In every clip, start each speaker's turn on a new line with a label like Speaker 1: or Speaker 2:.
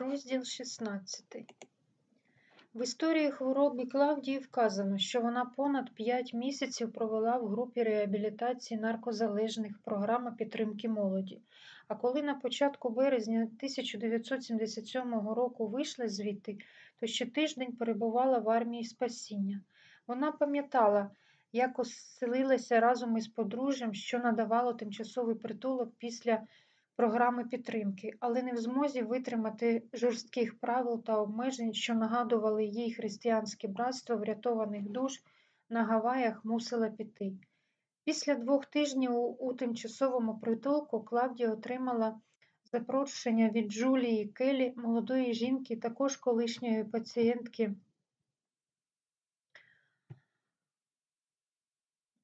Speaker 1: Розділ 16. В історії хвороби Клавдії вказано, що вона понад 5 місяців провела в групі реабілітації наркозалежних програма підтримки молоді. А коли на початку березня 1977 року вийшла звідти, то ще тиждень перебувала в армії спасіння. Вона пам'ятала, як оселилася разом із подружжям, що надавало тимчасовий притулок після програми підтримки, але не в змозі витримати жорстких правил та обмежень, що нагадували їй християнське братство врятованих душ на Гаваях мусила піти. Після двох тижнів у, у тимчасовому притулку Клавдія отримала запрошення від Джулії Келі, молодої жінки, також колишньої пацієнтки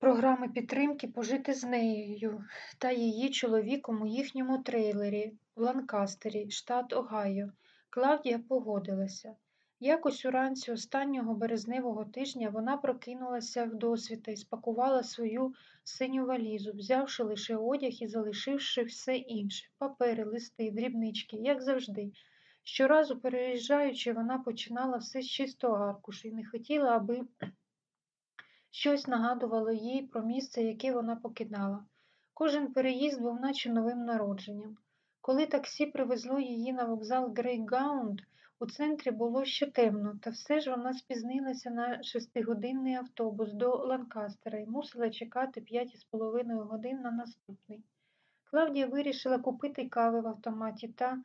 Speaker 1: програми підтримки пожити з нею та її чоловіком у їхньому трейлері в Ланкастері, штат Огайо. Клавдія погодилася. Якось уранці останнього березневого тижня вона прокинулася в досвіта і спакувала свою синю валізу, взявши лише одяг і залишивши все інше папери, листи, дрібнички, як завжди. Щоразу переїжджаючи, вона починала все з чистого аркушу і не хотіла, аби Щось нагадувало їй про місце, яке вона покидала. Кожен переїзд був наче новим народженням. Коли таксі привезло її на вокзал Грейгаунд, у центрі було ще темно, та все ж вона спізнилася на шестигодинний автобус до Ланкастера і мусила чекати п'ять із половиною годин на наступний. Клавдія вирішила купити кави в автоматі та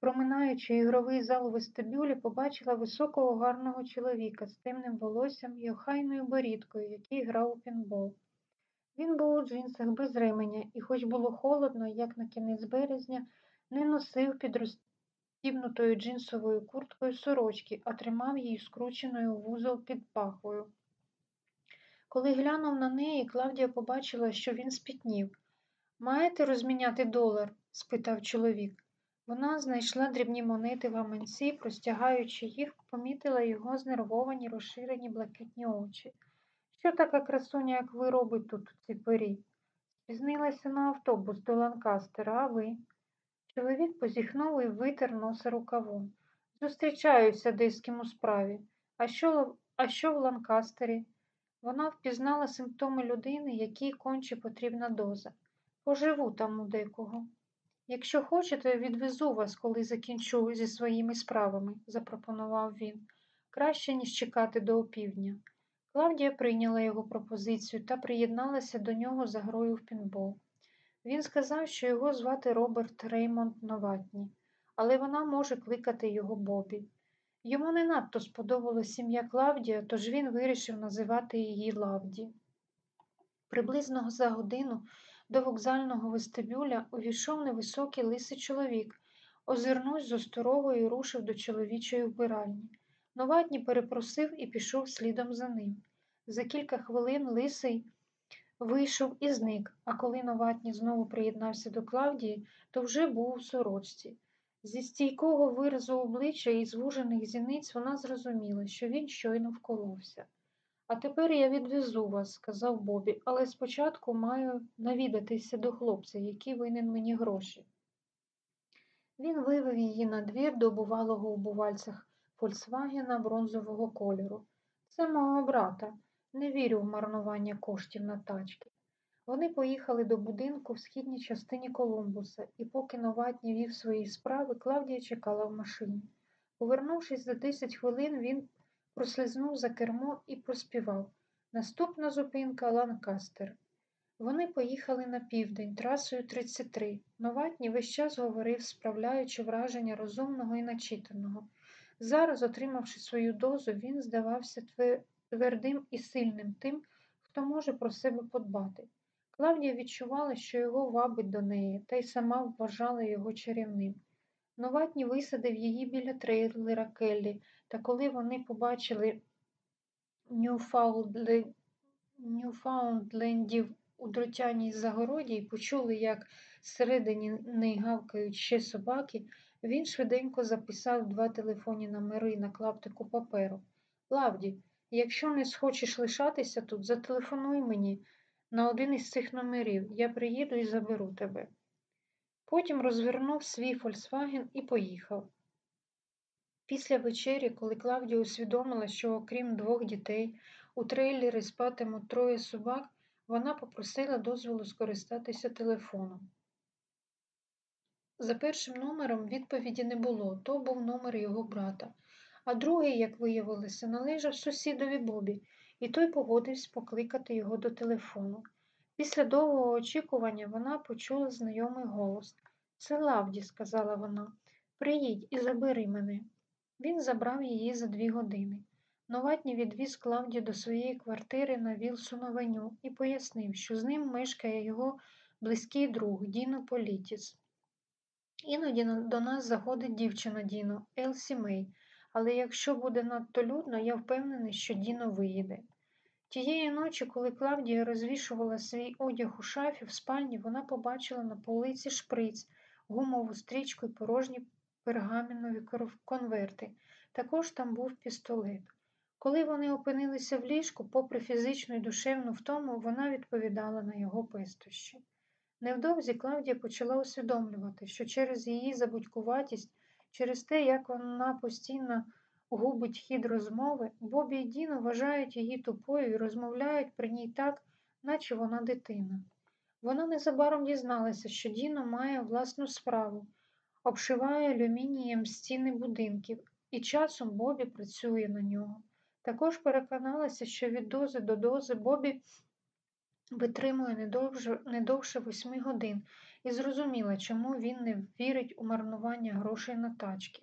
Speaker 1: Проминаючи ігровий зал у вестибюлі, побачила високого гарного чоловіка з темним волоссям і охайною борідкою, який грав у пінбол. Він був у джинсах без ременя, і, хоч було холодно, як на кінець березня, не носив під розтібнутою джинсовою курткою сорочки, а тримав її скрученою вузол під пахвою. Коли глянув на неї, Клавдія побачила, що він спітнів. Маєте розміняти долар? спитав чоловік. Вона знайшла дрібні монети в гаманці, простягаючи їх, помітила його знервовані, розширені блакитні очі. Що така красуня, як ви робить тут у цій порі? Спізнилася на автобус до Ланкастера, а ви? Чоловік позіхнув і витер носа рукавом. Зустрічаюся десь ким у справі. А що, а що в Ланкастері? Вона впізнала симптоми людини, якій конче потрібна доза. Поживу там у декого. Якщо хочете, відвезу вас, коли закінчу зі своїми справами, запропонував він, краще, ніж чекати до опівдня. Клавдія прийняла його пропозицію та приєдналася до нього за грою в пінбол. Він сказав, що його звати Роберт Реймонд Новатні, але вона може кликати його Бобі. Йому не надто сподобалась сім'я Клавдія, тож він вирішив називати її Лавді. Приблизно за годину до вокзального вестибюля увійшов невисокий лисий чоловік, озирнувся з осторогою і рушив до чоловічої вбиральні. Новатні перепросив і пішов слідом за ним. За кілька хвилин лисий вийшов і зник, а коли Новатні знову приєднався до Клавдії, то вже був у сорочці. Зі стійкого виразу обличчя і звужених зіниць вона зрозуміла, що він щойно вколовся. А тепер я відвезу вас, сказав Бобі, але спочатку маю навідатися до хлопця, який винен мені гроші. Він вивів її на двір до бувалого у бувальцях Фольксвагена бронзового кольору. Це мого брата. Не вірю в марнування коштів на тачки. Вони поїхали до будинку в східній частині Колумбуса, і поки Новатні вів свої справи, Клавдія чекала в машині. Повернувшись за 10 хвилин, він прослизнув за кермо і проспівав. Наступна зупинка Ланкастер. Вони поїхали на південь, трасою 33. Новатні весь час говорив, справляючи враження розумного і начитаного. Зараз, отримавши свою дозу, він здавався твердим і сильним тим, хто може про себе подбати. Клавдія відчувала, що його вабить до неї, та й сама вважала його чарівним. Новатні висадив її біля трейлера Келлі, та коли вони побачили Ньюфаундлендів у дротяній загороді і почули, як зсередині не гавкають ще собаки, він швиденько записав два телефонні номери на клаптику паперу. Лавді, якщо не схочеш лишатися тут, зателефонуй мені на один із цих номерів. Я приїду і заберу тебе. Потім розвернув свій Фольксваген і поїхав. Після вечері, коли Клавдія усвідомила, що окрім двох дітей у трейлері спатимуть троє собак, вона попросила дозволу скористатися телефоном. За першим номером відповіді не було, то був номер його брата. А другий, як виявилося, належав сусідові Бобі, і той погодився покликати його до телефону. Після довгого очікування вона почула знайомий голос. Це Лавді, сказала вона. Приїдь і забери мене. Він забрав її за дві години. Новатній відвіз Клавді до своєї квартири на Вілсоновеню і пояснив, що з ним мешкає його близький друг Діно Політіс. Іноді до нас заходить дівчина Діно, Елсі Мей, але якщо буде надто людно, я впевнений, що Діно виїде. Тієї ночі, коли Клавдія розвішувала свій одяг у шафі в спальні, вона побачила на полиці шприць, гумову стрічку і порожні пергамінові конверти. Також там був пістолет. Коли вони опинилися в ліжку, попри фізичну і душевну втому, вона відповідала на його пестощі. Невдовзі Клавдія почала усвідомлювати, що через її забудькуватість, через те, як вона постійно губить хід розмови, Бобі і Діно вважають її тупою і розмовляють при ній так, наче вона дитина. Вона незабаром дізналася, що Діно має власну справу, обшиває алюмінієм стіни будинків, і часом Бобі працює на нього. Також переконалася, що від дози до дози Бобі витримує не довше, не довше восьми годин і зрозуміла, чому він не вірить у марнування грошей на тачки.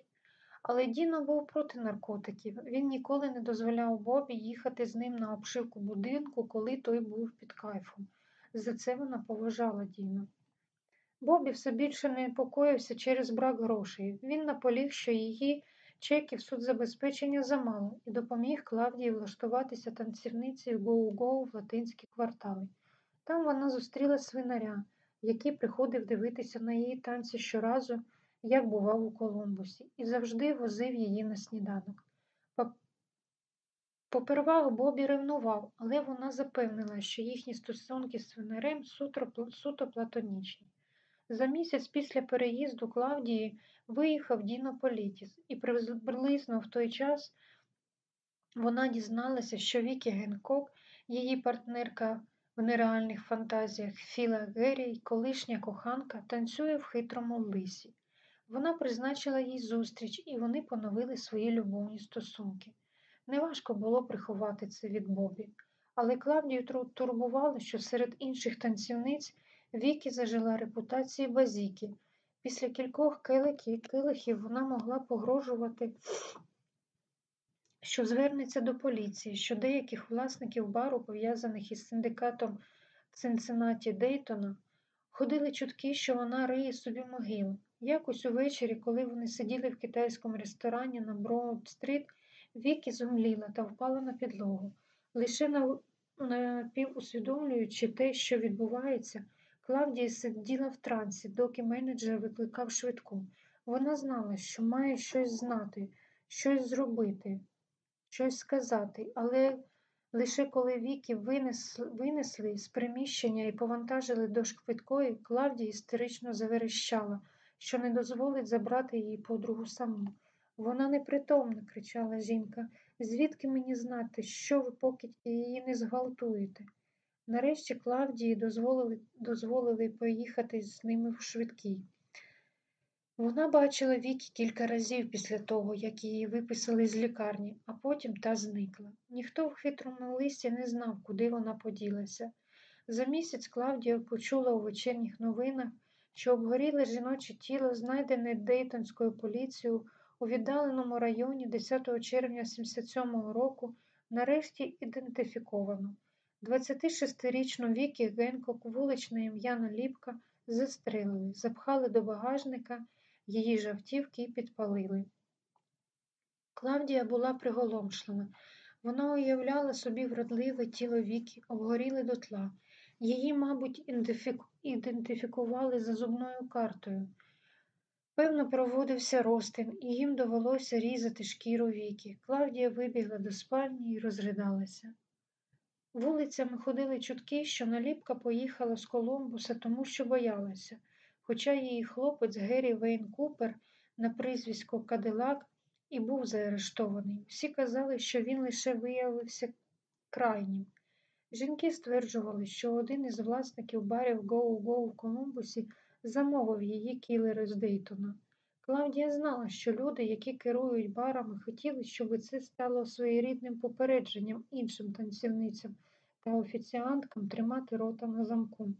Speaker 1: Але Діно був проти наркотиків. Він ніколи не дозволяв Бобі їхати з ним на обшивку будинку, коли той був під кайфом. За це вона поважала Діно. Бобі все більше не непокоївся через брак грошей. Він наполіг, що її чеків соцзабезпечення замало, і допоміг Клавдії влаштуватися танцівницею гоу-гоу в латинські квартали. Там вона зустріла свинаря, який приходив дивитися на її танці щоразу, як бував у Колумбусі, і завжди возив її на сніданок. Попервах Бобі ревнував, але вона запевнила, що їхні стосунки з свинарем суто, платонічні. За місяць після переїзду Клавдії виїхав Діно Політіс, і приблизно в той час вона дізналася, що Вікі Генкок, її партнерка в нереальних фантазіях Філа Геррі, колишня коханка, танцює в хитрому лисі. Вона призначила їй зустріч, і вони поновили свої любовні стосунки. Неважко було приховати це від Бобі, але Клавдію турбувало, що серед інших танцівниць Вікі зажила репутації базіки. Після кількох келихів вона могла погрожувати, що звернеться до поліції, що деяких власників бару, пов'язаних із синдикатом Цинциннаті Дейтона, ходили чутки, що вона риє собі могилу. Якось увечері, коли вони сиділи в китайському ресторані на Броуд-стріт, Вікі зумліла та впала на підлогу. Лише напівусвідомлюючи те, що відбувається, Клавдія сиділа в трансі, доки менеджер викликав швидку. Вона знала, що має щось знати, щось зробити, щось сказати, але лише коли винесли, винесли з приміщення і повантажили до швидкої, Клавдія істерично заверещала, що не дозволить забрати її подругу саму. Вона непритомна, кричала жінка. Звідки мені знати, що ви поки її не зґвалтуєте? Нарешті Клавдії дозволили дозволили поїхати з ними в швидкій. Вона бачила Вікі кілька разів після того, як її виписали з лікарні, а потім та зникла. Ніхто в хитрому листі не знав, куди вона поділася. За місяць Клавдія почула у вечірніх новинах, що обгоріле жіноче тіло, знайдене Дейтонською поліцією у віддаленому районі 10 червня 77-го року, нарешті ідентифіковано. 26-річну Вікі Генкок, вуличне ім'я Наліпка, застрелили, запхали до багажника її жавтівки і підпалили. Клавдія була приголомшлена. Вона уявляла собі вродливе тіло Вікі, обгоріле дотла. Її, мабуть, ідентифікували за зубною картою. Певно, проводився розтин, і їм довелося різати шкіру віки. Клавдія вибігла до спальні і розридалася. Вулицями ходили чутки, що наліпка поїхала з Колумбуса, тому що боялася, хоча її хлопець Геррі Вейн Купер на прізвисько Кадилак і був заарештований. Всі казали, що він лише виявився крайнім. Жінки стверджували, що один із власників барів Гоу-Гоу в Колумбусі замовив її кілери з Дейтона. Клавдія знала, що люди, які керують барами, хотіли, щоб це стало своєрідним попередженням іншим танцівницям та офіціанткам тримати рота на замку.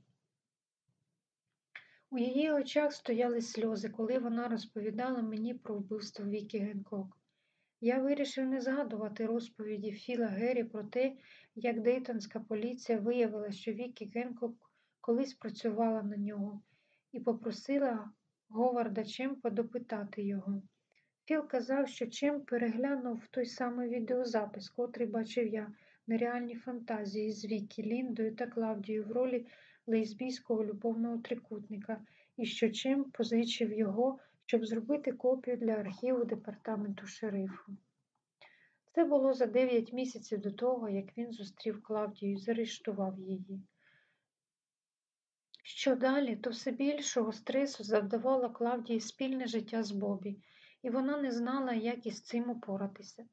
Speaker 1: У її очах стояли сльози, коли вона розповідала мені про вбивство Вікі Генкок. Я вирішив не згадувати розповіді Філа Геррі про те, як Дейтонська поліція виявила, що Вікі Генкок колись працювала на нього, і попросила Говарда Чемпа допитати його. Філ казав, що Чемп переглянув той самий відеозапис, котрий бачив я, нереальні фантазії з Вікі, Ліндою та Клавдією в ролі лесбійського любовного трикутника, і що Чемп позичив його, щоб зробити копію для архіву департаменту шерифу. Це було за дев'ять місяців до того, як він зустрів Клавдію і заарештував її. Що далі, то все більшого стресу завдавало Клавдії спільне життя з Бобі, і вона не знала, як із цим упоратися.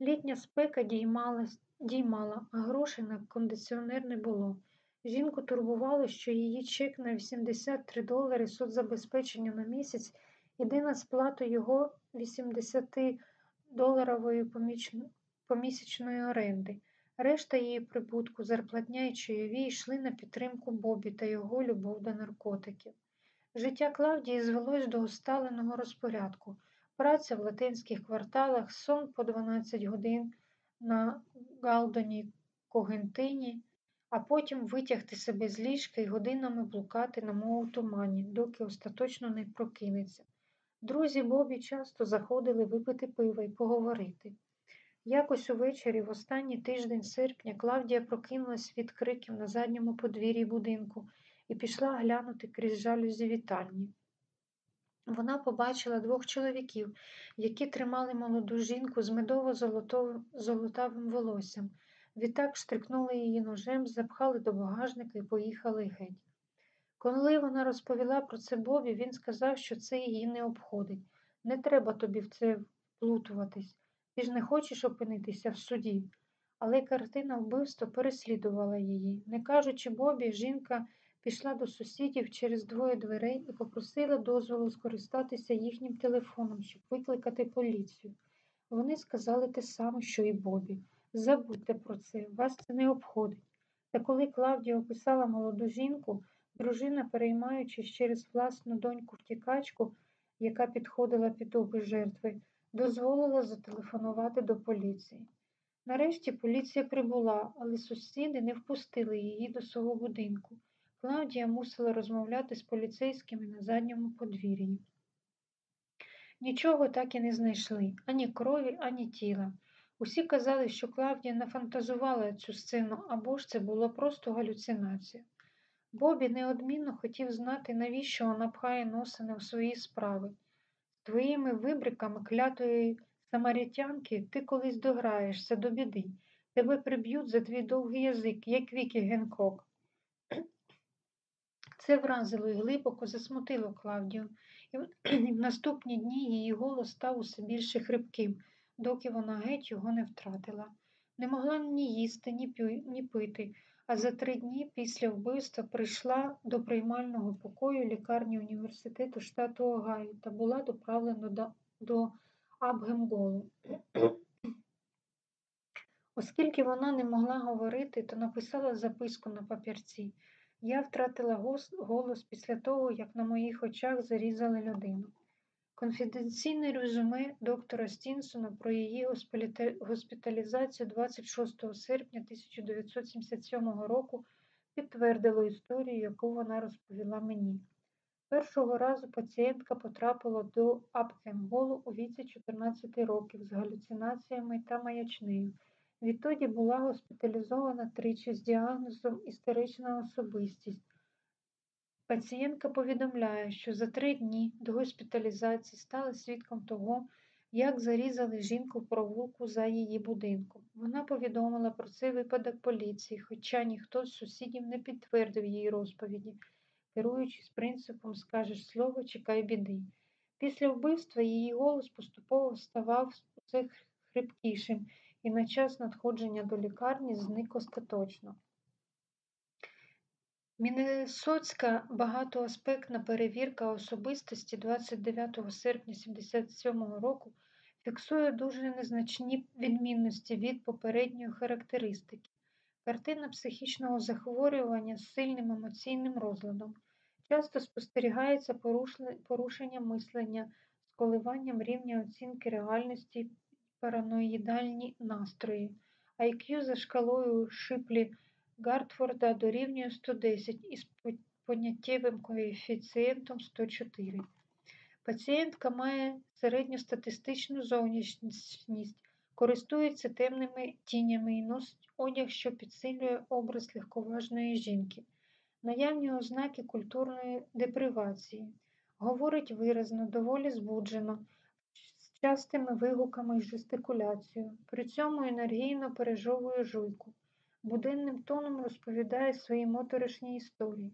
Speaker 1: Літня спека діймала, діймала, а грошей на кондиціонер не було. Жінку турбувало, що її чек на 83 долари соцзабезпечення на місяць іде на сплату його 80-доларової помісячної оренди. Решта її прибутку, зарплатня і чайові йшли на підтримку Бобі та його любов до наркотиків. Життя Клавдії звелось до усталеного розпорядку, праця в латинських кварталах, сон по 12 годин на Галдоні Когентині, а потім витягти себе з ліжка і годинами блукати на мову тумані, доки остаточно не прокинеться. Друзі Бобі часто заходили випити пива і поговорити. Якось увечері, в останній тиждень серпня, Клавдія прокинулась від криків на задньому подвір'ї будинку і пішла глянути крізь жалюзі вітальні. Вона побачила двох чоловіків, які тримали молоду жінку з медово-золотавим волоссям. Відтак штрикнули її ножем, запхали до багажника і поїхали геть. Коли вона розповіла про це Бобі, він сказав, що це її не обходить. Не треба тобі в це вплутуватись. Ти ж не хочеш опинитися в суді. Але картина вбивства переслідувала її. Не кажучи Бобі, жінка пішла до сусідів через двоє дверей і попросила дозволу скористатися їхнім телефоном, щоб викликати поліцію. Вони сказали те саме, що і Бобі. Забудьте про це, вас це не обходить. Та коли Клавдія описала молоду жінку, дружина, переймаючись через власну доньку втікачку, яка підходила під опис жертви, дозволила зателефонувати до поліції. Нарешті поліція прибула, але сусіди не впустили її до свого будинку. Клавдія мусила розмовляти з поліцейськими на задньому подвір'ї. Нічого так і не знайшли ані крові, ані тіла. Усі казали, що Клавдія нафантазувала цю сцену або ж це було просто галюцинація. Бобі неодмінно хотів знати, навіщо вона пхає носини в свої справи. Твоїми вибриками клятої самарітянки ти колись дограєшся до біди. Тебе приб'ють за твій довгий язик, як Вікі Генкок. Це вразило і глибоко засмутило Клавдію, і в наступні дні її голос став усе більше хрипким, доки вона геть його не втратила. Не могла ні їсти, ні пити, а за три дні після вбивства прийшла до приймального покою лікарні університету штату Огайо та була доправлена до, Абгемголу. Оскільки вона не могла говорити, то написала записку на папірці. Я втратила голос після того, як на моїх очах зарізали людину. Конфіденційне резюме доктора Стінсона про її госпіталізацію 26 серпня 1977 року підтвердило історію, яку вона розповіла мені. Першого разу пацієнтка потрапила до Апкенголу у віці 14 років з галюцинаціями та маячнею. Відтоді була госпіталізована тричі з діагнозом істерична особистість. Пацієнтка повідомляє, що за три дні до госпіталізації стала свідком того, як зарізали жінку в провулку за її будинком. Вона повідомила про цей випадок поліції, хоча ніхто з сусідів не підтвердив її розповіді, керуючись принципом скажеш слово, чекай біди. Після вбивства її голос поступово ставав усе хрипкішим, і на час надходження до лікарні зник остаточно. Міннесотська багатоаспектна перевірка особистості 29 серпня 1977 року фіксує дуже незначні відмінності від попередньої характеристики. Картина психічного захворювання з сильним емоційним розладом. Часто спостерігається порушення мислення з коливанням рівня оцінки реальності, параноїдальні настрої. IQ за шкалою шиплі Гартфорда дорівнює 110 із поняттєвим коефіцієнтом 104. Пацієнтка має середньостатистичну зовнішність, користується темними тінями і носить одяг, що підсилює образ легковажної жінки, наявні ознаки культурної депривації, говорить виразно, доволі збуджено, з частими вигуками і жестикуляцією, при цьому енергійно пережовує жуйку буденним тоном розповідає свої моторошні історії,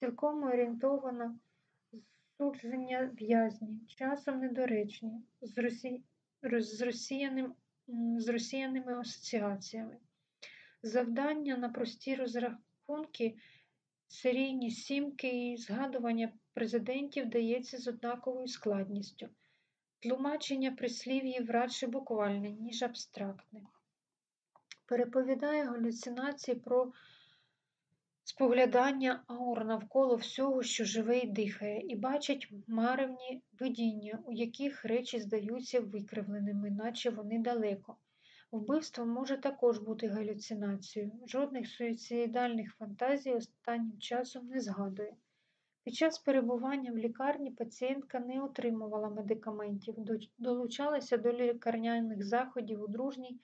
Speaker 1: цілком орієнтована судження в'язні, часом недоречні, з, росі... з, росіяним... з росіяними асоціаціями. Завдання на прості розрахунки, серійні сімки і згадування президентів дається з однаковою складністю. Тлумачення прислів'їв радше буквальне, ніж абстрактне переповідає галюцинації про споглядання аур навколо всього, що живе і дихає, і бачить маревні видіння, у яких речі здаються викривленими, наче вони далеко. Вбивство може також бути галюцинацією. Жодних суїцидальних фантазій останнім часом не згадує. Під час перебування в лікарні пацієнтка не отримувала медикаментів, долучалася до лікарняних заходів у дружній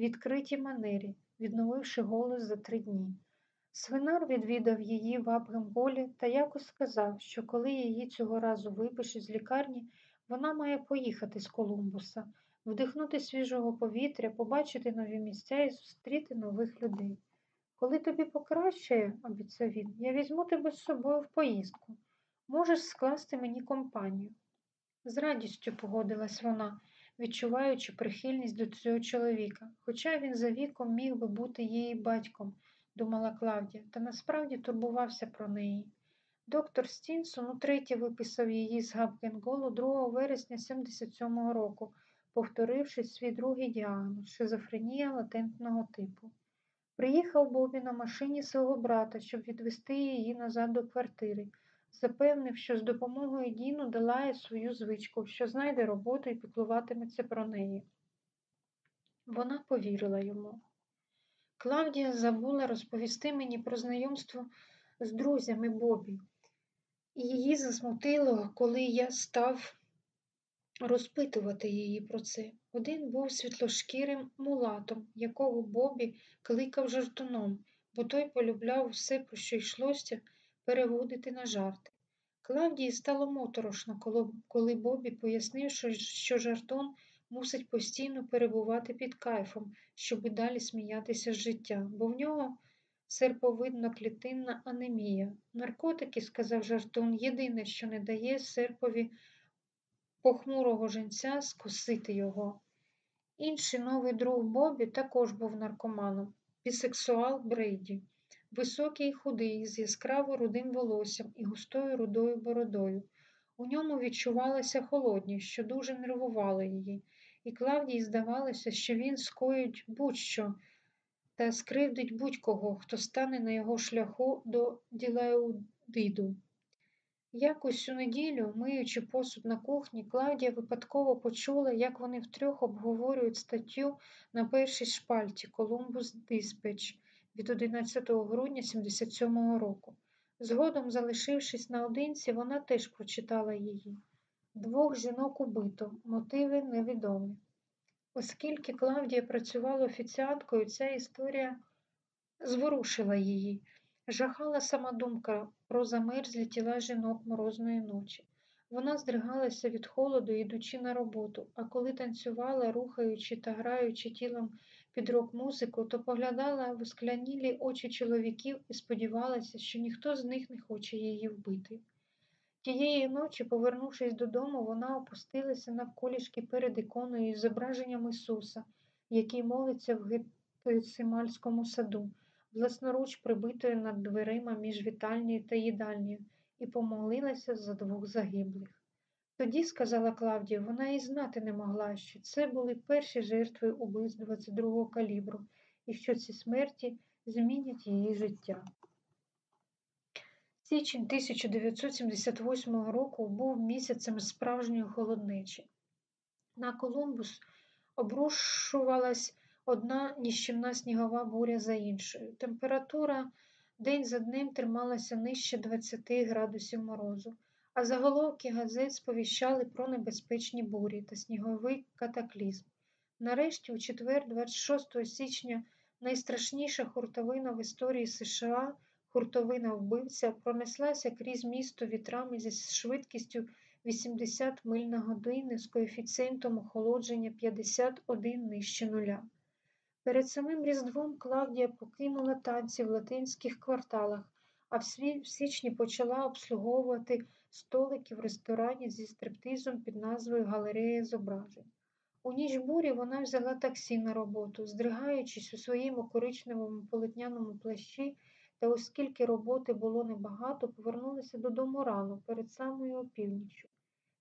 Speaker 1: відкритій манері, відновивши голос за три дні. Свинар відвідав її в Апгемполі та якось сказав, що коли її цього разу випишуть з лікарні, вона має поїхати з Колумбуса, вдихнути свіжого повітря, побачити нові місця і зустріти нових людей. Коли тобі покращає, обіцяв він, я візьму тебе з собою в поїздку. Можеш скласти мені компанію. З радістю погодилась вона, відчуваючи прихильність до цього чоловіка, хоча він за віком міг би бути її батьком, думала Клавдія, та насправді турбувався про неї. Доктор Стінсон утретє виписав її з Габкенголу 2 вересня 77-го року, повторивши свій другий діагноз шизофренія латентного типу. Приїхав Бобі на машині свого брата, щоб відвести її назад до квартири запевнив, що з допомогою Діну долає свою звичку, що знайде роботу і піклуватиметься про неї. Вона повірила йому. Клавдія забула розповісти мені про знайомство з друзями Бобі, і її засмутило, коли я став розпитувати її про це. Один був світлошкірим мулатом, якого Бобі кликав жартуном, бо той полюбляв все, про що йшлося, переводити на жарти. Клавдії стало моторошно, коли Бобі пояснив, що жартон мусить постійно перебувати під кайфом, щоб і далі сміятися з життя, бо в нього серповидно клітинна анемія. Наркотики, сказав жартон, єдине, що не дає серпові похмурого женця скосити його. Інший новий друг Бобі також був наркоманом, бісексуал Брейді. Високий і худий, з яскраво рудим волоссям і густою рудою бородою. У ньому відчувалася холодність, що дуже нервувала її, і Клавдії здавалося, що він скоїть будь-що та скривдить будь-кого, хто стане на його шляху до Ділеудиду. Якось у неділю, миючи посуд на кухні, Клавдія випадково почула, як вони втрьох обговорюють статтю на першій шпальті Колумбус Диспетч від 11 грудня 77 року. Згодом, залишившись наодинці, вона теж прочитала її. Двох жінок убито, мотиви невідомі. Оскільки Клавдія працювала офіціанткою, ця історія зворушила її. Жахала сама думка про замерзлі тіла жінок морозної ночі. Вона здригалася від холоду, йдучи на роботу, а коли танцювала, рухаючи та граючи тілом під рок-музику, то поглядала в склянілі очі чоловіків і сподівалася, що ніхто з них не хоче її вбити. Тієї ночі, повернувшись додому, вона опустилася навколішки перед іконою із зображенням Ісуса, який молиться в Гецимальському саду, власноруч прибитою над дверима між вітальнею та їдальнею, і помолилася за двох загиблих. Тоді, сказала Клавдія, вона і знати не могла, що це були перші жертви убивств 22-го калібру, і що ці смерті змінять її життя. Січень 1978 року був місяцем справжньої холоднечі. На Колумбус обрушувалась одна ніщівна снігова буря за іншою. Температура день за днем трималася нижче 20 градусів морозу, а заголовки газет сповіщали про небезпечні бурі та сніговий катаклізм. Нарешті, у четвер, 26 січня, найстрашніша хуртовина в історії США хуртовина вбивця пронеслася крізь місто вітрами зі швидкістю 80 миль на годину з коефіцієнтом охолодження 51 нижче нуля. Перед самим Різдвом Клавдія покинула танці в латинських кварталах, а в січні почала обслуговувати столики в ресторані зі стриптизом під назвою Галерея зображень. У ніч бурі вона взяла таксі на роботу, здригаючись у своєму коричневому полотняному плащі та оскільки роботи було небагато, повернулася додому рано, перед самою опівніччю.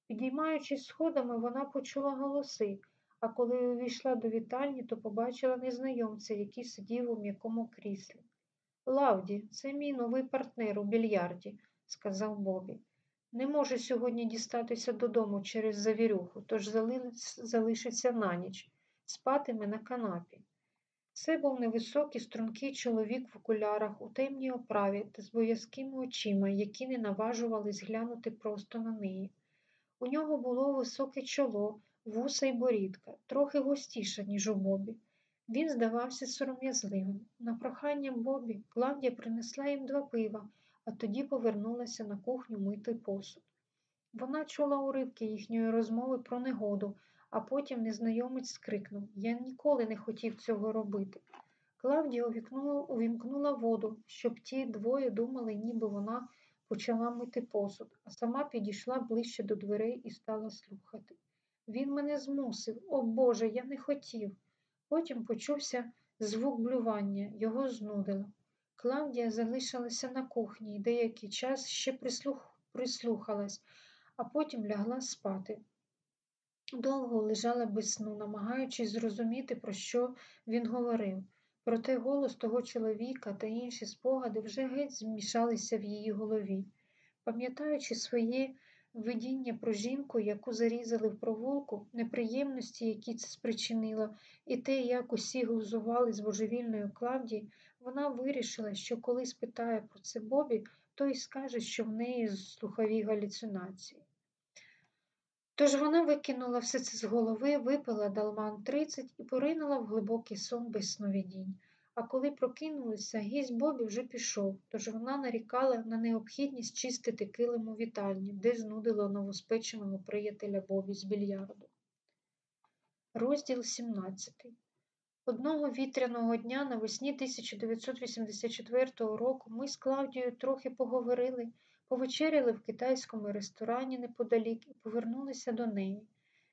Speaker 1: Підіймаючись сходами, вона почула голоси, а коли увійшла до вітальні, то побачила незнайомця, який сидів у м'якому кріслі. Лавді, це мій новий партнер у більярді, сказав Бобі. Не може сьогодні дістатися додому через завірюху, тож залишиться на ніч, спатиме на канапі. Це був невисокий, стрункий чоловік в окулярах у темній оправі та з боязкими очима, які не наважувались глянути просто на неї. У нього було високе чоло, вуса й борідка, трохи густіше, ніж у Бобі. Він здавався сором'язливим. На прохання Бобі Клавдія принесла їм два пива, а тоді повернулася на кухню мити посуд. Вона чула уривки їхньої розмови про негоду, а потім незнайомець скрикнув Я ніколи не хотів цього робити. Клавдія увімкнула воду, щоб ті двоє думали, ніби вона почала мити посуд, а сама підійшла ближче до дверей і стала слухати. Він мене змусив, о Боже, я не хотів. Потім почувся звук блювання, його знудило. Клавдія залишилася на кухні і деякий час ще прислух... прислухалась, а потім лягла спати. Довго лежала без сну, намагаючись зрозуміти, про що він говорив. Проте голос того чоловіка та інші спогади вже геть змішалися в її голові. Пам'ятаючи своє видіння про жінку, яку зарізали в провулку, неприємності, які це спричинило, і те, як усі глузували з божевільною Клавдії, вона вирішила, що коли спитає про це Бобі, той скаже, що в неї слухові галюцинації. Тож вона викинула все це з голови, випила далман 30 і поринула в глибокий сон без сновидінь. А коли прокинулися, гість Бобі вже пішов, тож вона нарікала на необхідність чистити килим у вітальні, де знудило новоспеченого приятеля Бобі з більярду. Розділ 17 Одного вітряного дня навесні 1984 року ми з Клавдією трохи поговорили Повечеряли в китайському ресторані неподалік і повернулися до неї.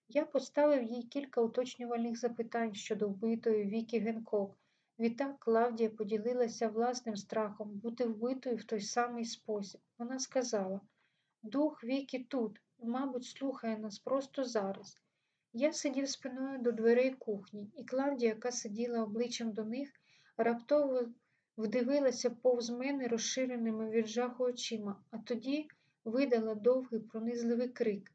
Speaker 1: Я поставив їй кілька уточнювальних запитань щодо вбитої Вікі Генкок. Відтак Клавдія поділилася власним страхом бути вбитою в той самий спосіб. Вона сказала Дух Вікі тут, мабуть, слухає нас просто зараз. Я сидів спиною до дверей кухні, і Клавдія, яка сиділа обличчям до них, раптово вдивилася повз мене розширеними від жаху очима, а тоді видала довгий пронизливий крик.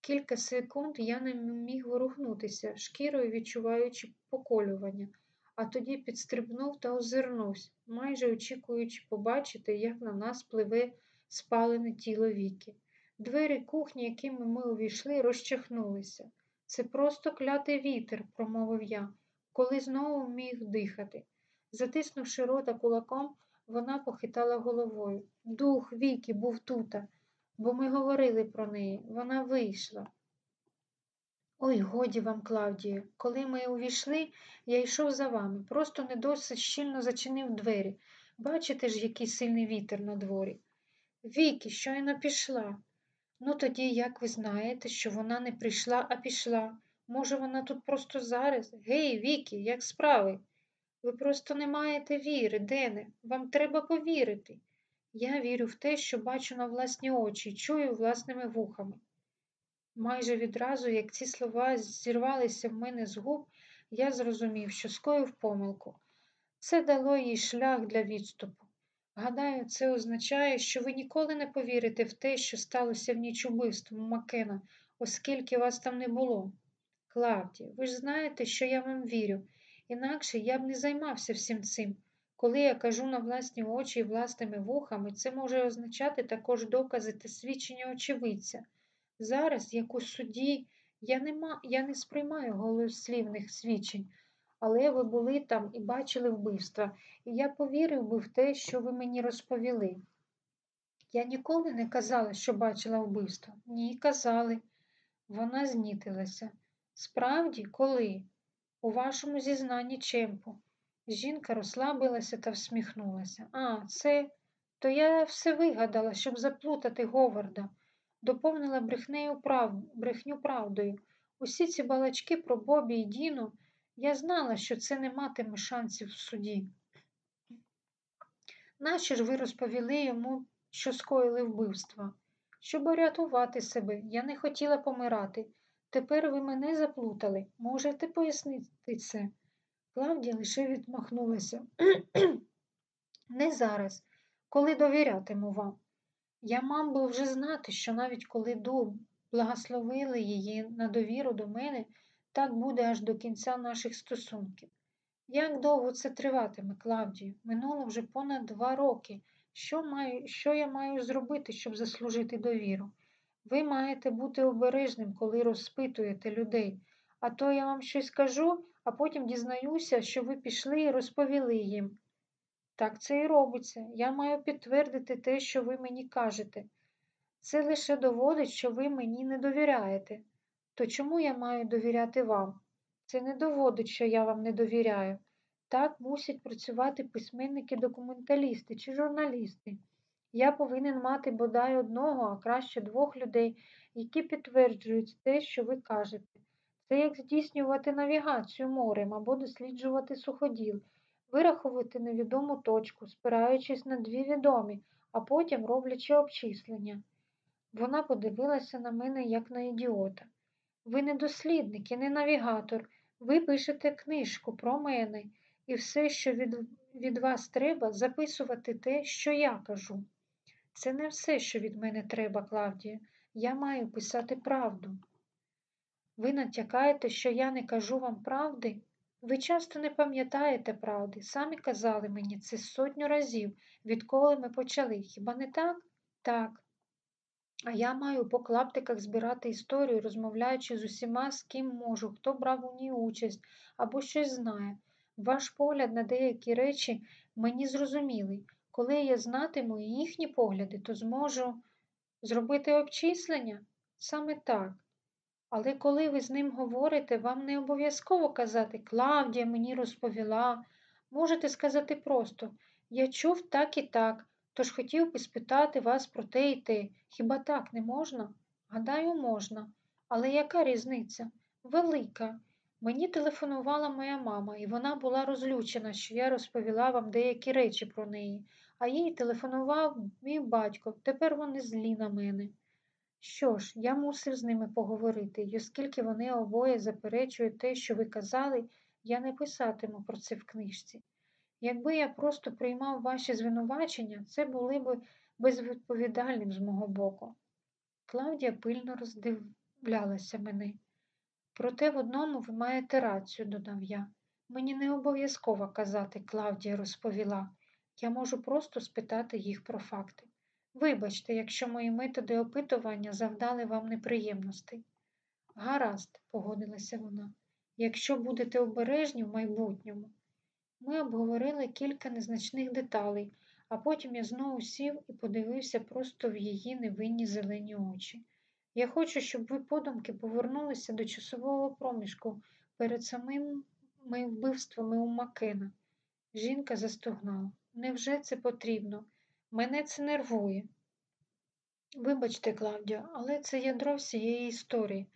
Speaker 1: Кілька секунд я не міг ворухнутися, шкірою відчуваючи поколювання, а тоді підстрибнув та озирнувся, майже очікуючи побачити, як на нас пливе спалене тіло віки. Двері кухні, якими ми увійшли, розчахнулися. Це просто клятий вітер, промовив я, коли знову міг дихати. Затиснувши рота кулаком, вона похитала головою. Дух Віки був тута, бо ми говорили про неї. Вона вийшла. Ой, годі вам, Клавдія, коли ми увійшли, я йшов за вами, просто не досить щільно зачинив двері. Бачите ж, який сильний вітер на дворі. Віки, щойно пішла. Ну, тоді як ви знаєте, що вона не прийшла, а пішла? Може, вона тут просто зараз? Гей, Вікі, як справи? Ви просто не маєте віри, Дене. Вам треба повірити. Я вірю в те, що бачу на власні очі, чую власними вухами. Майже відразу, як ці слова зірвалися в мене з губ, я зрозумів, що скоїв помилку. Це дало їй шлях для відступу. Гадаю, це означає, що ви ніколи не повірите в те, що сталося в ніч убивства Макена, оскільки вас там не було. Клавді, ви ж знаєте, що я вам вірю, інакше я б не займався всім цим. Коли я кажу на власні очі і власними вухами, це може означати також докази та свідчення очевидця. Зараз, як у суді, я не, ма... я не сприймаю голослівних свідчень, але ви були там і бачили вбивства, і я повірив би в те, що ви мені розповіли. Я ніколи не казала, що бачила вбивство. Ні, казали. Вона знітилася. Справді, коли? У вашому зізнанні Чемпу. Жінка розслабилася та всміхнулася. А, це, то я все вигадала, щоб заплутати Говарда. Доповнила брехнею прав... брехню правдою. Усі ці балачки про Бобі і Діну, я знала, що це не матиме шансів в суді. Нащо ж ви розповіли йому, що скоїли вбивства? Щоб урятувати себе, я не хотіла помирати. Тепер ви мене заплутали. Можете пояснити це? Клавдія лише відмахнулася. Не зараз, коли довірятиму вам. Я мав би вже знати, що навіть коли дуб благословили її на довіру до мене, так буде аж до кінця наших стосунків. Як довго це триватиме, Клавдію? Минуло вже понад два роки. Що, маю, що я маю зробити, щоб заслужити довіру? Ви маєте бути обережним, коли розпитуєте людей. А то я вам щось кажу, а потім дізнаюся, що ви пішли і розповіли їм. Так це і робиться. Я маю підтвердити те, що ви мені кажете. Це лише доводить, що ви мені не довіряєте. То чому я маю довіряти вам? Це не доводить, що я вам не довіряю. Так мусять працювати письменники-документалісти чи журналісти. Я повинен мати бодай одного, а краще двох людей, які підтверджують те, що ви кажете. Це як здійснювати навігацію морем або досліджувати суходіл, вирахувати невідому точку, спираючись на дві відомі, а потім роблячи обчислення. Вона подивилася на мене, як на ідіота. Ви не дослідник і не навігатор. Ви пишете книжку про мене, і все, що від, від вас треба, записувати те, що я кажу. Це не все, що від мене треба, Клавдія. Я маю писати правду. Ви натякаєте, що я не кажу вам правди? Ви часто не пам'ятаєте правди, самі казали мені це сотню разів, відколи ми почали. Хіба не так? Так. А я маю по клаптиках збирати історію, розмовляючи з усіма, з ким можу, хто брав у ній участь або щось знає. Ваш погляд на деякі речі мені зрозумілий. Коли я знатиму їхні погляди, то зможу зробити обчислення? Саме так. Але коли ви з ним говорите, вам не обов'язково казати Клавдія мені розповіла. Можете сказати просто Я чув так і так, тож хотів би спитати вас про те і те. Хіба так не можна? Гадаю, можна. Але яка різниця? Велика. Мені телефонувала моя мама, і вона була розлючена, що я розповіла вам деякі речі про неї, а їй телефонував мій батько, тепер вони злі на мене. Що ж, я мусив з ними поговорити, і оскільки вони обоє заперечують те, що ви казали, я не писатиму про це в книжці. Якби я просто приймав ваші звинувачення, це були б безвідповідальним з мого боку. Клавдія пильно роздивлялася мене. Проте в одному ви маєте рацію, додав я. Мені не обов'язково казати, Клавдія розповіла. Я можу просто спитати їх про факти. Вибачте, якщо мої методи опитування завдали вам неприємностей. Гаразд, погодилася вона, якщо будете обережні в майбутньому. Ми обговорили кілька незначних деталей, а потім я знову сів і подивився просто в її невинні зелені очі. Я хочу, щоб ви подумки повернулися до часового проміжку перед самими вбивствами у Макена. Жінка застогнала. Невже це потрібно? Мене це нервує. Вибачте, Клавдіо, але це ядро всієї історії.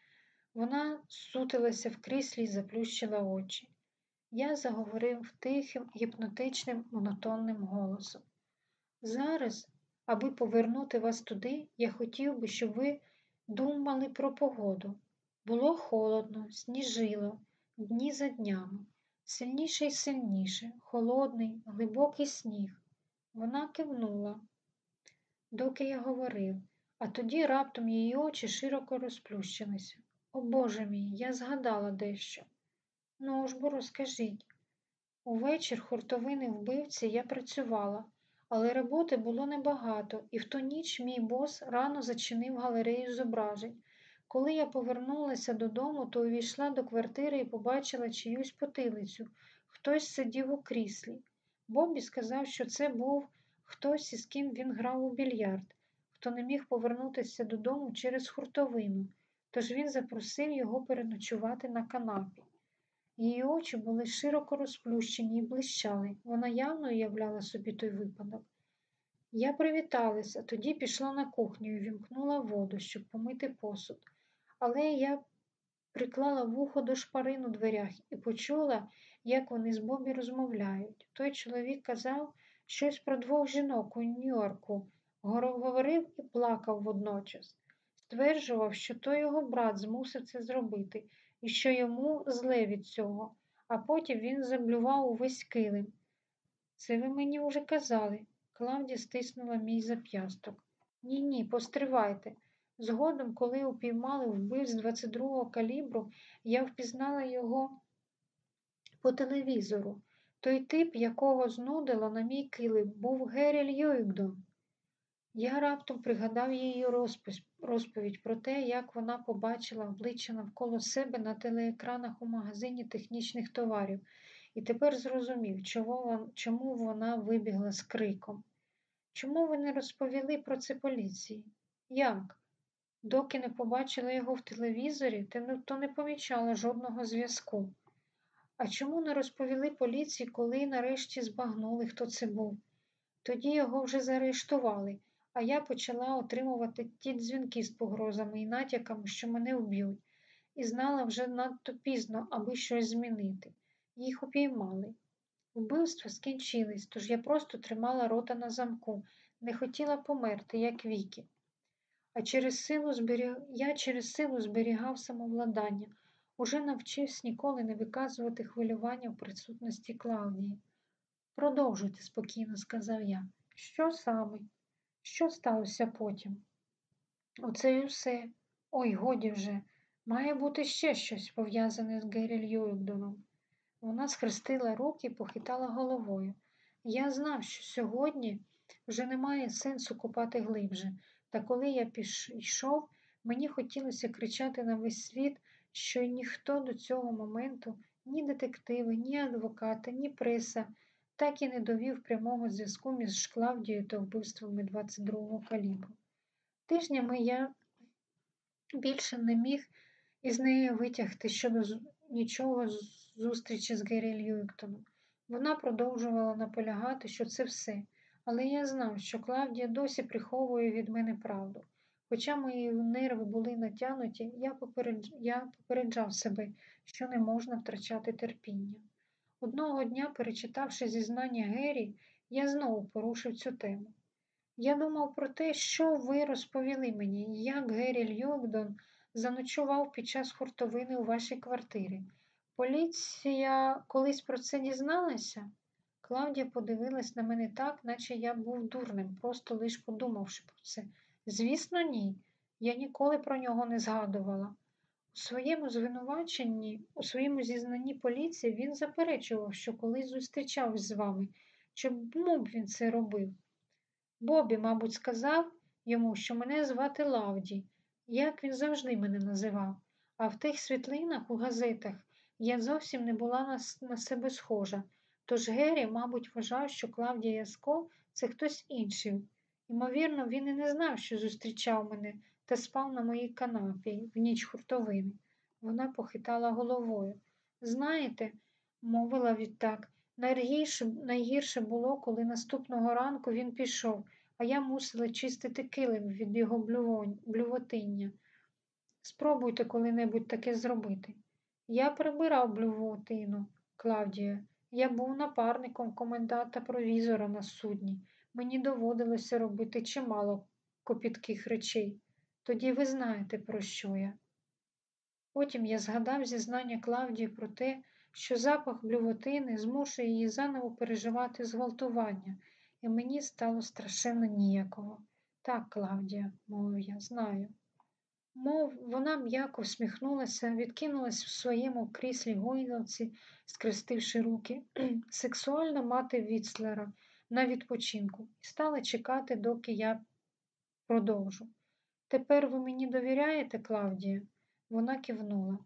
Speaker 1: Вона сутилася в кріслі і заплющила очі. Я заговорив тихим, гіпнотичним, монотонним голосом. Зараз, аби повернути вас туди, я хотів би, щоб ви думали про погоду. Було холодно, сніжило, дні за днями, сильніше й сильніше, холодний, глибокий сніг. Вона кивнула, доки я говорив, а тоді раптом її очі широко розплющилися. О Боже мій, я згадала дещо. Ну ж бо розкажіть. Увечір хуртовини вбивці я працювала, але роботи було небагато, і в ту ніч мій бос рано зачинив галерею зображень. Коли я повернулася додому, то увійшла до квартири і побачила чиюсь потилицю. Хтось сидів у кріслі. Бобі сказав, що це був хтось, із ким він грав у більярд, хто не міг повернутися додому через хуртовину, тож він запросив його переночувати на канапі. Її очі були широко розплющені і блищали. Вона явно уявляла собі той випадок. Я привіталася, тоді пішла на кухню і вімкнула воду, щоб помити посуд. Але я приклала вухо до шпарин у дверях і почула, як вони з Бобі розмовляють. Той чоловік казав щось про двох жінок у Нью-Йорку, говорив і плакав водночас. Стверджував, що той його брат змусив це зробити і що йому зле від цього, а потім він заблював увесь килим. Це ви мені вже казали. Клавдія стиснула мій зап'ясток. Ні, ні, постривайте. Згодом, коли упіймали вбив з 22-го калібру, я впізнала його по телевізору. Той тип, якого знудило на мій килим, був Геррі Льюікдон. Я раптом пригадав її розповідь про те, як вона побачила обличчя навколо себе на телеекранах у магазині технічних товарів, і тепер зрозумів, чому вона вибігла з криком. Чому ви не розповіли про це поліції? Як? Доки не побачила його в телевізорі, то не помічала жодного зв'язку. А чому не розповіли поліції, коли нарешті збагнули, хто це був? Тоді його вже заарештували а я почала отримувати ті дзвінки з погрозами і натяками, що мене вб'ють, і знала вже надто пізно, аби щось змінити. Їх упіймали. Вбивства скінчились, тож я просто тримала рота на замку, не хотіла померти, як віки. А через силу зберіг... я через силу зберігав самовладання, уже навчився ніколи не виказувати хвилювання в присутності Клавдії. Продовжуйте, спокійно сказав я. Що саме? Що сталося потім? Оце і все. Ой, годі вже. Має бути ще щось пов'язане з Геррі Льюікдоном. Вона схрестила руки і похитала головою. Я знав, що сьогодні вже немає сенсу купати глибже, та коли я пішов, мені хотілося кричати на весь світ, що ніхто до цього моменту, ні детективи, ні адвокати, ні преса так і не довів прямого зв'язку між Клавдією та вбивствами 22-го калібру. Тижнями я більше не міг із неї витягти щодо нічого зустрічі з Геррі Льюіктоном. Вона продовжувала наполягати, що це все, але я знав, що Клавдія досі приховує від мене правду. Хоча мої нерви були натягнуті, я попереджав себе, що не можна втрачати терпіння. Одного дня, перечитавши зізнання Геррі, я знову порушив цю тему. Я думав про те, що ви розповіли мені, як Геррі Льюкдон заночував під час хуртовини у вашій квартирі. Поліція колись про це дізналася? Клавдія подивилась на мене так, наче я був дурним, просто лиш подумавши про це. Звісно, ні. Я ніколи про нього не згадувала. У своєму звинуваченні, у своєму зізнанні поліції він заперечував, що колись зустрічався з вами. Чому б він це робив? Бобі, мабуть, сказав йому, що мене звати Лавді, як він завжди мене називав, а в тих світлинах у газетах я зовсім не була на, на себе схожа. Тож Геррі, мабуть, вважав, що Клавдія Яско це хтось інший. Ймовірно, він і не знав, що зустрічав мене та спав на моїй канапі в ніч хуртовини. Вона похитала головою. Знаєте, мовила відтак, найгірше, найгірше було, коли наступного ранку він пішов, а я мусила чистити килим від його блювотиння. Спробуйте коли-небудь таке зробити. Я прибирав блювотину, Клавдія. Я був напарником коменданта провізора на судні. Мені доводилося робити чимало копітких речей. Тоді ви знаєте, про що я. Потім я згадав зізнання Клавдії про те, що запах блювотини змушує її заново переживати зґвалтування, і мені стало страшенно ніяково. Так, Клавдія, мовив я, знаю. Мов вона м'яко всміхнулася, відкинулась в своєму кріслі гойдалці, скрестивши руки, сексуальна мати Віцлера на відпочинку і стала чекати, доки я продовжу. Тепер ви мені довіряєте, Клавдія? Вона кивнула.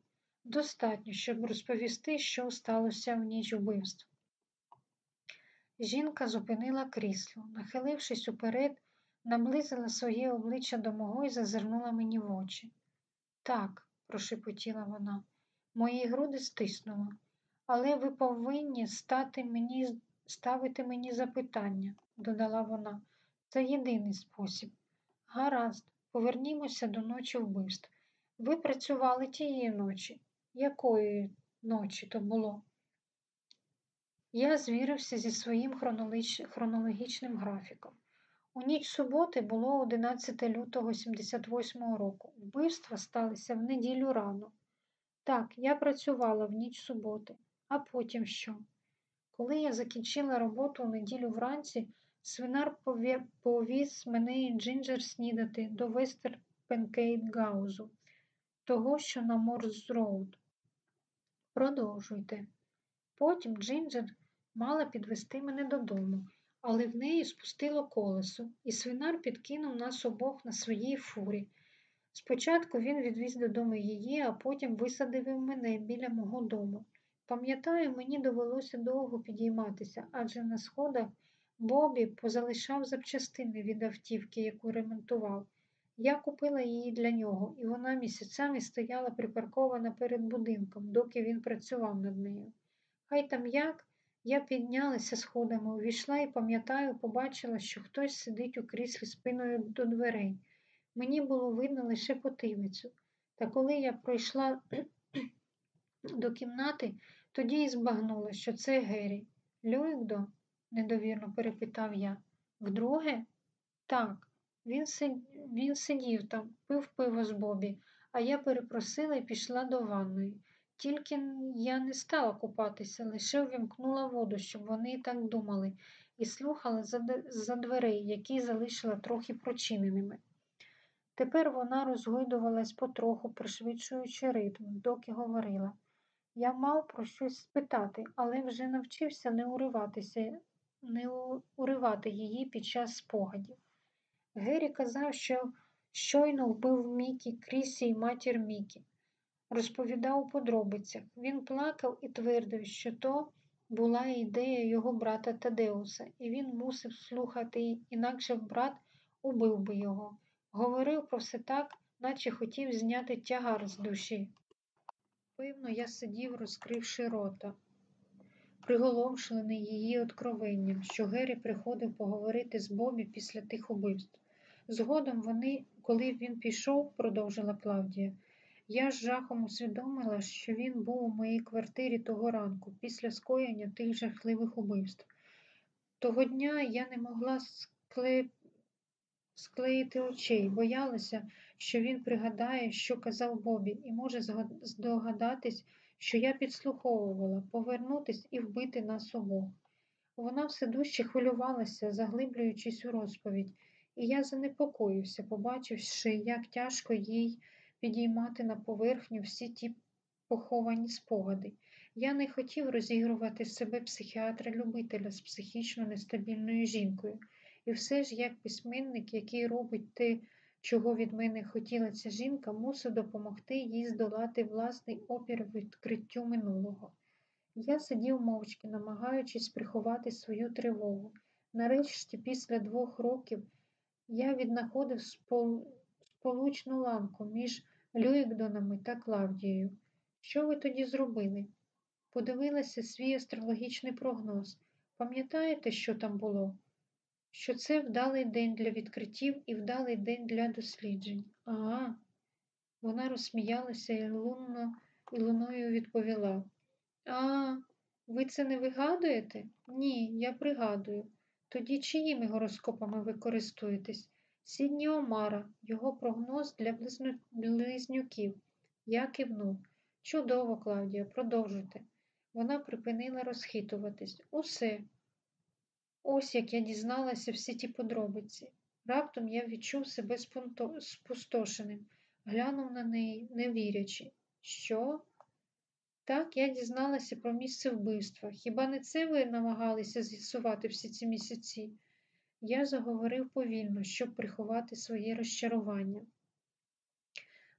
Speaker 1: Достатньо, щоб розповісти, що сталося в ніч убивств. Жінка зупинила крісло, нахилившись уперед, наблизила своє обличчя до мого і зазирнула мені в очі. Так, прошепотіла вона, мої груди стиснуло, але ви повинні стати мені, ставити мені запитання, додала вона. Це єдиний спосіб. Гаразд, повернімося до ночі вбивств. Ви працювали тієї ночі. Якої ночі то було? Я звірився зі своїм хронологічним графіком. У ніч суботи було 11 лютого 78 року. Вбивства сталися в неділю рано. Так, я працювала в ніч суботи, а потім що? Коли я закінчила роботу у неділю вранці, свинар повіз мене і Джинджер снідати до Вестер Пенкейк Гаузу, того, що на Морз Роуд. Продовжуйте. Потім Джинджер мала підвести мене додому, але в неї спустило колесо, і свинар підкинув нас обох на своїй фурі. Спочатку він відвіз додому її, а потім висадив мене біля мого дому. Пам'ятаю, мені довелося довго підійматися, адже на сходах Бобі позалишав запчастини від автівки, яку ремонтував. Я купила її для нього, і вона місяцями стояла припаркована перед будинком, доки він працював над нею. Хай там як, я піднялася сходами, увійшла і, пам'ятаю, побачила, що хтось сидить у кріслі спиною до дверей. Мені було видно лише потилицю. Та коли я пройшла до кімнати, тоді і збагнула, що це Геррі. Люїкдо? Недовірно перепитав я. Вдруге? Так, він, сид... він сидів там, пив пиво з Бобі, а я перепросила і пішла до ванної. Тільки я не стала купатися, лише увімкнула воду, щоб вони і так думали, і слухала за дверей, які залишила трохи прочиненими. Тепер вона розгойдувалась потроху, пришвидшуючи ритм, доки говорила. Я мав про щось спитати, але вже навчився не уриватися, не уривати її під час спогадів. Гері казав, що щойно вбив Мікі, Крісі й матір Мікі розповідав у подробицях. Він плакав і твердив, що то була ідея його брата Тадеуса, і він мусив слухати, інакше брат убив би його. Говорив про все так, наче хотів зняти тягар з душі. Певно, я сидів, розкривши рота, приголомшений її откровенням, що Гері приходив поговорити з Бобі після тих убивств. Згодом вони, коли він пішов, продовжила Клавдія, я з жахом усвідомила, що він був у моїй квартирі того ранку, після скоєння тих жахливих убивств. Того дня я не могла скле... склеїти очей, боялася, що він пригадає, що казав Бобі, і може здогадатись, що я підслуховувала, повернутись і вбити нас обох. Вона все дужче хвилювалася, заглиблюючись у розповідь, і я занепокоївся, побачивши, як тяжко їй підіймати на поверхню всі ті поховані спогади. Я не хотів розігрувати себе психіатра-любителя з психічно нестабільною жінкою. І все ж, як письменник, який робить те, чого від мене хотіла ця жінка, мусив допомогти їй здолати власний опір відкриттю минулого. Я сидів мовчки, намагаючись приховати свою тривогу. Нарешті, після двох років, я віднаходив сполучну ланку між Люїкдонами та Клавдією. Що ви тоді зробили? Подивилася свій астрологічний прогноз. Пам'ятаєте, що там було? Що це вдалий день для відкриттів і вдалий день для досліджень. А, вона розсміялася і лунно і луною відповіла. А, ви це не вигадуєте? Ні, я пригадую. Тоді чиїми гороскопами ви користуєтесь? Сідні Омара, його прогноз для близнюків. Я кивнув. Чудово, Клавдія, продовжуйте. Вона припинила розхитуватись. Усе. Ось як я дізналася всі ті подробиці. Раптом я відчув себе спустошеним, глянув на неї, не вірячи. Що? Так, я дізналася про місце вбивства. Хіба не це ви намагалися з'ясувати всі ці місяці? Я заговорив повільно, щоб приховати своє розчарування.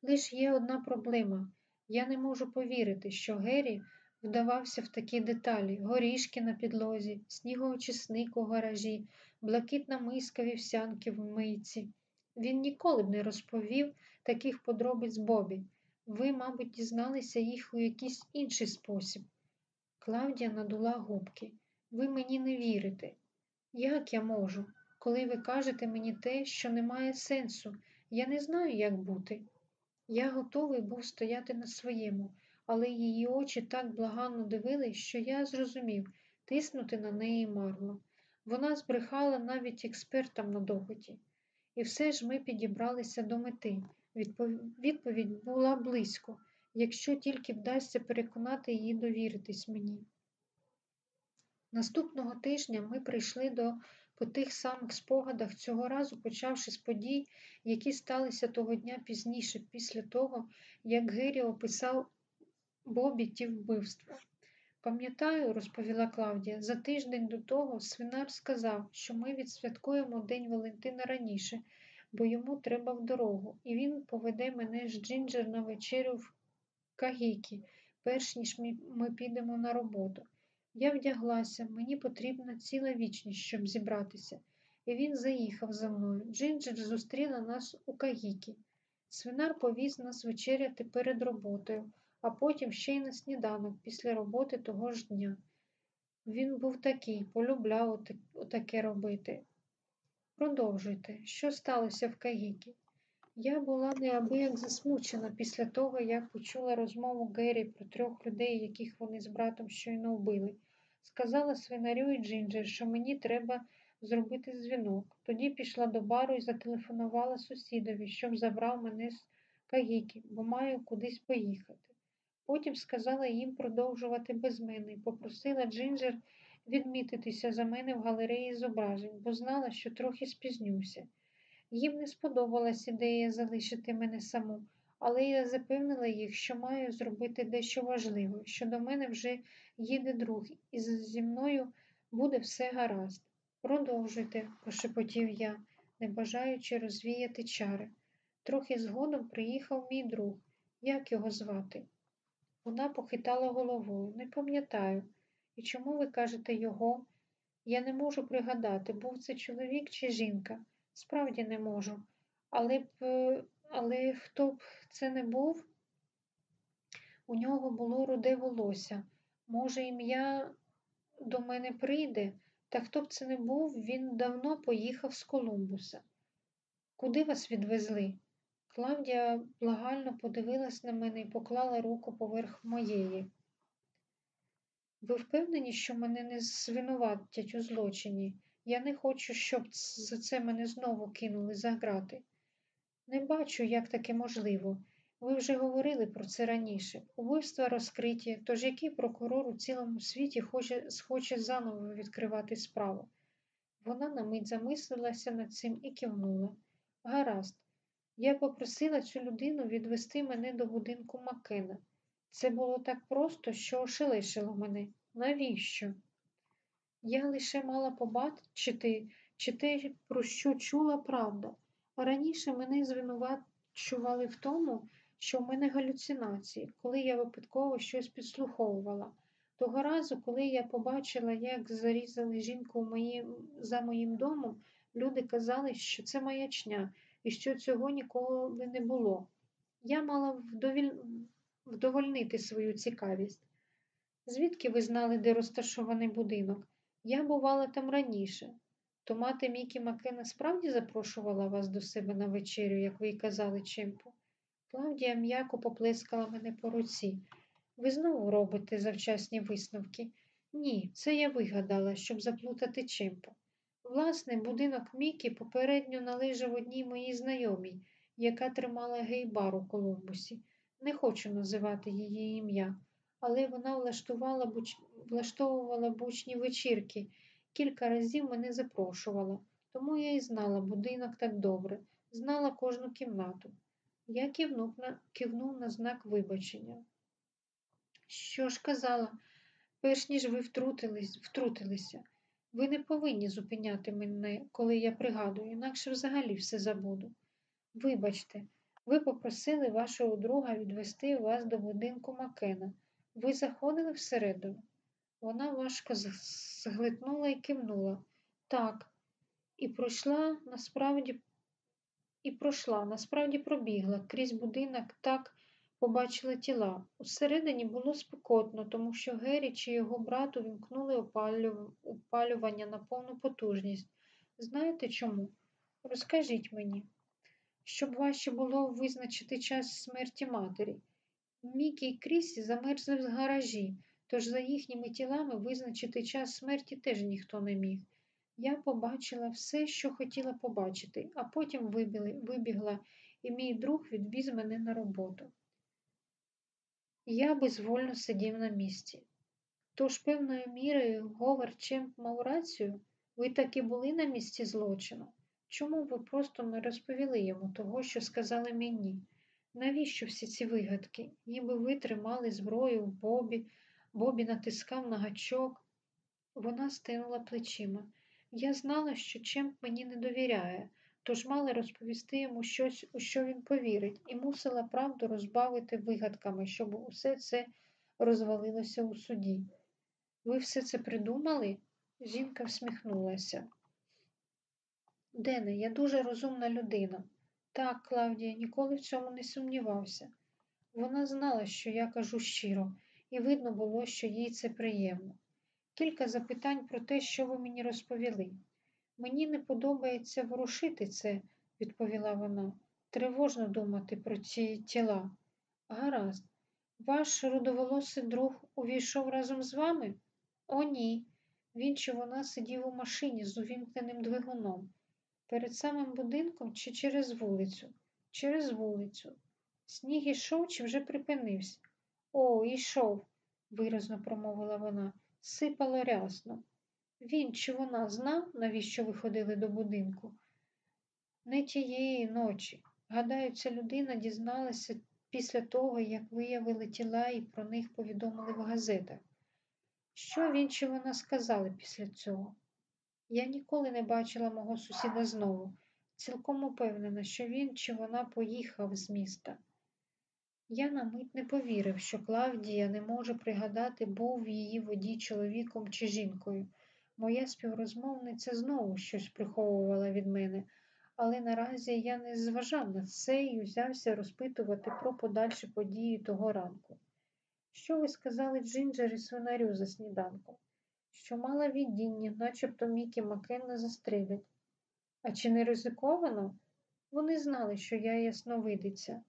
Speaker 1: Лиш є одна проблема. Я не можу повірити, що Геррі вдавався в такі деталі: горішки на підлозі, снігоочисник у гаражі, блакитна миска вівсянки в мийці. Він ніколи б не розповів таких подробиць Бобі. Ви, мабуть, дізналися їх у якийсь інший спосіб. Клавдія надула губки. Ви мені не вірите. Як я можу, коли ви кажете мені те, що не має сенсу? Я не знаю, як бути. Я готовий був стояти на своєму, але її очі так благанно дивились, що я зрозумів тиснути на неї марно. Вона збрехала навіть експертам на допиті. І все ж ми підібралися до мети. Відповідь була близько, якщо тільки вдасться переконати її довіритись мені. Наступного тижня ми прийшли до по тих самих спогадах, цього разу почавши з подій, які сталися того дня пізніше, після того, як Гері описав Бобі ті вбивства. Пам'ятаю, розповіла Клавдія, за тиждень до того свинар сказав, що ми відсвяткуємо День Валентина раніше, бо йому треба в дорогу, і він поведе мене з Джинджер на вечерю в Кагікі, перш ніж ми, підемо на роботу. Я вдяглася, мені потрібна ціла вічність, щоб зібратися, і він заїхав за мною. Джинджер зустріла нас у Кагікі. Свинар повіз нас вечеряти перед роботою, а потім ще й на сніданок після роботи того ж дня. Він був такий, полюбляв отаке робити. Продовжуйте, що сталося в Кагікі? Я була неабияк засмучена після того, як почула розмову Гері про трьох людей, яких вони з братом щойно вбили. Сказала свинарю і Джинджер, що мені треба зробити дзвінок. Тоді пішла до бару і зателефонувала сусідові, щоб забрав мене з Кагіки, бо маю кудись поїхати. Потім сказала їм продовжувати без мене і попросила Джинджер відмітитися за мене в галереї зображень, бо знала, що трохи спізнюся. Їм не сподобалась ідея залишити мене саму, але я запевнила їх, що маю зробити дещо важливе, що до мене вже їде друг, і зі мною буде все гаразд. Продовжуйте, прошепотів я, не бажаючи розвіяти чари. Трохи згодом приїхав мій друг. Як його звати? Вона похитала головою. Не пам'ятаю. І чому ви кажете його? Я не можу пригадати, був це чоловік чи жінка. Справді не можу. Але б, е, але хто б це не був, у нього було руде волосся. Може, ім'я до мене прийде, та хто б це не був, він давно поїхав з Колумбуса. Куди вас відвезли? Клавдія благально подивилась на мене і поклала руку поверх моєї. Ви впевнені, що мене не звинуватять у злочині? Я не хочу, щоб за це мене знову кинули за грати. Не бачу, як таке можливо. Ви вже говорили про це раніше. Убивства розкриті, тож який прокурор у цілому світі хоче, схоче заново відкривати справу? Вона на мить замислилася над цим і кивнула. Гаразд. Я попросила цю людину відвести мене до будинку Маккена. Це було так просто, що ошелешило мене. Навіщо? Я лише мала побачити, чи те, про що чула правда. Раніше мене звинувачували в тому, що в мене галюцинації, коли я випадково щось підслуховувала. Того разу, коли я побачила, як зарізали жінку моїм, за моїм домом, люди казали, що це маячня і що цього ніколи не було. Я мала вдовіль... вдовольнити свою цікавість. Звідки ви знали, де розташований будинок? Я бувала там раніше. То мати Мікі Макена справді запрошувала вас до себе на вечерю, як ви й казали Чимпу? Клавдія м'яко поплескала мене по руці. Ви знову робите завчасні висновки. Ні, це я вигадала, щоб заплутати Чимпу. Власне, будинок Мікі попередньо належав одній моїй знайомій, яка тримала гей-бар у Колумбусі. Не хочу називати її ім'я, але вона влаштувала буч... влаштовувала бучні вечірки, кілька разів мене запрошувала, тому я і знала будинок так добре, знала кожну кімнату. Я кивнув на, кивнув на знак вибачення. Що ж казала, перш ніж ви втрутились, втрутилися, ви не повинні зупиняти мене, коли я пригадую, інакше взагалі все забуду. Вибачте, ви попросили вашого друга відвести вас до будинку Макена. Ви заходили всередину? Вона важко зглитнула і кивнула. Так, і пройшла насправді і пройшла, насправді пробігла крізь будинок так побачила тіла. Усередині було спекотно, тому що Геррі чи його брат увімкнули опалювання на повну потужність. Знаєте чому? Розкажіть мені, щоб важче було визначити час смерті матері. Мікі і Крісі замерзли в гаражі, тож за їхніми тілами визначити час смерті теж ніхто не міг. Я побачила все, що хотіла побачити, а потім вибігла, і мій друг відвіз мене на роботу. Я безвольно сидів на місці. Тож, певною мірою, Говард Чемп мав рацію, ви таки були на місці злочину. Чому ви просто не розповіли йому того, що сказали мені? Навіщо всі ці вигадки? Ніби ви тримали зброю в Бобі, Бобі натискав на гачок. Вона стинула плечима. Я знала, що Чемп мені не довіряє, тож мала розповісти йому щось, у що він повірить, і мусила правду розбавити вигадками, щоб усе це розвалилося у суді. Ви все це придумали? Жінка всміхнулася. Дене, я дуже розумна людина. Так, Клавдія, ніколи в цьому не сумнівався. Вона знала, що я кажу щиро, і видно було, що їй це приємно. Кілька запитань про те, що ви мені розповіли. Мені не подобається ворушити це, відповіла вона. Тривожно думати про ці тіла. Гаразд, ваш рудоволосий друг увійшов разом з вами? О, ні. Він чи вона сидів у машині з увімкненим двигуном. Перед самим будинком чи через вулицю? Через вулицю. Сніг ішов чи вже припинився? О, ішов, виразно промовила вона. Сипало рясно. Він чи вона знав, навіщо ви ходили до будинку? Не тієї ночі. Гадаю, ця людина дізналася після того, як виявили тіла і про них повідомили в газетах. Що він чи вона сказали після цього? Я ніколи не бачила мого сусіда знову, цілком упевнена, що він чи вона поїхав з міста. Я на мить не повірив, що Клавдія не може пригадати, був її воді чоловіком чи жінкою. Моя співрозмовниця знову щось приховувала від мене, але наразі я не зважав на це і взявся розпитувати про подальші події того ранку. Що ви сказали Джинджері свинарю за сніданком? Що мала віддіння, начебто Мікі Макенна застрелять. А чи не ризиковано? Вони знали, що я ясновидиця,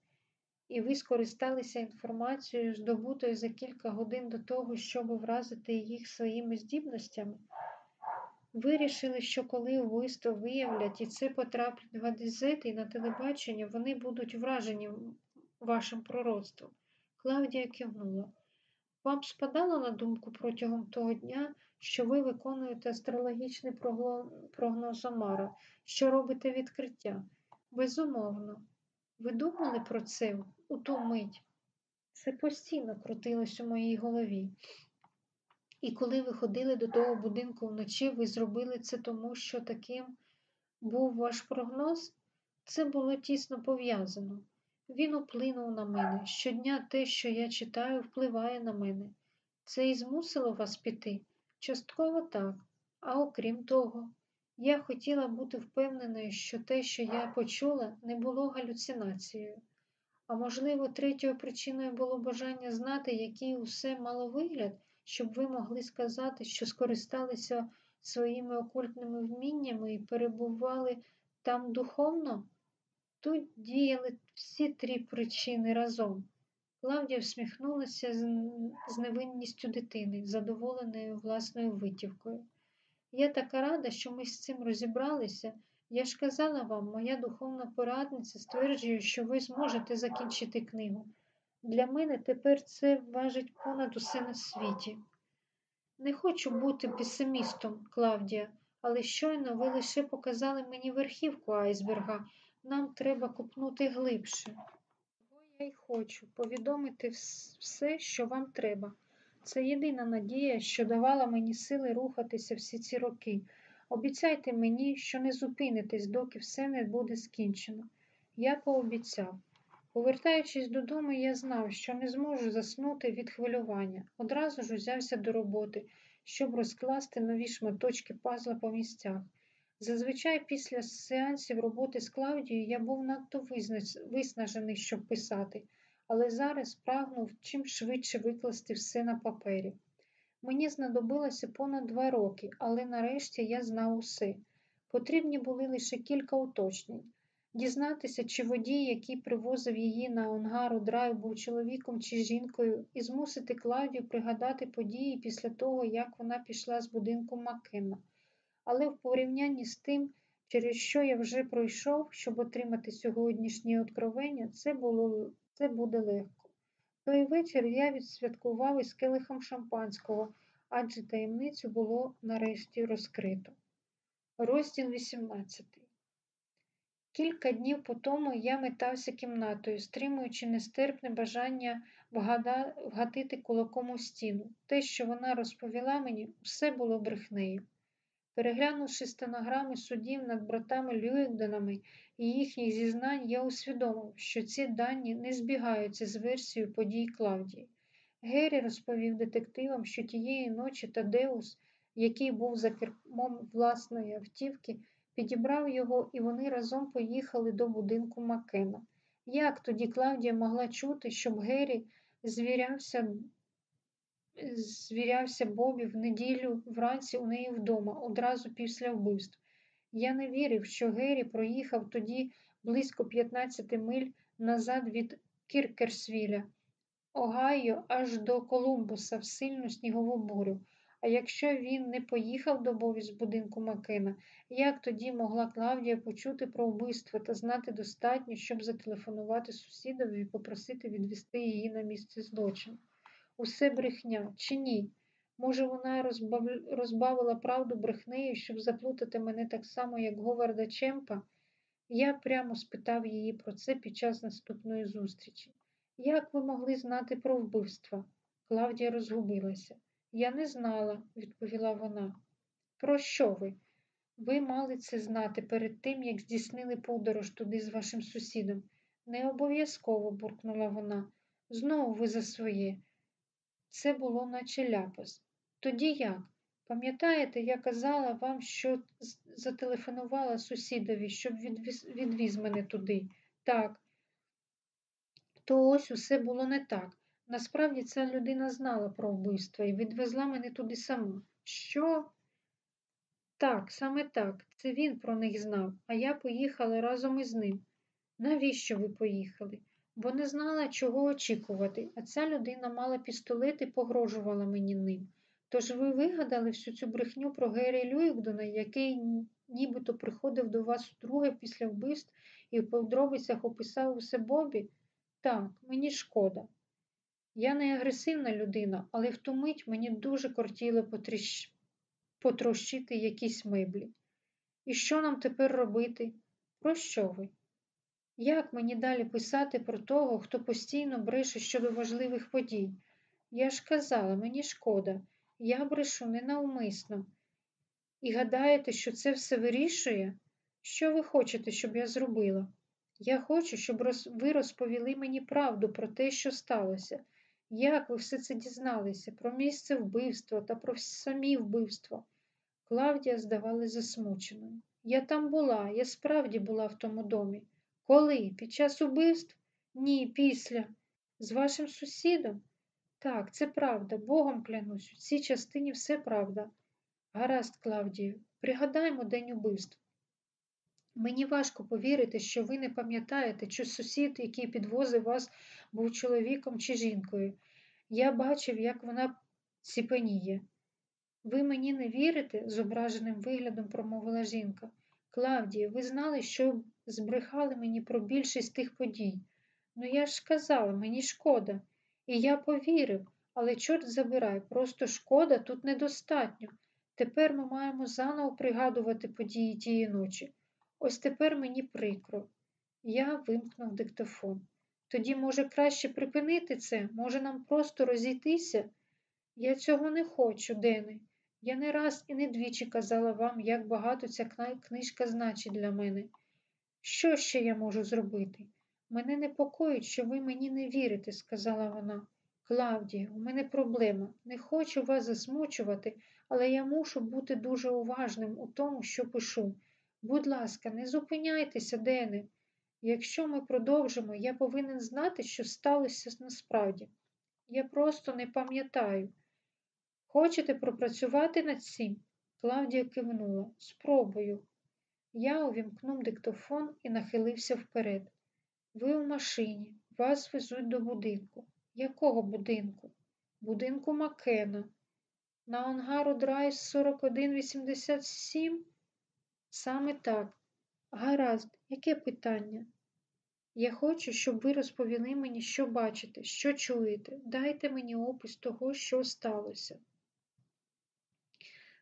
Speaker 1: і ви скористалися інформацією, здобутою за кілька годин до того, щоб вразити їх своїми здібностями. Вирішили, що коли вбивство виявлять і це потраплять в газети і на телебачення, вони будуть вражені вашим пророцтвом. Клавдія кивнула. Вам спадало на думку протягом того дня, що ви виконуєте астрологічний прогноз Омара, що робите відкриття? Безумовно. Ви думали про це у ту мить? Це постійно крутилось у моїй голові. І коли ви ходили до того будинку вночі, ви зробили це тому, що таким був ваш прогноз? Це було тісно пов'язано. Він вплинув на мене. Щодня те, що я читаю, впливає на мене. Це і змусило вас піти? Частково так. А окрім того, я хотіла бути впевненою, що те, що я почула, не було галюцинацією. А можливо, третьою причиною було бажання знати, який усе мало вигляд, щоб ви могли сказати, що скористалися своїми окультними вміннями і перебували там духовно? Тут діяли всі три причини разом. Клавдія всміхнулася з невинністю дитини, задоволеною власною витівкою. Я така рада, що ми з цим розібралися. Я ж казала вам, моя духовна порадниця стверджує, що ви зможете закінчити книгу. Для мене тепер це важить понад усе на світі. Не хочу бути песимістом, Клавдія, але щойно ви лише показали мені верхівку айсберга. Нам треба купнути глибше. Бо Я й хочу повідомити все, що вам треба. Це єдина надія, що давала мені сили рухатися всі ці роки. Обіцяйте мені, що не зупинитесь, доки все не буде скінчено. Я пообіцяв. Повертаючись додому, я знав, що не зможу заснути від хвилювання. Одразу ж узявся до роботи, щоб розкласти нові шматочки пазла по місцях. Зазвичай після сеансів роботи з Клаудією я був надто виснажений, щоб писати, але зараз прагнув чим швидше викласти все на папері. Мені знадобилося понад два роки, але нарешті я знав усе. Потрібні були лише кілька уточнень. Дізнатися, чи водій, який привозив її на Онгару драйв, був чоловіком чи жінкою, і змусити Клаудію пригадати події після того, як вона пішла з будинку Маккена але в порівнянні з тим, через що я вже пройшов, щоб отримати сьогоднішнє откровення, це було, це буде легко. Той вечір я відсвяткував із келихом шампанського, адже таємницю було нарешті розкрито. Розділ 18 Кілька днів по тому я метався кімнатою, стримуючи нестерпне бажання вгатити кулаком у стіну. Те, що вона розповіла мені, все було брехнею. Переглянувши стенограми судів над братами Люїкденами і їхніх зізнань, я усвідомив, що ці дані не збігаються з версією подій Клавдії. Геррі розповів детективам, що тієї ночі Тадеус, який був за кермом власної автівки, підібрав його, і вони разом поїхали до будинку Макена. Як тоді Клавдія могла чути, щоб Геррі звірявся звірявся Бобі в неділю вранці у неї вдома, одразу після вбивств. Я не вірив, що Геррі проїхав тоді близько 15 миль назад від Кіркерсвіля, Огайо аж до Колумбуса в сильну снігову бурю. А якщо він не поїхав до Бові з будинку Макена, як тоді могла Клавдія почути про вбивство та знати достатньо, щоб зателефонувати сусідові і попросити відвести її на місце злочину? Усе брехня, чи ні? Може, вона розбав... розбавила правду брехнею, щоб заплутати мене так само, як Говарда Чемпа? Я прямо спитав її про це під час наступної зустрічі. Як ви могли знати про вбивство? Клавдія розгубилася. Я не знала, відповіла вона. Про що ви? Ви мали це знати перед тим, як здійснили подорож туди з вашим сусідом. Не обов'язково, буркнула вона. Знову ви за своє. Це було наче ляпас. Тоді як? Пам'ятаєте, я казала вам, що зателефонувала сусідові, щоб відвіз, відвіз мене туди? Так. То ось усе було не так. Насправді ця людина знала про вбивство і відвезла мене туди сама. Що? Так, саме так. Це він про них знав, а я поїхала разом із ним. Навіщо ви поїхали? бо не знала, чого очікувати, а ця людина мала пістолет і погрожувала мені ним. Тож ви вигадали всю цю брехню про Геррі Люїкдона, який нібито приходив до вас вдруге після вбивств і в подробицях описав усе Бобі? Так, мені шкода. Я не агресивна людина, але в ту мить мені дуже кортіло потріщ... потрощити якісь меблі. І що нам тепер робити? Про що ви? Як мені далі писати про того, хто постійно бреше щодо важливих подій? Я ж казала, мені шкода, я брешу ненавмисно. І гадаєте, що це все вирішує? Що ви хочете, щоб я зробила? Я хочу, щоб ви розповіли мені правду про те, що сталося. Як ви все це дізналися, про місце вбивства та про самі вбивства? Клавдія здавалась засмученою. Я там була, я справді була в тому домі. Коли? Під час убивств? Ні, після. З вашим сусідом? Так, це правда, Богом клянусь, у цій частині все правда. Гаразд, Клавдію, пригадаймо день убивств. Мені важко повірити, що ви не пам'ятаєте, чи сусід, який підвозив вас, був чоловіком чи жінкою. Я бачив, як вона ціпеніє. Ви мені не вірите? з ображеним виглядом промовила жінка. Клавдія, ви знали, що збрехали мені про більшість тих подій. Ну я ж сказала, мені шкода. І я повірив, але чорт забирай, просто шкода тут недостатньо. Тепер ми маємо заново пригадувати події тієї ночі. Ось тепер мені прикро. Я вимкнув диктофон. Тоді, може, краще припинити це? Може, нам просто розійтися? Я цього не хочу, Дене. Я не раз і не двічі казала вам, як багато ця книжка значить для мене. Що ще я можу зробити? Мене непокоїть, що ви мені не вірите, сказала вона. Клавдія, у мене проблема. Не хочу вас засмучувати, але я мушу бути дуже уважним у тому, що пишу. Будь ласка, не зупиняйтеся, Дене. Якщо ми продовжимо, я повинен знати, що сталося насправді. Я просто не пам'ятаю. Хочете пропрацювати над цим? Клавдія кивнула. Спробую. Я увімкнув диктофон і нахилився вперед. Ви у машині, вас везуть до будинку. Якого будинку? Будинку Макена. На Онгару Драйв 4187? Саме так. Гаразд, яке питання? Я хочу, щоб ви розповіли мені, що бачите, що чуєте. Дайте мені опис того, що сталося.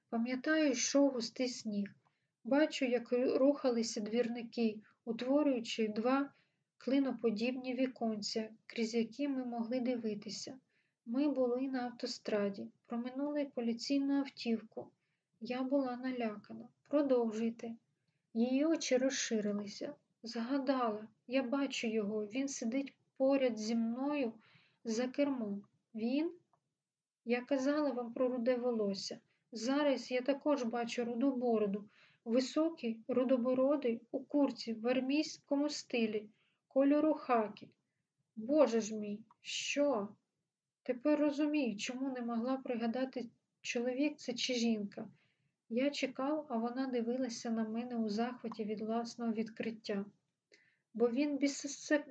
Speaker 1: Пам'ятаю, йшов густий сніг. Бачу, як рухалися двірники, утворюючи два клиноподібні віконця, крізь які ми могли дивитися. Ми були на автостраді, проминули поліційну автівку. Я була налякана. Продовжуйте. Її очі розширилися. Згадала, я бачу його, він сидить поряд зі мною за кермом. Він? Я казала вам про руде волосся. Зараз я також бачу руду бороду, високий, рудобородий, у курці, в армійському стилі, кольору хакі. Боже ж мій, що? Тепер розумію, чому не могла пригадати, чоловік це чи жінка. Я чекав, а вона дивилася на мене у захваті від власного відкриття. Бо він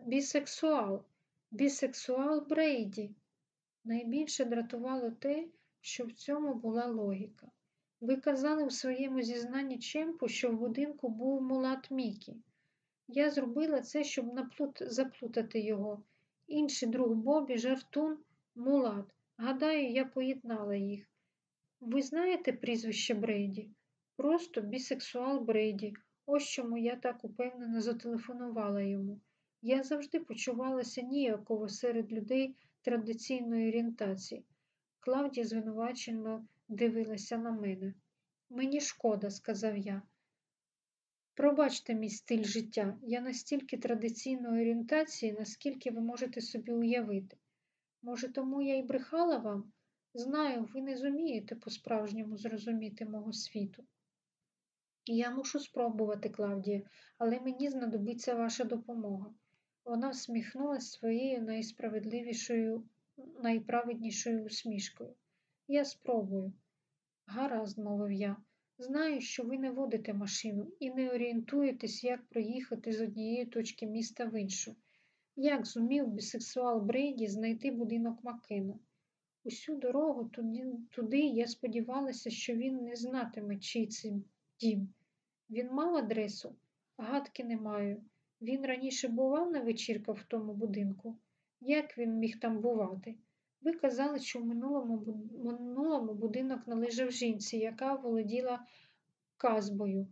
Speaker 1: бісексуал, бісексуал Брейді. Найбільше дратувало те, що в цьому була логіка. Ви казали в своєму зізнанні Чемпу, що в будинку був мулат Мікі. Я зробила це, щоб заплутати його. Інший друг Бобі, жартун, мулат. Гадаю, я поєднала їх. Ви знаєте прізвище Брейді? Просто бісексуал Брейді. Ось чому я так упевнено зателефонувала йому. Я завжди почувалася ніяково серед людей традиційної орієнтації. Клавдія звинувачено дивилася на мене. Мені шкода, сказав я. Пробачте мій стиль життя. Я настільки традиційної орієнтації, наскільки ви можете собі уявити. Може, тому я й брехала вам? Знаю, ви не зумієте по-справжньому зрозуміти мого світу. Я мушу спробувати, Клавдія, але мені знадобиться ваша допомога. Вона всміхнулася своєю найсправедливішою, найправеднішою усмішкою. Я спробую. Гаразд, мовив я. Знаю, що ви не водите машину і не орієнтуєтесь, як проїхати з однієї точки міста в іншу. Як зумів бісексуал Брейді знайти будинок Макена? Усю дорогу туди, туди я сподівалася, що він не знатиме, чий це дім. Він мав адресу? Гадки не маю. Він раніше бував на вечірках в тому будинку. Як він міг там бувати? Ви казали, що в минулому минулому будинок належав жінці, яка володіла казбою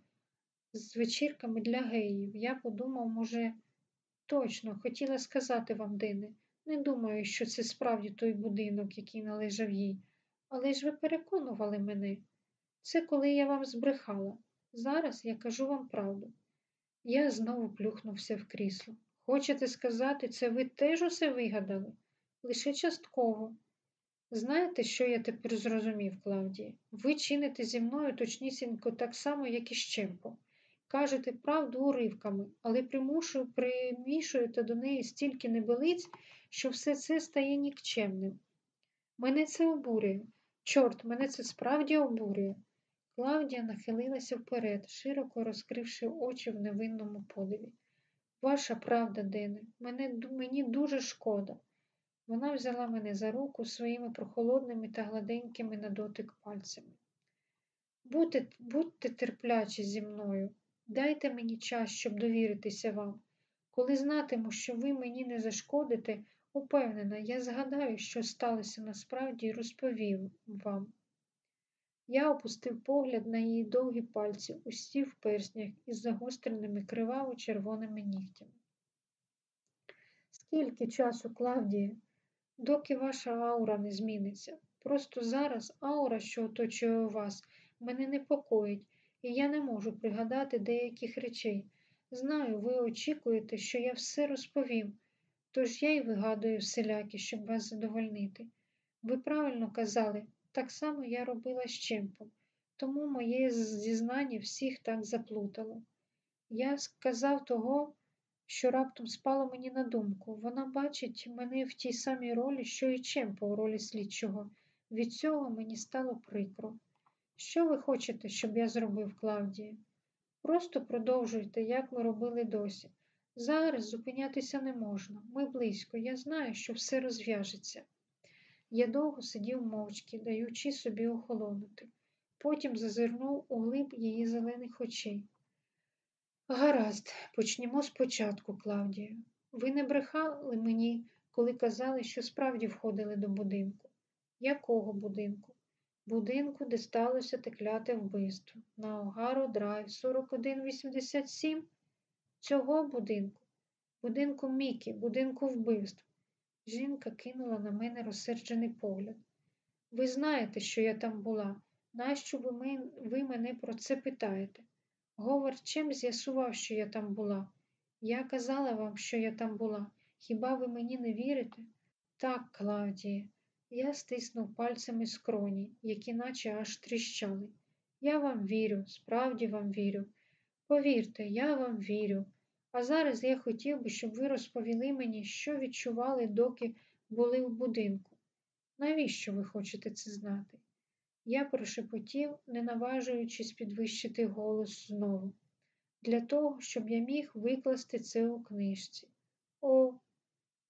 Speaker 1: з вечірками для геїв. Я подумав, може, точно, хотіла сказати вам, Дине. Не думаю, що це справді той будинок, який належав їй. Але ж ви переконували мене. Це коли я вам збрехала. Зараз я кажу вам правду. Я знову плюхнувся в крісло. Хочете сказати, це ви теж усе вигадали? Лише частково. Знаєте, що я тепер зрозумів, Клавдія? Ви чините зі мною точнісінько так само, як і з Чемпо. Кажете правду уривками, але примішуєте до неї стільки небелиць, що все це стає нікчемним. Мене це обурює. Чорт, мене це справді обурює. Клавдія нахилилася вперед, широко розкривши очі в невинному подиві. Ваша правда, Дене, мене, мені дуже шкода. Вона взяла мене за руку своїми прохолодними та гладенькими на дотик пальцями. Будьте, будьте терплячі зі мною, дайте мені час, щоб довіритися вам. Коли знатиму, що ви мені не зашкодите, упевнена, я згадаю, що сталося насправді і розповім вам. Я опустив погляд на її довгі пальці, усі в перснях із загостреними криваво червоними нігтями. Скільки часу, Клавдії, доки ваша аура не зміниться? Просто зараз аура, що оточує вас, мене непокоїть, і я не можу пригадати деяких речей. Знаю, ви очікуєте, що я все розповім, тож я й вигадую всілякі, щоб вас задовольнити. Ви правильно казали, так само я робила з Чемпом, тому моє зізнання всіх так заплутало. Я сказав того, що раптом спало мені на думку. Вона бачить мене в тій самій ролі, що і Чемпа у ролі слідчого. Від цього мені стало прикро. Що ви хочете, щоб я зробив, Клавдії? Просто продовжуйте, як ми робили досі. Зараз зупинятися не можна. Ми близько. Я знаю, що все розв'яжеться. Я довго сидів мовчки, даючи собі охолонути. Потім зазирнув у глиб її зелених очей. Гаразд, почнімо спочатку, Клавдію. Ви не брехали мені, коли казали, що справді входили до будинку. Якого будинку? Будинку, де сталося те кляте вбивство. На Огаро Драйв 4187. Цього будинку. Будинку Мікі, будинку вбивств. Жінка кинула на мене розсерджений погляд. Ви знаєте, що я там була. Нащо ви, мене про це питаєте? Говард чим з'ясував, що я там була. Я казала вам, що я там була. Хіба ви мені не вірите? Так, Клавдія. Я стиснув пальцями скроні, які наче аж тріщали. Я вам вірю, справді вам вірю. Повірте, я вам вірю. А зараз я хотів би, щоб ви розповіли мені, що відчували, доки були в будинку. Навіщо ви хочете це знати? Я прошепотів, не наважуючись підвищити голос знову. Для того, щоб я міг викласти це у книжці. О,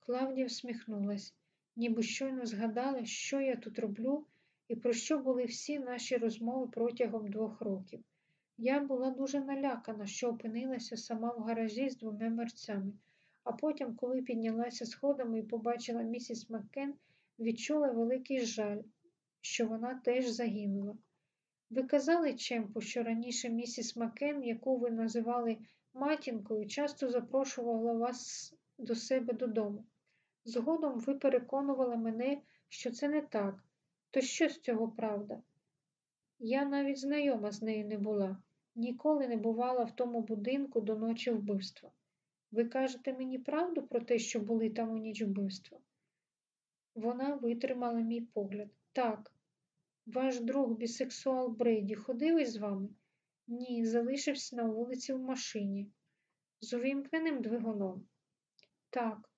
Speaker 1: Клавдія всміхнулась, ніби щойно згадала, що я тут роблю і про що були всі наші розмови протягом двох років. Я була дуже налякана, що опинилася сама в гаражі з двома мерцями, а потім, коли піднялася сходами і побачила місіс Маккен, відчула великий жаль, що вона теж загинула. Ви казали Чемпу, що раніше місіс Маккен, яку ви називали матінкою, часто запрошувала вас до себе додому. Згодом ви переконували мене, що це не так. То що з цього правда? Я навіть знайома з нею не була, ніколи не бувала в тому будинку до ночі вбивства. Ви кажете мені правду про те, що були там у ніч вбивства? Вона витримала мій погляд. Так. Ваш друг бісексуал Брейді ходив із вами? Ні, залишився на вулиці в машині. З увімкненим двигуном. Так.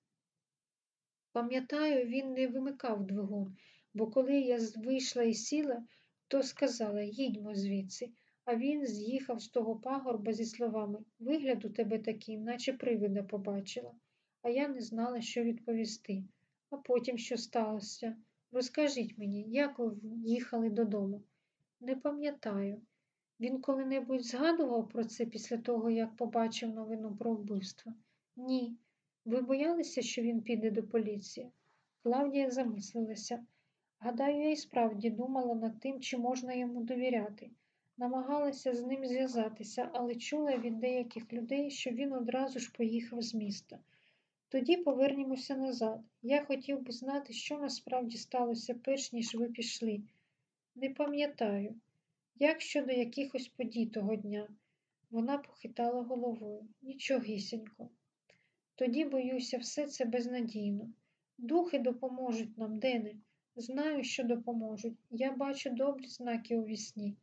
Speaker 1: Пам'ятаю, він не вимикав двигун, бо коли я вийшла і сіла, то сказала їдьмо звідси, а він з'їхав з того пагорба зі словами Вигляд у тебе такий, наче привида побачила, а я не знала, що відповісти. А потім що сталося? Розкажіть мені, як ви їхали додому? Не пам'ятаю. Він коли-небудь згадував про це після того, як побачив новину про вбивство? Ні. Ви боялися, що він піде до поліції? Клавдія замислилася. Гадаю, я й справді думала над тим, чи можна йому довіряти. Намагалася з ним зв'язатися, але чула від деяких людей, що він одразу ж поїхав з міста. Тоді повернімося назад. Я хотів би знати, що насправді сталося перш ніж ви пішли. Не пам'ятаю, як щодо якихось подій того дня. Вона похитала головою. Нічогісінько. Тоді, боюся, все це безнадійно. Духи допоможуть нам, Дене. Знаю, що допоможуть. Я бачу добрі знаки у вісні.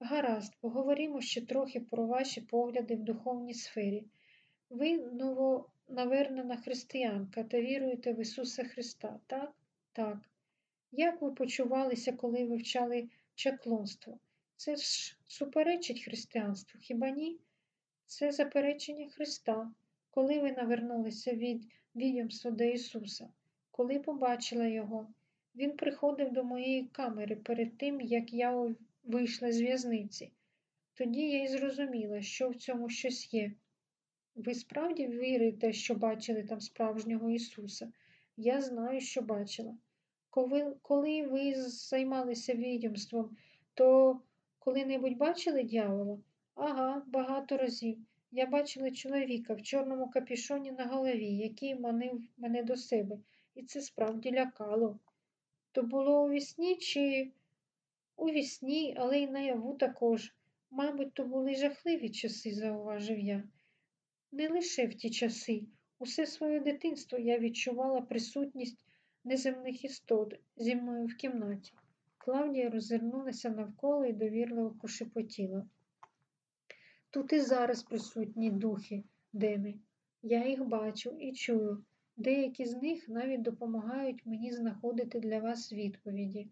Speaker 1: Гаразд, поговоримо ще трохи про ваші погляди в духовній сфері. Ви новонавернена християнка та віруєте в Ісуса Христа, так? Так. Як ви почувалися, коли вивчали чаклунство? Це ж суперечить християнству, хіба ні? Це заперечення Христа, коли ви навернулися від відьомства до Ісуса, коли побачила Його. Він приходив до моєї камери перед тим, як я вийшла з в'язниці. Тоді я й зрозуміла, що в цьому щось є. Ви справді вірите, що бачили там справжнього Ісуса? Я знаю, що бачила. Коли, ви займалися відьомством, то коли-небудь бачили дьявола? Ага, багато разів. Я бачила чоловіка в чорному капішоні на голові, який манив мене до себе, і це справді лякало. То було у вісні чи у вісні, але й наяву також. Мабуть, то були жахливі часи, зауважив я. Не лише в ті часи. Усе своє дитинство я відчувала присутність неземних істот зі мною в кімнаті. Клавдія роззирнулася навколо і довірливо пошепотіла. Тут і зараз присутні духи, Дени. Я їх бачу і чую. Деякі з них навіть допомагають мені знаходити для вас відповіді.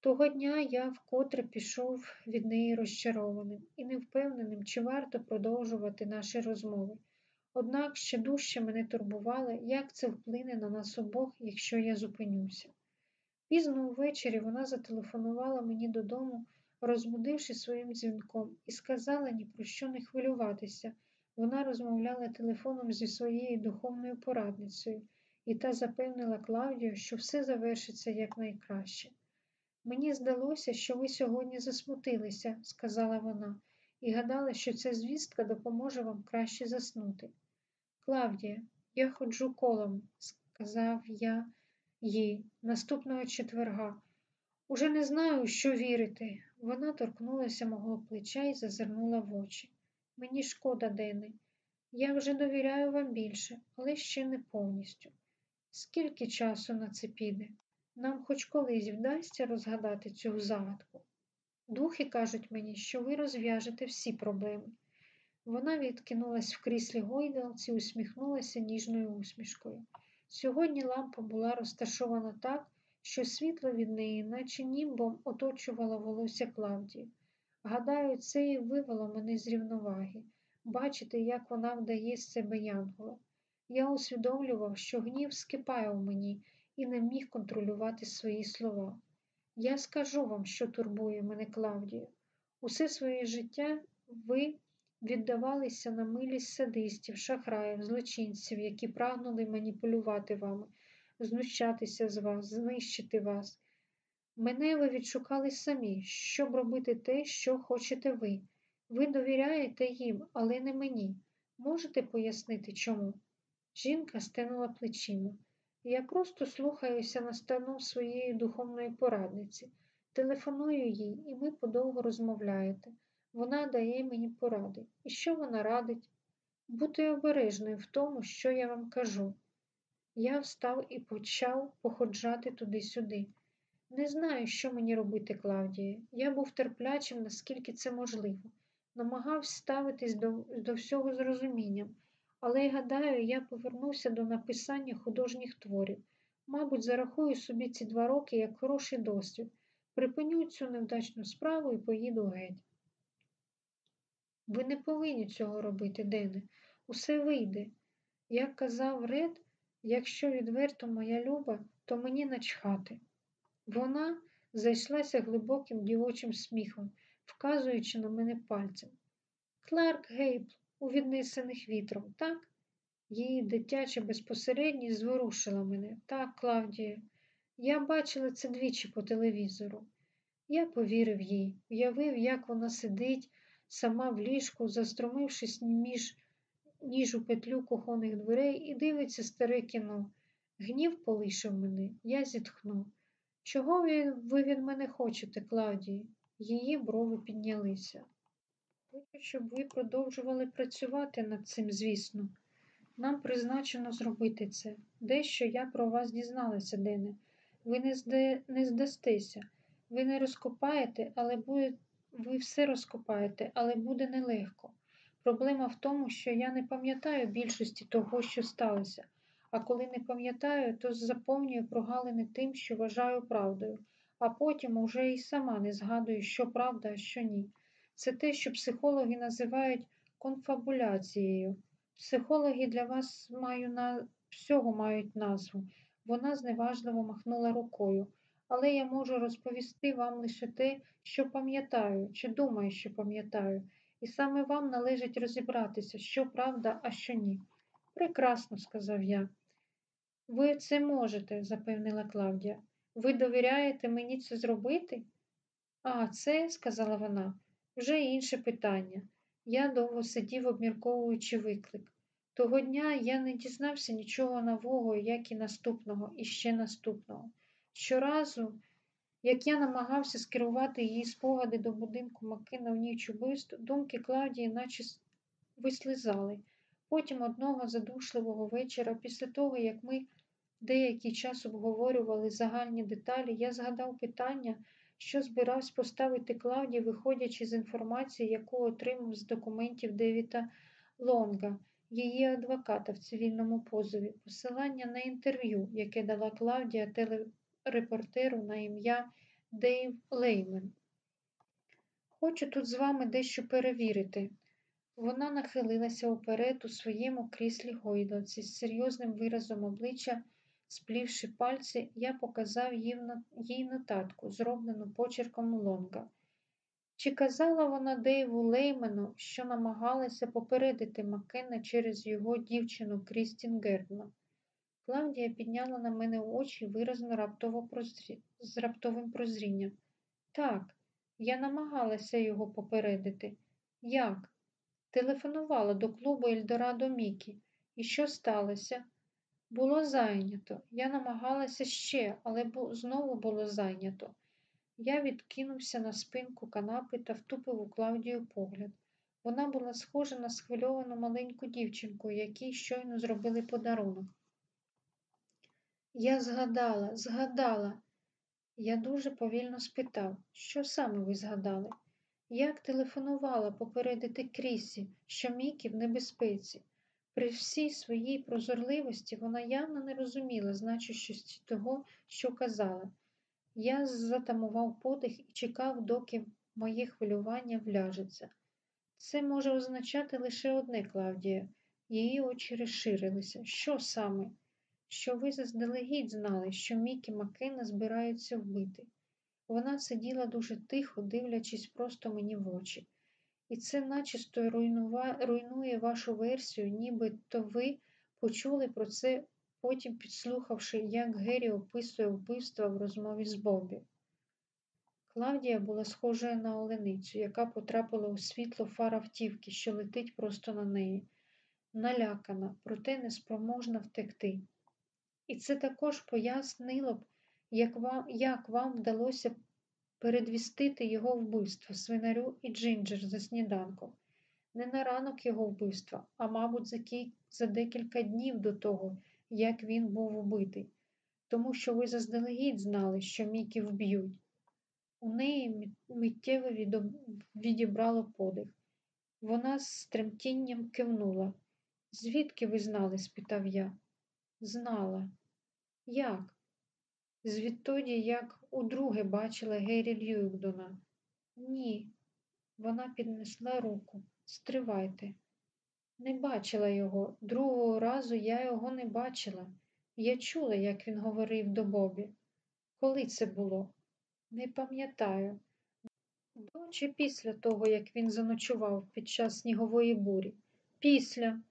Speaker 1: Того дня я вкотре пішов від неї розчарованим і невпевненим, чи варто продовжувати наші розмови. Однак ще дужче мене турбувало, як це вплине на нас обох, якщо я зупинюся. Пізно ввечері вона зателефонувала мені додому, розбудивши своїм дзвінком, і сказала ні про що не хвилюватися. Вона розмовляла телефоном зі своєю духовною порадницею, і та запевнила Клавдію, що все завершиться якнайкраще. Мені здалося, що ви сьогодні засмутилися, сказала вона, і гадала, що ця звістка допоможе вам краще заснути. Клавдія, я ходжу колом, сказав я їй наступного четверга. Уже не знаю, що вірити. Вона торкнулася мого плеча і зазирнула в очі. Мені шкода, Дени. Я вже довіряю вам більше, але ще не повністю. Скільки часу на це піде? Нам хоч колись вдасться розгадати цю загадку. Духи кажуть мені, що ви розв'яжете всі проблеми. Вона відкинулась в кріслі гойдалці, усміхнулася ніжною усмішкою. Сьогодні лампа була розташована так, що світло від неї, наче німбом, оточувало волосся Клавдії. Гадаю, це і вивело мене з рівноваги, бачити, як вона вдає з себе янгола. Я усвідомлював, що гнів скипає у мені і не міг контролювати свої слова. Я скажу вам, що турбує мене, Клавдію. Усе своє життя ви віддавалися на милість садистів, шахраїв, злочинців, які прагнули маніпулювати вами, знущатися з вас, знищити вас. Мене ви відшукали самі, щоб робити те, що хочете ви. Ви довіряєте їм, але не мені. Можете пояснити чому? Жінка стенула плечима. Я просто слухаюся настанов своєї духовної порадниці, телефоную їй, і ми подовго розмовляєте. Вона дає мені поради. І що вона радить? Бути обережною в тому, що я вам кажу. Я встав і почав походжати туди-сюди. Не знаю, що мені робити, Клавдія. Я був терплячим, наскільки це можливо, намагався ставитись до, до всього з розумінням, але гадаю, я повернувся до написання художніх творів. Мабуть, зарахую собі ці два роки як хороший досвід. Припиню цю невдачну справу і поїду геть. Ви не повинні цього робити, Дене. Усе вийде. Як казав Ред, якщо відверто моя люба, то мені начхати. Вона зайшлася глибоким дівочим сміхом, вказуючи на мене пальцем. Кларк Гейбл у віднесених вітром, так? Її дитяча безпосередність зворушила мене. Так, Клавдія, я бачила це двічі по телевізору. Я повірив їй, уявив, як вона сидить сама в ліжку, застромившись між ніж у петлю кухонних дверей і дивиться старе кіно. Гнів полишив мене, я зітхнув. Чого ви від мене хочете, Клавдії? Її брови піднялися. Хочу, щоб ви продовжували працювати над цим, звісно. Нам призначено зробити це. Дещо я про вас дізналася, Дене. Ви не, зде... не здастеся, ви не розкопаєте, але буде... ви все розкопаєте, але буде нелегко. Проблема в тому, що я не пам'ятаю більшості того, що сталося, а коли не пам'ятаю, то заповнюю прогалини тим, що вважаю правдою, а потім уже і сама не згадую, що правда, а що ні. Це те, що психологи називають конфабуляцією. Психологи для вас маю на... всього мають назву. Вона зневажливо махнула рукою. Але я можу розповісти вам лише те, що пам'ятаю, чи думаю, що пам'ятаю, і саме вам належить розібратися, що правда, а що ні. Прекрасно, сказав я. Ви це можете, запевнила Клавдія. Ви довіряєте мені це зробити? А, це, сказала вона, вже інше питання. Я довго сидів, обмірковуючи виклик. Того дня я не дізнався нічого нового, як і наступного, і ще наступного. Щоразу, як я намагався скерувати її спогади до будинку Макина в ніч убивств, думки Клавдії наче вислизали. Потім одного задушливого вечора, після того, як ми деякий час обговорювали загальні деталі, я згадав питання, що збирався поставити Клавдії, виходячи з інформації, яку отримав з документів Девіта Лонга, її адвоката в цивільному позові, посилання на інтерв'ю, яке дала Клавдія телерепортеру на ім'я Дейв Леймен. Хочу тут з вами дещо перевірити. Вона нахилилася уперед у своєму кріслі гойдалці з серйозним виразом обличчя, сплівши пальці, я показав їй нотатку, зроблену почерком Лонга. Чи казала вона Дейву Леймену, що намагалася попередити Маккена через його дівчину Крістін Гердман? Клавдія підняла на мене очі виразно раптово прозрі... з раптовим прозрінням. Так, я намагалася його попередити. Як? Телефонувала до клубу Ельдорадо Мікі. І що сталося? Було зайнято. Я намагалася ще, але знову було зайнято. Я відкинувся на спинку канапи та втупив у Клавдію погляд. Вона була схожа на схвильовану маленьку дівчинку, якій щойно зробили подарунок. Я згадала, згадала. Я дуже повільно спитав, що саме ви згадали? Як телефонувала попередити Крісі, що Мікі в небезпеці. При всій своїй прозорливості вона явно не розуміла значущості того, що казала. Я затамував подих і чекав, доки моє хвилювання вляжеться. Це може означати лише одне, Клавдія. Її очі розширилися. Що саме? Що ви заздалегідь знали, що Мікі Маккена збираються вбити. Вона сиділа дуже тихо, дивлячись просто мені в очі. І це начисто руйнува... руйнує вашу версію, ніби то ви почули про це, потім підслухавши, як Геррі описує вбивство в розмові з Бобі. Клавдія була схожа на оленицю, яка потрапила у світло фар автівки, що летить просто на неї, налякана, проте неспроможна втекти. І це також пояснило б, як вам, як вам вдалося передвістити його вбивство свинарю і Джинджер за сніданком. Не на ранок його вбивства, а, мабуть, за, кій... за декілька днів до того, як він був убитий, тому що ви заздалегідь знали, що Мікі вб'ють. У неї миттєво відібрало подих. Вона з тремтінням кивнула. Звідки ви знали? спитав я. Знала. Як? Звідтоді, як удруге бачила Гері Льюікдона. Ні, вона піднесла руку. Стривайте. Не бачила його. Другого разу я його не бачила. Я чула, як він говорив до Бобі. Коли це було? Не пам'ятаю. До чи після того, як він заночував під час снігової бурі? Після.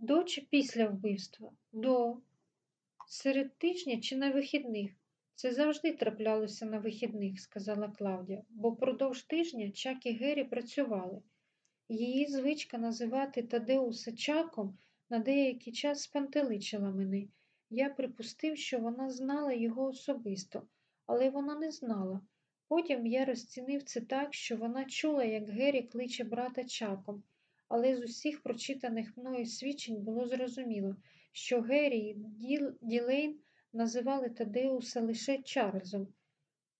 Speaker 1: До чи після вбивства? До. Серед тижня чи на вихідних? Це завжди траплялося на вихідних, сказала Клавдія, бо впродовж тижня Чак і Гері працювали. Її звичка називати Тадеуса Чаком на деякий час спантеличила мене. Я припустив, що вона знала його особисто, але вона не знала. Потім я розцінив це так, що вона чула, як Гері кличе брата Чаком, але з усіх прочитаних мною свідчень було зрозуміло, що Гері і Ділейн називали Тадеуса лише Чарльзом,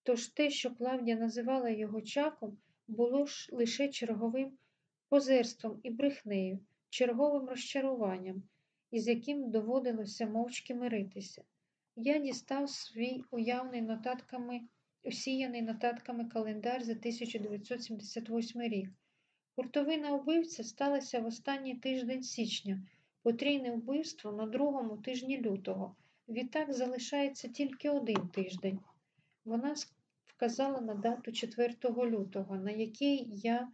Speaker 1: тож те, що Клавдія називала його чаком, було ж лише черговим позерством і брехнею, черговим розчаруванням, із яким доводилося мовчки миритися. Я дістав свій уявний нотатками усіяний нотатками календар за 1978 рік. Гуртовина вбивця сталася в останній тиждень січня, потрійне вбивство на другому тижні лютого. Відтак залишається тільки один тиждень. Вона вказала на дату 4 лютого, на якій я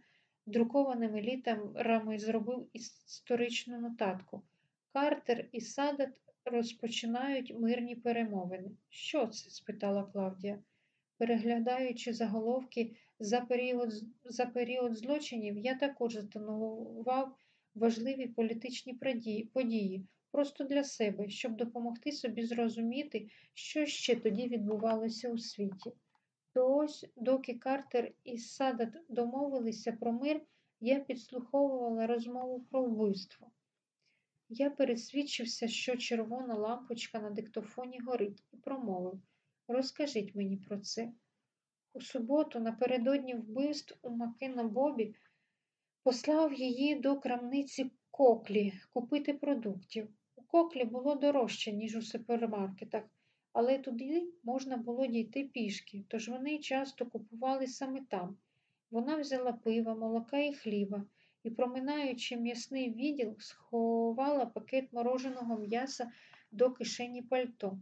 Speaker 1: друкованими літерами зробив історичну нотатку. Картер і Садат розпочинають мирні перемовини. Що це? спитала Клавдія. Переглядаючи заголовки за період, за період злочинів, я також затонував важливі політичні події, просто для себе, щоб допомогти собі зрозуміти, що ще тоді відбувалося у світі. То ось, доки Картер і Садат домовилися про мир, я підслуховувала розмову про вбивство. Я пересвідчився, що червона лампочка на диктофоні горить, і промовив Розкажіть мені про це. У суботу, напередодні вбивств у Макина Бобі, послав її до крамниці коклі купити продуктів. У коклі було дорожче, ніж у супермаркетах, але туди можна було дійти пішки, тож вони часто купували саме там. Вона взяла пива, молока і хліба і, проминаючи м'ясний відділ, сховала пакет мороженого м'яса до кишені пальто.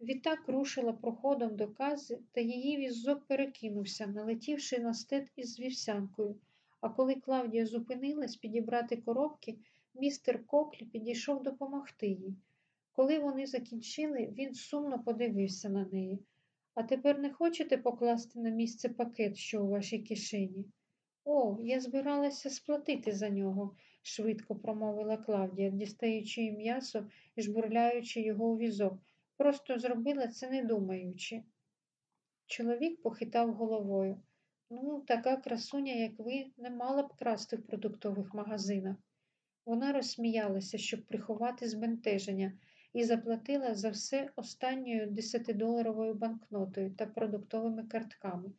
Speaker 1: Відтак рушила проходом до кази, та її візок перекинувся, налетівши на стет із вівсянкою. А коли Клавдія зупинилась підібрати коробки, містер Коклі підійшов допомогти їй. Коли вони закінчили, він сумно подивився на неї. А тепер не хочете покласти на місце пакет, що у вашій кишені? О, я збиралася сплатити за нього, швидко промовила Клавдія, дістаючи м'ясо і жбурляючи його у візок. Просто зробила це не думаючи. Чоловік похитав головою. Ну, така красуня, як ви, не мала б красти в продуктових магазинах. Вона розсміялася, щоб приховати збентеження, і заплатила за все останньою десятидоларовою банкнотою та продуктовими картками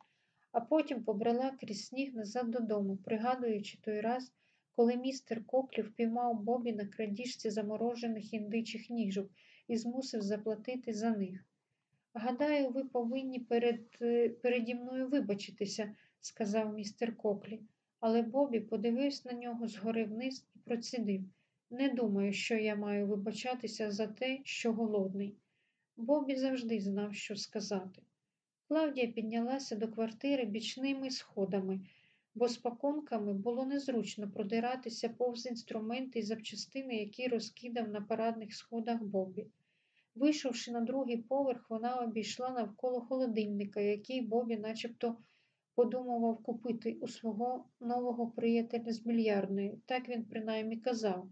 Speaker 1: а потім побрела крізь сніг назад додому, пригадуючи той раз, коли містер Коклі впіймав Бобі на крадіжці заморожених індичих ніжок і змусив заплатити за них. Гадаю, ви повинні перед, е, переді мною вибачитися, сказав містер Коклі, але Бобі подивився на нього згори вниз і процідив. Не думаю, що я маю вибачатися за те, що голодний. Бобі завжди знав, що сказати. Клавдія піднялася до квартири бічними сходами, бо з пакунками було незручно продиратися повз інструменти і запчастини, які розкидав на парадних сходах Бобі. Вийшовши на другий поверх, вона обійшла навколо холодильника, який Бобі начебто подумував купити у свого нового приятеля з більярдної. Так він принаймні казав.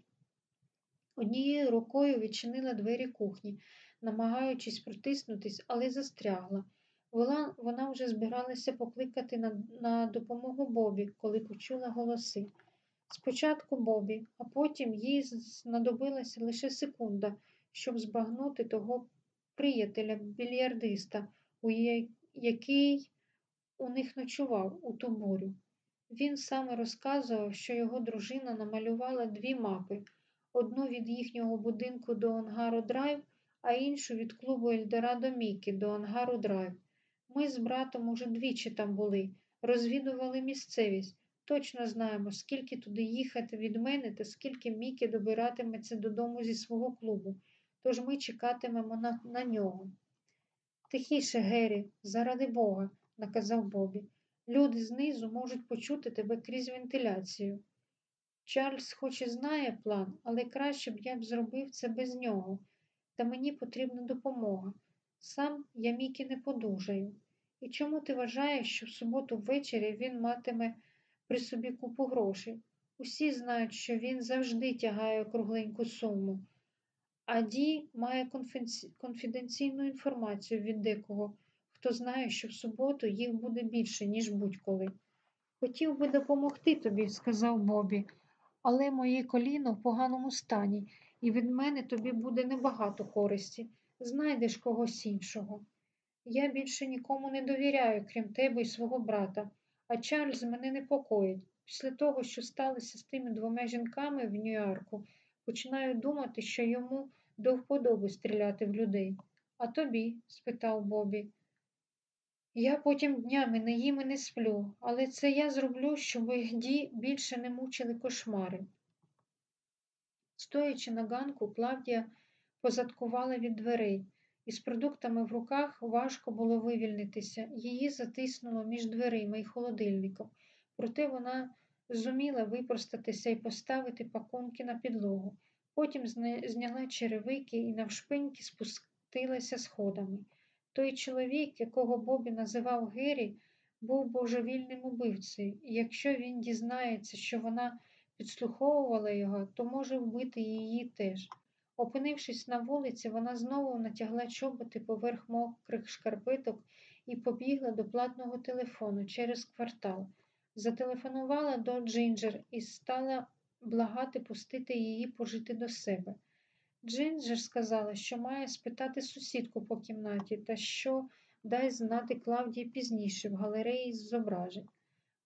Speaker 1: Однією рукою відчинила двері кухні, намагаючись протиснутись, але застрягла. Вона вона вже збиралася покликати на, на допомогу Бобі, коли почула голоси. Спочатку Бобі, а потім їй знадобилася лише секунда, щоб збагнути того приятеля більярдиста, який у них ночував у ту бурю. Він саме розказував, що його дружина намалювала дві мапи одну від їхнього будинку до Онгаро Драйв, а іншу від клубу Ельдорадо Мікі до Онгаро Драйв. Ми з братом уже двічі там були, розвідували місцевість. Точно знаємо, скільки туди їхати від мене та скільки Мікі добиратиметься додому зі свого клубу, тож ми чекатимемо на, на нього. Тихіше, Гері, заради Бога, наказав Бобі. Люди знизу можуть почути тебе крізь вентиляцію. Чарльз хоч і знає план, але краще б я б зробив це без нього, та мені потрібна допомога. Сам я Мікі не подужаю. І чому ти вважаєш, що в суботу ввечері він матиме при собі купу грошей? Усі знають, що він завжди тягає кругленьку суму. А Ді має конфіденційну інформацію від декого, хто знає, що в суботу їх буде більше, ніж будь-коли. Хотів би допомогти тобі, сказав Бобі, але моє коліно в поганому стані, і від мене тобі буде небагато користі знайдеш когось іншого. Я більше нікому не довіряю, крім тебе і свого брата, а Чарльз мене непокоїть. Після того, що сталося з тими двома жінками в Нью-Йорку, починаю думати, що йому до вподоби стріляти в людей. А тобі? спитав Бобі. Я потім днями не їм і не сплю, але це я зроблю, щоб Ді більше не мучили кошмари. Стоячи на ганку, Клавдія позадкувала від дверей. Із продуктами в руках важко було вивільнитися. Її затиснуло між дверима і холодильником, проте вона зуміла випростатися і поставити пакунки на підлогу. Потім зняла черевики і навшпиньки спустилася сходами. Той чоловік, якого Бобі називав Геррі, був божевільним убивцею, і якщо він дізнається, що вона підслуховувала його, то може вбити її теж. Опинившись на вулиці, вона знову натягла чоботи поверх мокрих шкарпеток і побігла до платного телефону через квартал. Зателефонувала до Джинджер і стала благати пустити її пожити до себе. Джинджер сказала, що має спитати сусідку по кімнаті та що дасть знати Клавдії пізніше в галереї з зображень.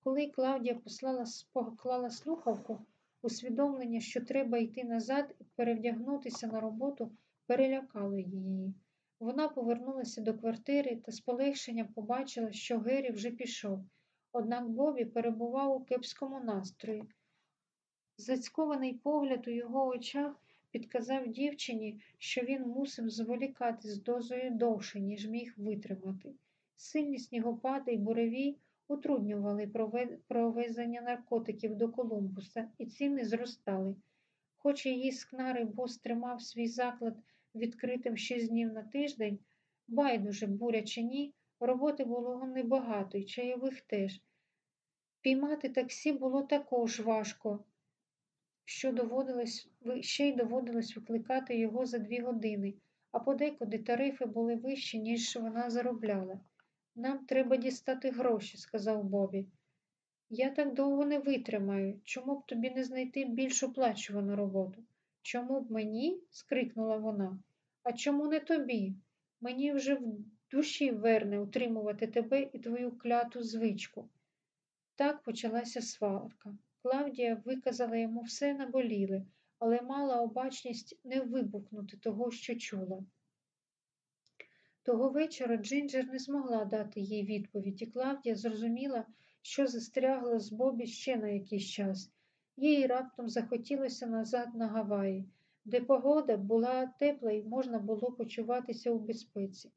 Speaker 1: Коли Клавдія послала, поклала слухавку, усвідомлення, що треба йти назад і перевдягнутися на роботу, перелякало її. Вона повернулася до квартири та з полегшенням побачила, що Гері вже пішов. Однак Бобі перебував у кепському настрої. Зацькований погляд у його очах підказав дівчині, що він мусив зволікати з дозою довше, ніж міг витримати. Сильні снігопади й буревій утруднювали провезення наркотиків до Колумбуса, і ціни зростали. Хоч її скнари бос тримав свій заклад відкритим шість днів на тиждень, байдуже буря чи ні, роботи було небагато і чайових теж. Піймати таксі було також важко, що доводилось, ще й доводилось викликати його за дві години, а подекуди тарифи були вищі, ніж вона заробляла. Нам треба дістати гроші, сказав Бобі. Я так довго не витримаю. Чому б тобі не знайти більш оплачувану роботу? Чому б мені? скрикнула вона. А чому не тобі? Мені вже душі верне утримувати тебе і твою кляту звичку. Так почалася сварка. Клавдія виказала йому все наболіле, але мала обачність не вибухнути того, що чула. Того вечора Джинджер не змогла дати їй відповідь, і Клавдія зрозуміла, що застрягла з Бобі ще на якийсь час. Їй раптом захотілося назад на Гаваї, де погода була тепла і можна було почуватися у безпеці.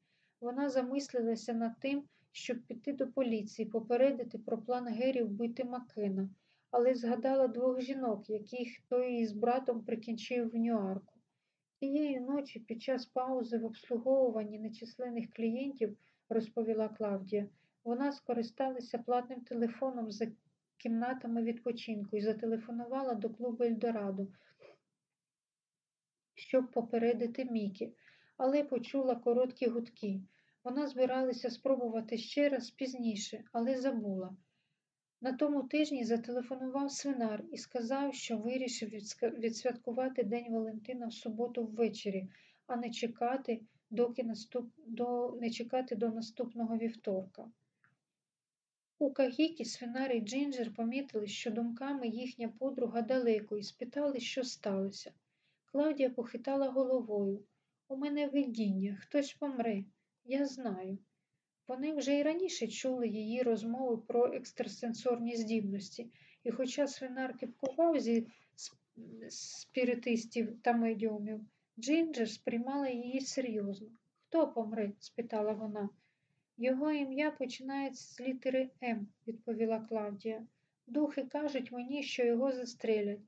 Speaker 1: Вона замислилася над тим, щоб піти до поліції, попередити про план Гері вбити Макена, але згадала двох жінок, яких той із братом прикінчив в Нюарку. Тієї ночі під час паузи в обслуговуванні нечисленних клієнтів, розповіла Клавдія, вона скористалася платним телефоном за кімнатами відпочинку і зателефонувала до клубу Ельдорадо, щоб попередити Мікі, але почула короткі гудки. Вона збиралася спробувати ще раз пізніше, але забула. На тому тижні зателефонував свинар і сказав, що вирішив відсвяткувати День Валентина в суботу ввечері, а не чекати, доки наступ... до... не чекати до наступного вівторка. У Кагікі свинар і Джинджер помітили, що думками їхня подруга далеко і спитали, що сталося. Клавдія похитала головою. У мене видіння, хтось помре. Я знаю. Вони вже й раніше чули її розмови про екстрасенсорні здібності, і хоча свинар кипкував зі спіритистів та медіумів, Джинджер сприймала її серйозно. Хто помре? спитала вона. Його ім'я починається з літери М, відповіла Клавдія. Духи кажуть мені, що його застрелять.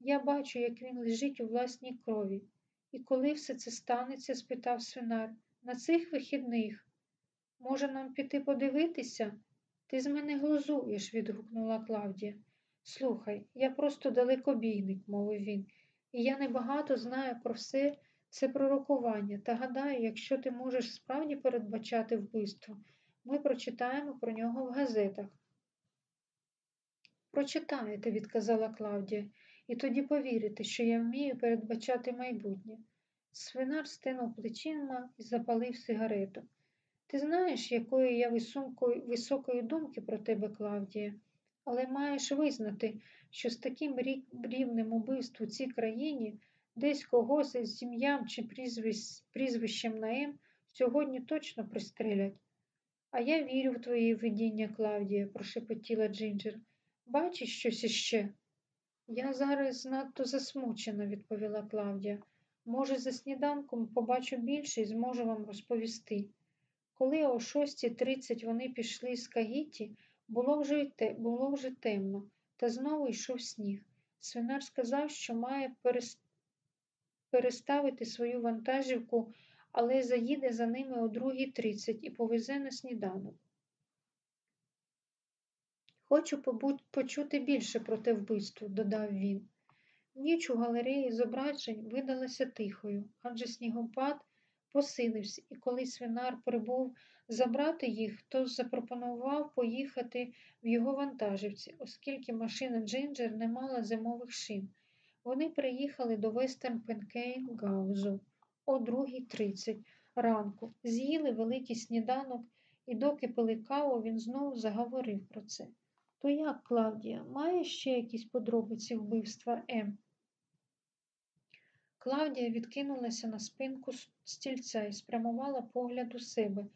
Speaker 1: Я бачу, як він лежить у власній крові. І коли все це станеться? спитав свинар. На цих вихідних. Може, нам піти подивитися? Ти з мене глузуєш, відгукнула Клавдія. Слухай, я просто далекобійник, мовив він, і я небагато знаю про все це пророкування, та гадаю, якщо ти можеш справді передбачати вбивство, ми прочитаємо про нього в газетах. Прочитаєте, відказала Клавдія, і тоді повірите, що я вмію передбачати майбутнє. Свинар стинув плечима і запалив сигарету. Ти знаєш, якої я високої, думки про тебе, Клавдія, але маєш визнати, що з таким рівнем убивств у цій країні десь когось із сім'ям чи прізвищ, прізвищем на сьогодні точно пристрелять. А я вірю в твої видіння, Клавдія, прошепотіла Джинджер. Бачиш щось іще? Я зараз надто засмучена, відповіла Клавдія. Може, за сніданком побачу більше і зможу вам розповісти. Коли о 6.30 вони пішли з Кагіті, було вже, було вже темно, та знову йшов сніг. Свинар сказав, що має переставити свою вантажівку, але заїде за ними о 2.30 і повезе на сніданок. Хочу почути більше про те вбивство, додав він. Ніч у галереї зображень видалася тихою, адже снігопад посилився, і коли свинар прибув забрати їх, то запропонував поїхати в його вантажівці, оскільки машина Джинджер не мала зимових шин. Вони приїхали до Вестерн Пенкейн Гаузу о 2.30 ранку, з'їли великий сніданок, і доки пили каву, він знову заговорив про це. То як, Клавдія, має ще якісь подробиці вбивства М? Клавдія відкинулася на спинку стільця і спрямувала погляд у себе,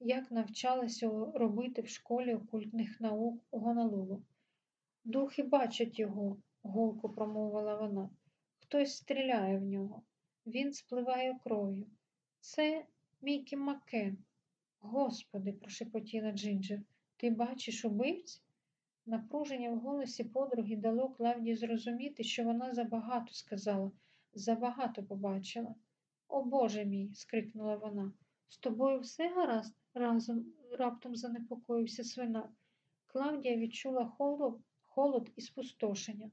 Speaker 1: як навчалася робити в школі окультних наук у Гонолулу. Духи бачать його, гулко промовила вона. Хтось стріляє в нього. Він спливає кров'ю. Це Мікі Макен. Господи, прошепотіла Джинджер, ти бачиш убивць? Напруження в голосі подруги дало Клавдії зрозуміти, що вона забагато сказала, забагато побачила. О Боже мій, скрикнула вона. З тобою все гаразд? разом раптом занепокоївся свинар. Клавдія відчула холод, холод і спустошення.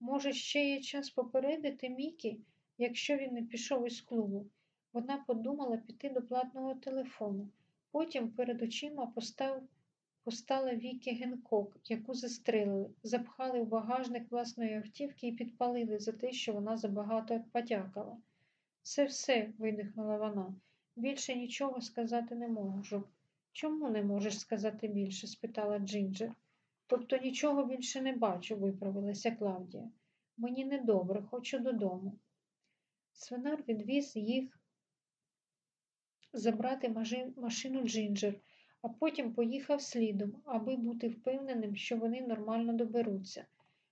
Speaker 1: Може, ще є час попередити Мікі, якщо він не пішов із клубу. Вона подумала піти до платного телефону. Потім перед очима постав, постала Вікі Генкок, яку застрелили, запхали в багажник власної автівки і підпалили за те, що вона забагато подякала. Це все, видихнула вона. Більше нічого сказати не можу. Чому не можеш сказати більше? спитала Джинджер. Тобто нічого більше не бачу, виправилася Клавдія. Мені недобре, хочу додому. Свинар відвіз їх забрати машину Джинджер, а потім поїхав слідом, аби бути впевненим, що вони нормально доберуться.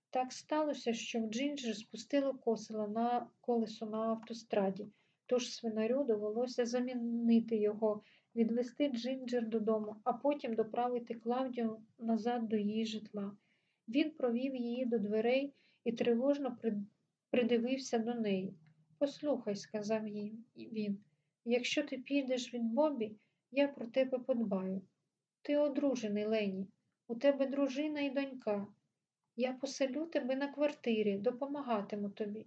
Speaker 1: Так сталося, що в Джинджер спустило косила на колесо на автостраді, тож свинарю довелося замінити його, відвести Джинджер додому, а потім доправити Клавдію назад до її житла. Він провів її до дверей і тривожно придивився до неї. Послухай, сказав їй він, якщо ти підеш від Бобі, я про тебе подбаю. Ти одружений, Лені, у тебе дружина і донька. Я поселю тебе на квартирі, допомагатиму тобі.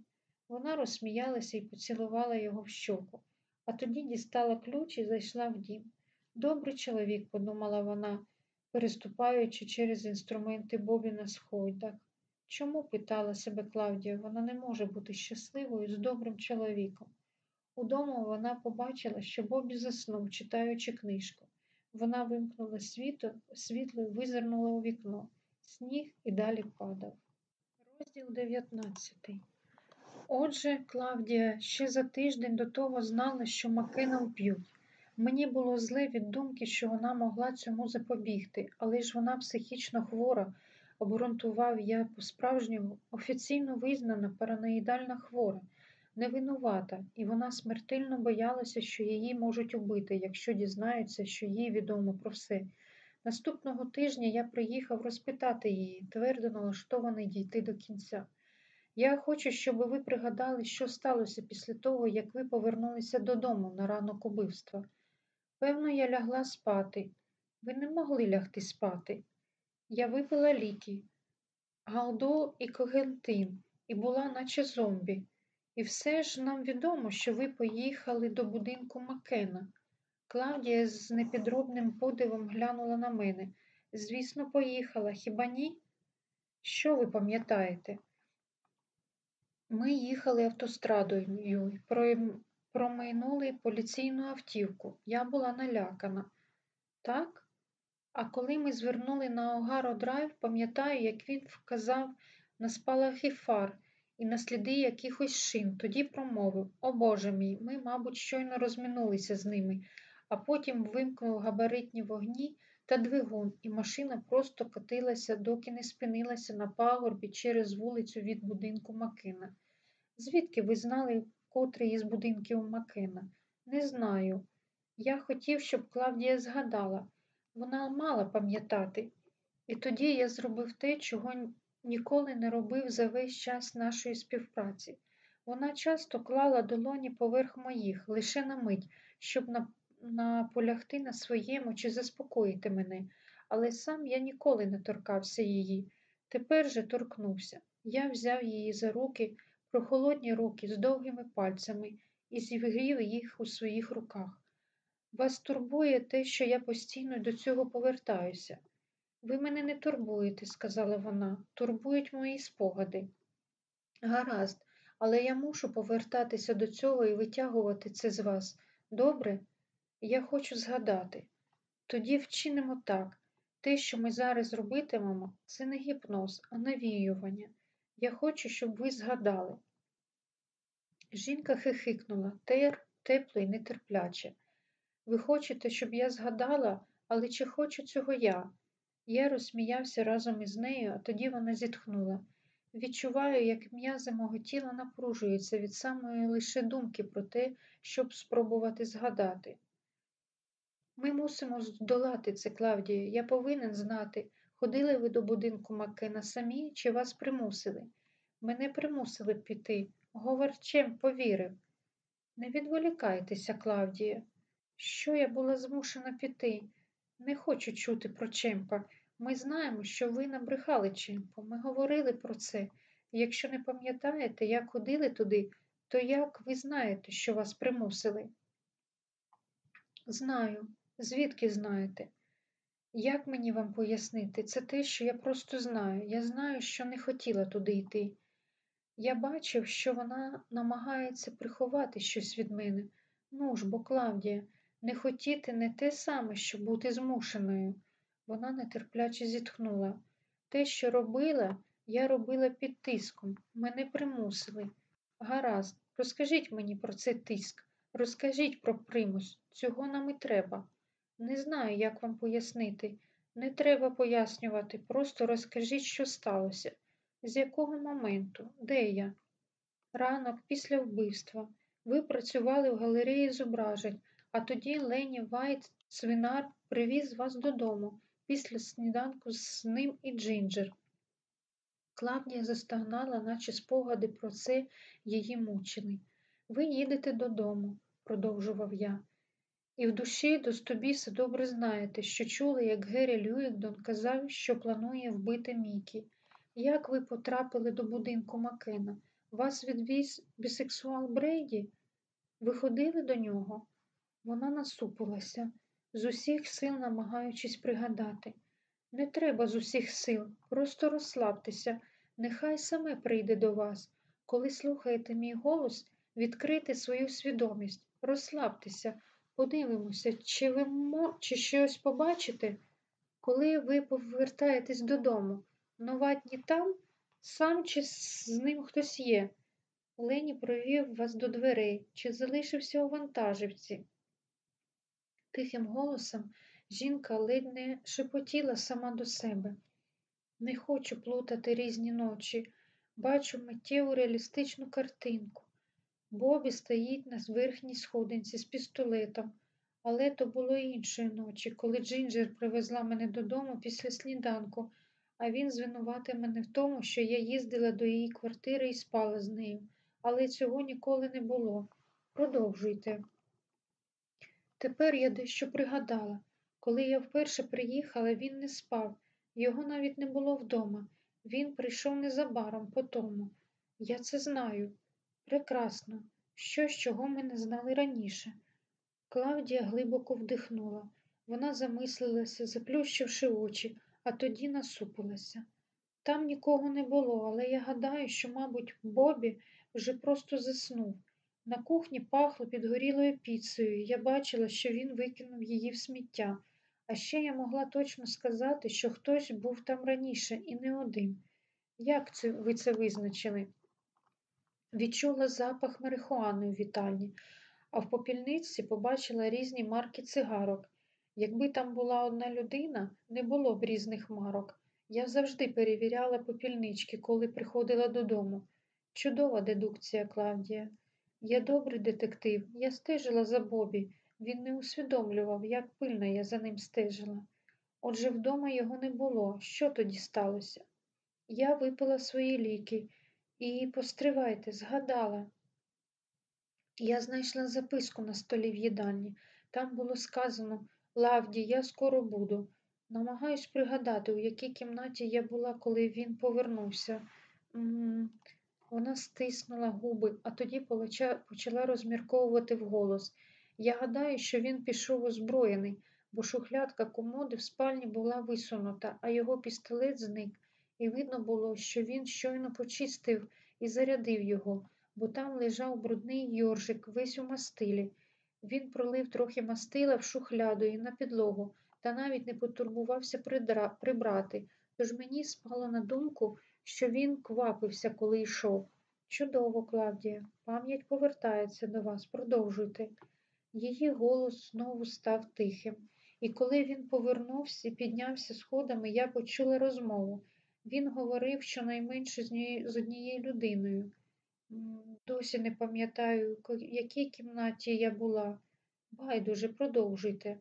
Speaker 1: Вона розсміялася і поцілувала його в щоку, а тоді дістала ключ і зайшла в дім. Добрий чоловік, подумала вона, переступаючи через інструменти Бобі на сходах. Чому, питала себе Клавдія, вона не може бути щасливою з добрим чоловіком? Удома вона побачила, що Бобі заснув, читаючи книжку. Вона вимкнула світло, світло і визирнула у вікно. Сніг і далі падав. Розділ 19. Отже, Клавдія ще за тиждень до того знала, що Макена вб'ють. Мені було зле від думки, що вона могла цьому запобігти, але ж вона психічно хвора, обґрунтував я по-справжньому офіційно визнана параноїдальна хвора, не винувата, і вона смертельно боялася, що її можуть убити, якщо дізнаються, що їй відомо про все. Наступного тижня я приїхав розпитати її, твердо налаштований дійти до кінця. Я хочу, щоб ви пригадали, що сталося після того, як ви повернулися додому на ранок убивства. Певно, я лягла спати. Ви не могли лягти спати. Я випила ліки, галдол і когентин, і була наче зомбі. І все ж нам відомо, що ви поїхали до будинку Макена. Клавдія з непідробним подивом глянула на мене. Звісно, поїхала, хіба ні? Що ви пам'ятаєте? Ми їхали автострадою промайнули поліційну автівку. Я була налякана. Так? А коли ми звернули на Онгаро Драйв, пам'ятаю, як він вказав на спалахи фар і на сліди якихось шин, тоді промовив О Боже мій, ми, мабуть, щойно розминулися з ними, а потім вимкнув габаритні вогні та двигун, і машина просто катилася, доки не спинилася на пагорбі через вулицю від будинку Макина. Звідки ви знали, котрий із будинків Макина? Не знаю. Я хотів, щоб Клавдія згадала. Вона мала пам'ятати. І тоді я зробив те, чого ніколи не робив за весь час нашої співпраці. Вона часто клала долоні поверх моїх, лише на мить, щоб наполягти на своєму чи заспокоїти мене, але сам я ніколи не торкався її. Тепер же торкнувся. Я взяв її за руки, прохолодні руки з довгими пальцями і зігрів їх у своїх руках. Вас турбує те, що я постійно до цього повертаюся. Ви мене не турбуєте, сказала вона, турбують мої спогади. Гаразд, але я мушу повертатися до цього і витягувати це з вас. Добре? Я хочу згадати. Тоді вчинимо так. Те, що ми зараз робитимемо, це не гіпноз, а навіювання. Я хочу, щоб ви згадали. Жінка хихикнула, тер, тепло нетерпляче. Ви хочете, щоб я згадала, але чи хочу цього я? Я розсміявся разом із нею, а тоді вона зітхнула. Відчуваю, як м'язи мого тіла напружуються від самої лише думки про те, щоб спробувати згадати. Ми мусимо здолати це, Клавдія. Я повинен знати, ходили ви до будинку Маккена самі чи вас примусили? Мене примусили піти. Говорчем повірив. Не відволікайтеся, Клавдія. Що я була змушена піти? Не хочу чути про Чемпа. Ми знаємо, що ви набрехали Чемпу. Ми говорили про це. якщо не пам'ятаєте, як ходили туди, то як ви знаєте, що вас примусили? Знаю. Звідки знаєте? Як мені вам пояснити? Це те, що я просто знаю. Я знаю, що не хотіла туди йти. Я бачив, що вона намагається приховати щось від мене. Ну ж, бо Клавдія, не хотіти не те саме, що бути змушеною. Вона нетерпляче зітхнула. Те, що робила, я робила під тиском. Мене примусили. Гаразд, розкажіть мені про цей тиск, розкажіть про примус. Цього нам і треба. Не знаю, як вам пояснити. Не треба пояснювати, просто розкажіть, що сталося. З якого моменту? Де я? Ранок після вбивства. Ви працювали в галереї зображень, а тоді Лені Вайт, свинар, привіз вас додому після сніданку з ним і Джинджер. Клавдія застогнала, наче спогади про це її мучили. Ви їдете додому, продовжував я. І в душі до стобіса добре знаєте, що чули, як Геррі Люїнгдон казав, що планує вбити Мікі. Як ви потрапили до будинку Макена? Вас відвіз бісексуал Брейді? Ви ходили до нього? Вона насупилася, з усіх сил намагаючись пригадати. Не треба з усіх сил, просто розслабтеся, нехай саме прийде до вас. Коли слухаєте мій голос, відкрийте свою свідомість, розслабтеся, подивимося, чи ви чи щось побачите, коли ви повертаєтесь додому. Новатні там, сам чи з ним хтось є. Лені провів вас до дверей, чи залишився у вантажівці. Тихим голосом жінка ледь не шепотіла сама до себе. Не хочу плутати різні ночі, бачу миттєву реалістичну картинку. Бобі стоїть на верхній сходинці з пістолетом, але то було іншої ночі, коли Джинджер привезла мене додому після сніданку, а він звинуватив мене в тому, що я їздила до її квартири і спала з нею, але цього ніколи не було. Продовжуйте. Тепер я дещо пригадала. Коли я вперше приїхала, він не спав, його навіть не було вдома. Він прийшов незабаром по тому. Я це знаю. Прекрасно. Щось, чого ми не знали раніше. Клавдія глибоко вдихнула. Вона замислилася, заплющивши очі, а тоді насупилася. Там нікого не було, але я гадаю, що, мабуть, Бобі вже просто заснув. На кухні пахло підгорілою піцею, я бачила, що він викинув її в сміття, а ще я могла точно сказати, що хтось був там раніше і не один. Як це ви це визначили? Відчула запах марихуани у вітальні, а в попільниці побачила різні марки цигарок. Якби там була одна людина, не було б різних марок. Я завжди перевіряла попільнички, коли приходила додому. Чудова дедукція, Клавдія. Я добрий детектив, я стежила за Бобі. Він не усвідомлював, як пильно я за ним стежила. Отже, вдома його не було. Що тоді сталося? Я випила свої ліки і, постривайте, згадала. Я знайшла записку на столі в їдальні. Там було сказано Лавді, я скоро буду. Намагаюсь пригадати, у якій кімнаті я була, коли він повернувся. М вона стиснула губи, а тоді почала розмірковувати вголос. Я гадаю, що він пішов озброєний, бо шухлядка комоди в спальні була висунута, а його пістолет зник, і видно було, що він щойно почистив і зарядив його, бо там лежав брудний йоржик, весь у мастилі. Він пролив трохи мастила в шухляду і на підлогу, та навіть не потурбувався прибрати, тож мені спало на думку, що він квапився, коли йшов. Чудово, Клавдія, пам'ять повертається до вас, продовжуйте. Її голос знову став тихим, і коли він повернувся і піднявся сходами, я почула розмову. Він говорив щонайменше з однією людиною. Досі не пам'ятаю, в якій кімнаті я була. Байдуже, продовжуйте.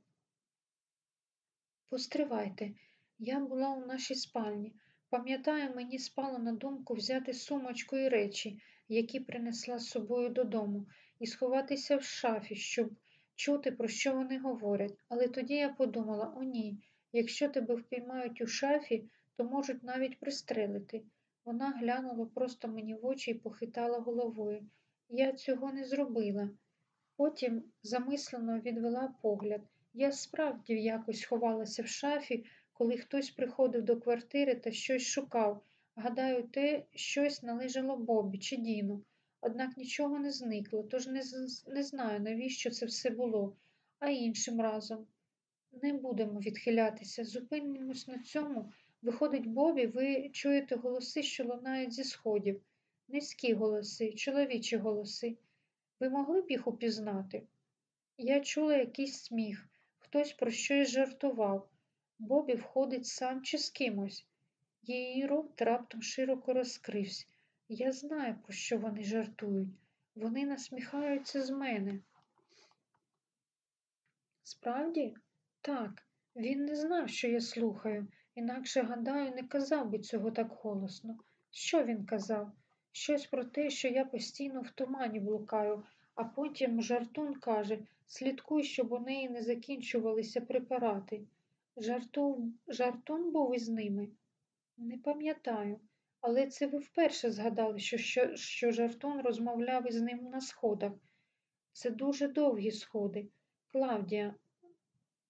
Speaker 1: Постривайте, я була у нашій спальні. Пам'ятаю, мені спало на думку взяти сумочку і речі, які принесла з собою додому, і сховатися в шафі, щоб чути, про що вони говорять. Але тоді я подумала: о, ні, якщо тебе впіймають у шафі, то можуть навіть пристрелити. Вона глянула просто мені в очі і похитала головою. Я цього не зробила. Потім замислено відвела погляд. Я справді якось ховалася в шафі, коли хтось приходив до квартири та щось шукав. Гадаю, те щось належало Бобі чи Діну. Однак нічого не зникло, тож не, не знаю, навіщо це все було, а іншим разом. Не будемо відхилятися, зупинимось на цьому. Виходить, Бобі, ви чуєте голоси, що лунають зі сходів, низькі голоси, чоловічі голоси. Ви могли б їх упізнати? Я чула якийсь сміх, хтось про щось жартував. Бобі входить сам чи з кимось. Її рот раптом широко розкрився. Я знаю, про що вони жартують. Вони насміхаються з мене. Справді? Так, він не знав, що я слухаю, інакше, гадаю, не казав би цього так голосно. Що він казав? Щось про те, що я постійно в тумані блукаю, а потім жартун каже слідкуй, щоб у неї не закінчувалися препарати. Жартун, жартун був із ними? Не пам'ятаю, але це ви вперше згадали, що, що, що жартун розмовляв із ним на сходах. Це дуже довгі сходи. Клавдія.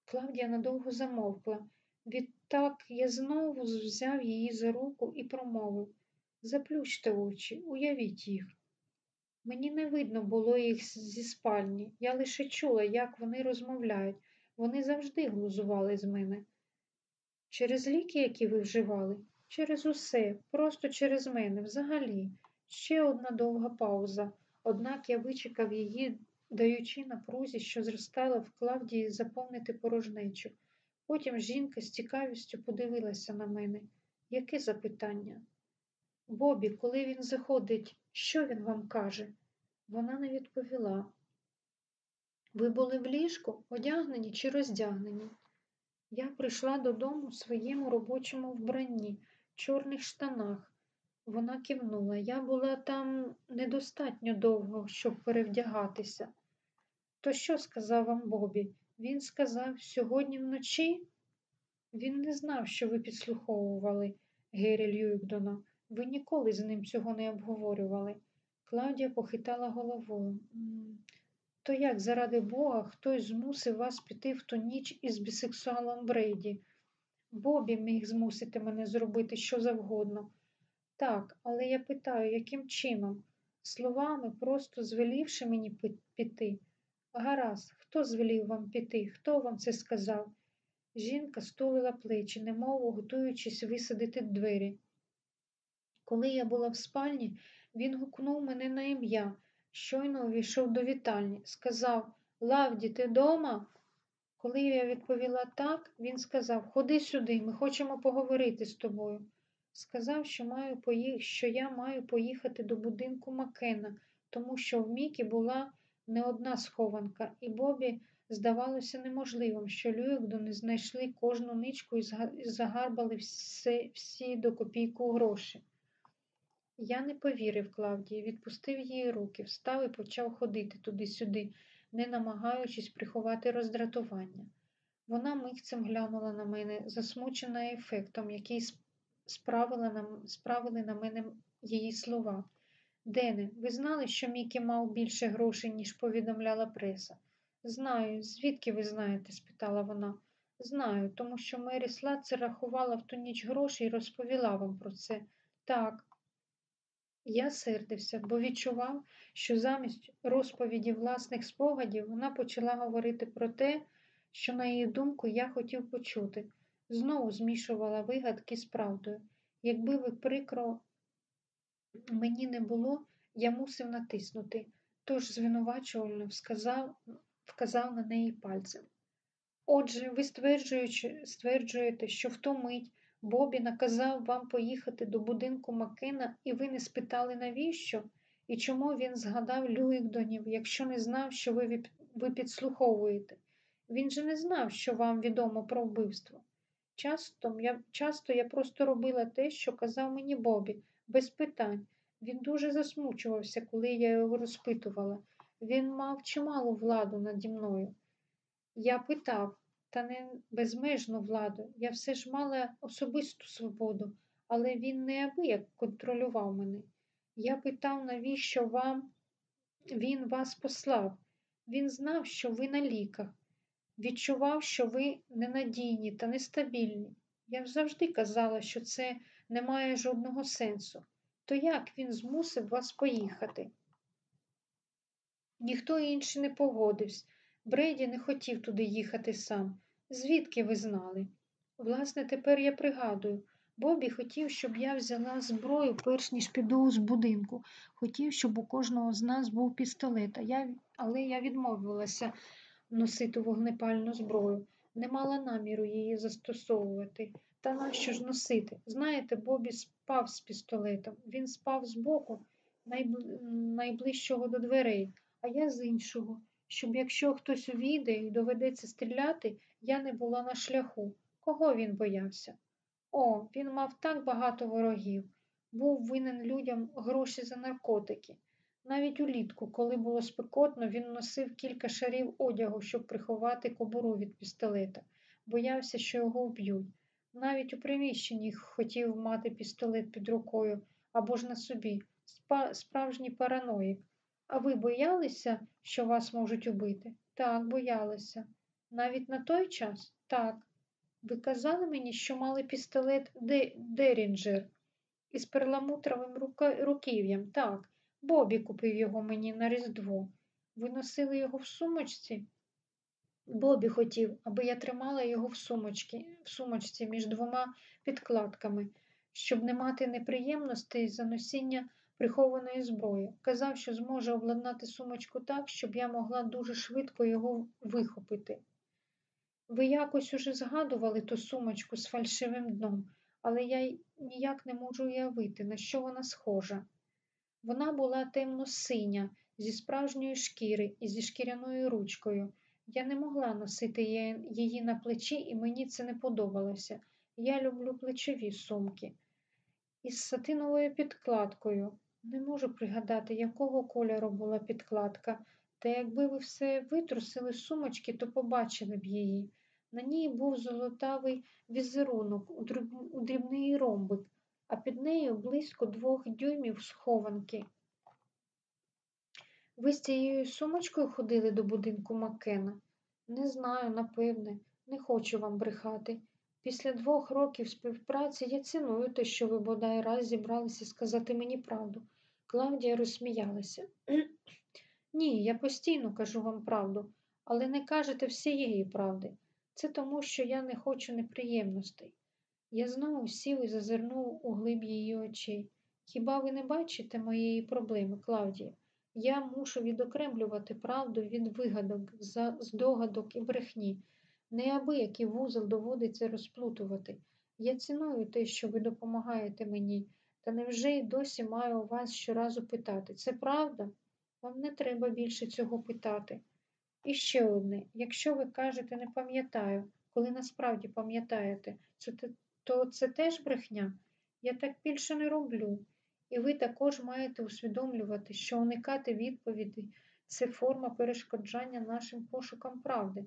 Speaker 1: Клавдія надовго замовкла. Відтак я знову взяв її за руку і промовив Заплющте очі, уявіть їх. Мені не видно було їх зі спальні. Я лише чула, як вони розмовляють. Вони завжди глузували з мене. Через ліки, які ви вживали, через усе, просто через мене, взагалі. Ще одна довга пауза, однак я вичекав її, даючи напрузі, що зростала в Клавдії заповнити порожнечу. Потім жінка з цікавістю подивилася на мене. Яке запитання? Бобі, коли він заходить, що він вам каже? Вона не відповіла. Ви були в ліжку, одягнені чи роздягнені? Я прийшла додому в своєму робочому вбранні, чорних штанах. Вона кивнула. Я була там недостатньо довго, щоб перевдягатися. То що сказав вам Бобі? Він сказав сьогодні вночі? Він не знав, що ви підслуховували, Гері Льюікдона. Ви ніколи з ним цього не обговорювали. Клавдія похитала головою. То як, заради Бога, хтось змусив вас піти в ту ніч із бісексуалом Брейді? Бобі міг змусити мене зробити що завгодно. Так, але я питаю, яким чином? Словами, просто звелівши мені піти. Гаразд, хто звелів вам піти? Хто вам це сказав? Жінка стулила плечі, немов готуючись висадити двері. Коли я була в спальні, він гукнув мене на ім'я. Щойно увійшов до вітальні, сказав Лавді, ти дома? Коли я відповіла так, він сказав Ходи сюди, ми хочемо поговорити з тобою. Сказав, що, маю пої... що я маю поїхати до будинку Макена, тому що в Мікі була не одна схованка, і Бобі здавалося неможливим, що Люїкдони знайшли кожну ничку і загарбали всі, всі до копійку гроші. Я не повірив Клавдії, відпустив її руки, встав і почав ходити туди-сюди, не намагаючись приховати роздратування. Вона мигцем глянула на мене, засмучена ефектом, який справила на, справили на мене її слова. Дене, ви знали, що Мікі мав більше грошей, ніж повідомляла преса? Знаю. Звідки ви знаєте? спитала вона. Знаю, тому що Мері Слацер рахувала в ту ніч гроші і розповіла вам про це. Так. Я сердився, бо відчував, що замість розповіді власних спогадів вона почала говорити про те, що, на її думку, я хотів почути. Знову змішувала вигадки з правдою. Якби ви прикро мені не було, я мусив натиснути, тож звинувачувально сказав, вказав на неї пальцем. Отже, ви стверджуєте, що в ту мить Бобі наказав вам поїхати до будинку Маккена, і ви не спитали, навіщо? І чому він згадав Люїкдонів, якщо не знав, що ви, ви підслуховуєте? Він же не знав, що вам відомо про вбивство. Часто я, часто я просто робила те, що казав мені Бобі, без питань. Він дуже засмучувався, коли я його розпитувала. Він мав чималу владу наді мною. Я питав, та не безмежну владу. Я все ж мала особисту свободу, але він неабияк контролював мене. Я питав, навіщо вам він вас послав. Він знав, що ви на ліках, відчував, що ви ненадійні та нестабільні. Я завжди казала, що це не має жодного сенсу. То як він змусив вас поїхати? Ніхто інший не погодився. Брейді не хотів туди їхати сам. Звідки ви знали? Власне, тепер я пригадую. Бобі хотів, щоб я взяла зброю, перш ніж піду з будинку. Хотів, щоб у кожного з нас був пістолет, я, але я відмовилася носити вогнепальну зброю. Не мала наміру її застосовувати. Та нащо ж носити? Знаєте, Бобі спав з пістолетом. Він спав збоку, найбли... найближчого до дверей, а я з іншого, щоб якщо хтось увійде і доведеться стріляти, я не була на шляху. Кого він боявся? О, він мав так багато ворогів. Був винен людям гроші за наркотики. Навіть улітку, коли було спекотно, він носив кілька шарів одягу, щоб приховати кобуру від пістолета. Боявся, що його вб'ють. Навіть у приміщенні хотів мати пістолет під рукою або ж на собі. Спа- справжній параноїк. А ви боялися, що вас можуть убити? Так, боялися. Навіть на той час? Так. Ви казали мені, що мали пістолет Де... Дерінджер із перламутровим руків'ям. Так, Бобі купив його мені на Різдво. Ви носили його в сумочці? Бобі хотів, аби я тримала його в сумочці, в сумочці між двома підкладками, щоб не мати неприємностей за носіння прихованої зброї. Казав, що зможе обладнати сумочку так, щоб я могла дуже швидко його вихопити. Ви якось уже згадували ту сумочку з фальшивим дном, але я ніяк не можу уявити, на що вона схожа. Вона була темно-синя, зі справжньої шкіри і зі шкіряною ручкою. Я не могла носити її- на плечі, і мені це не подобалося. Я люблю плечові сумки. Із сатиновою підкладкою. Не можу пригадати, якого кольору була підкладка, та якби ви все витрусили з сумочки, то побачили б її. На ній був золотавий візерунок у дрібний ромбик, а під нею близько двох дюймів схованки. Ви з цією сумочкою ходили до будинку Маккена? Не знаю, напевне, не хочу вам брехати. Після двох років співпраці я ціную те, що ви бодай раз зібралися сказати мені правду. Клавдія розсміялася. Ні, я постійно кажу вам правду, але не кажете всієї правди. Це тому, що я не хочу неприємностей. Я знову сів і зазирнув у глиб її очей. Хіба ви не бачите моєї проблеми, Клавдія? Я мушу відокремлювати правду від вигадок, здогадок і брехні. Неабиякий вузол доводиться розплутувати. Я ціную те, що ви допомагаєте мені, та невже й досі маю у вас щоразу питати це правда? Вам не треба більше цього питати. І ще одне, якщо ви кажете не пам'ятаю, коли насправді пам'ятаєте, то це теж брехня. Я так більше не роблю. І ви також маєте усвідомлювати, що уникати відповідей це форма перешкоджання нашим пошукам правди.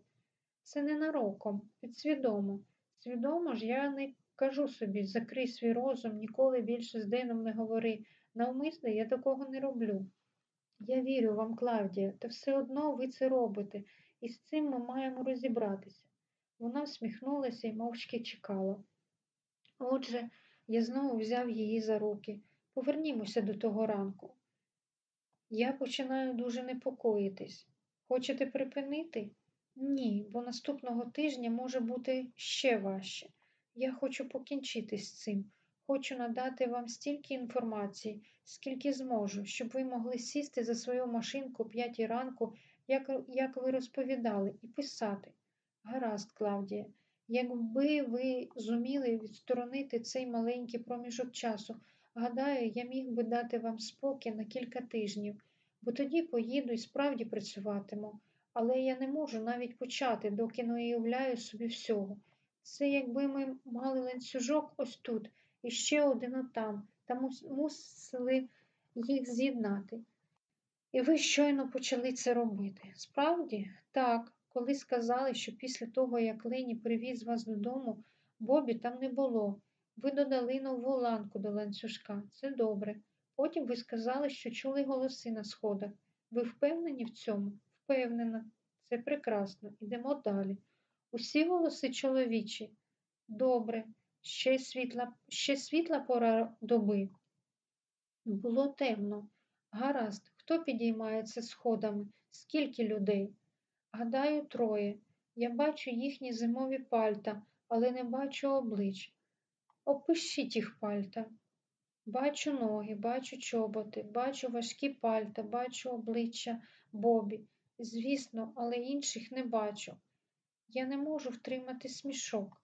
Speaker 1: Це ненароком, підсвідомо. Свідомо ж я не кажу собі, закрий свій розум, ніколи більше з Деном не говори. Навмисне я такого не роблю. Я вірю вам, Клавдія, та все одно ви це робите, і з цим ми маємо розібратися. Вона всміхнулася і мовчки чекала. Отже, я знову взяв її за руки. Повернімося до того ранку. Я починаю дуже непокоїтись. Хочете припинити? Ні, бо наступного тижня може бути ще важче. Я хочу покінчити з цим. Хочу надати вам стільки інформації, скільки зможу, щоб ви могли сісти за свою машинку п'ятій ранку, як, як ви розповідали, і писати. Гаразд, Клавдія, якби ви зуміли відсторонити цей маленький проміжок часу, гадаю, я міг би дати вам спокій на кілька тижнів, бо тоді поїду і справді працюватиму. Але я не можу навіть почати, доки не уявляю собі всього. Це якби ми мали ланцюжок ось тут і ще один отам, та мусили їх з'єднати. І ви щойно почали це робити. Справді, так, коли сказали, що після того, як Лені привіз вас додому, Бобі там не було. Ви додали нову ланку до ланцюжка. Це добре. Потім ви сказали, що чули голоси на сходах. Ви впевнені в цьому? Впевнена. Це прекрасно. Ідемо далі. Усі голоси чоловічі. Добре. Ще світла, ще світла пора доби. Було темно. Гаразд, хто підіймається сходами? Скільки людей? Гадаю, троє. Я бачу їхні зимові пальта, але не бачу облич. Опишіть їх пальта. Бачу ноги, бачу чоботи, бачу важкі пальта, бачу обличчя Бобі. Звісно, але інших не бачу. Я не можу втримати смішок.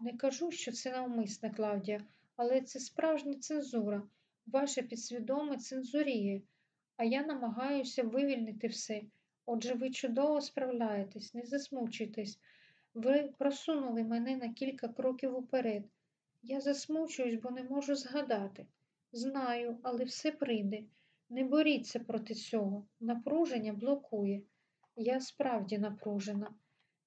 Speaker 1: Не кажу, що це навмисне, Клавдія, але це справжня цензура. Ваше підсвідоме цензуріє, а я намагаюся вивільнити все. Отже, ви чудово справляєтесь, не засмучуйтесь. Ви просунули мене на кілька кроків уперед. Я засмучуюсь, бо не можу згадати. Знаю, але все прийде. Не боріться проти цього. Напруження блокує. Я справді напружена.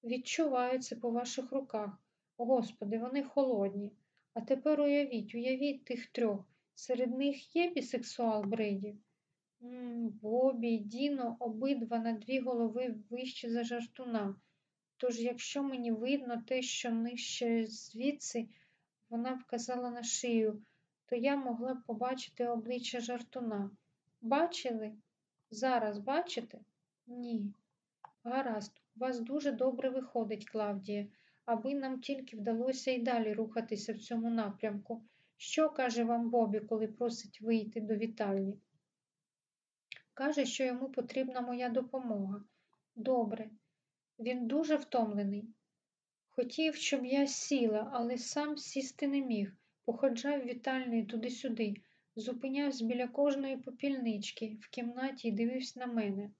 Speaker 1: Відчуваю це по ваших руках. Господи, вони холодні. А тепер уявіть, уявіть тих трьох. Серед них є бісексуал Бреді? Бобі Діно обидва на дві голови вище за жартуна. Тож, якщо мені видно те, що нижче звідси, вона вказала на шию, то я могла б побачити обличчя жартуна. Бачили? Зараз бачите? Ні. Гаразд, у вас дуже добре виходить, Клавдія, аби нам тільки вдалося і далі рухатися в цьому напрямку. Що каже вам Бобі, коли просить вийти до вітальні? Каже, що йому потрібна моя допомога. Добре. Він дуже втомлений. Хотів, щоб я сіла, але сам сісти не міг. Походжав вітальний туди-сюди, зупинявся біля кожної попільнички в кімнаті і дивився на мене.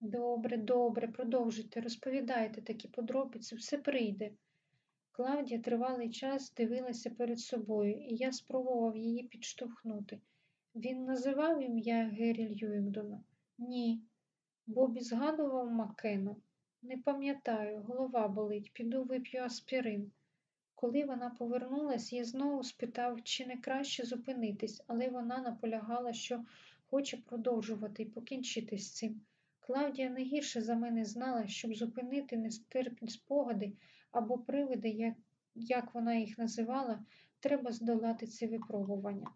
Speaker 1: Добре, добре, продовжуйте, розповідайте такі подробиці, все прийде. Клавдія тривалий час дивилася перед собою, і я спробував її підштовхнути. Він називав ім'я Гері Льюінгдона? Ні. Бобі згадував Маккена? Не пам'ятаю, голова болить, піду вип'ю аспірин. Коли вона повернулась, я знову спитав, чи не краще зупинитись, але вона наполягала, що хоче продовжувати і покінчити з цим. Клавдія не гірше за мене знала, щоб зупинити нестерпні спогади або привиди, як, як вона їх називала, треба здолати ці випробування.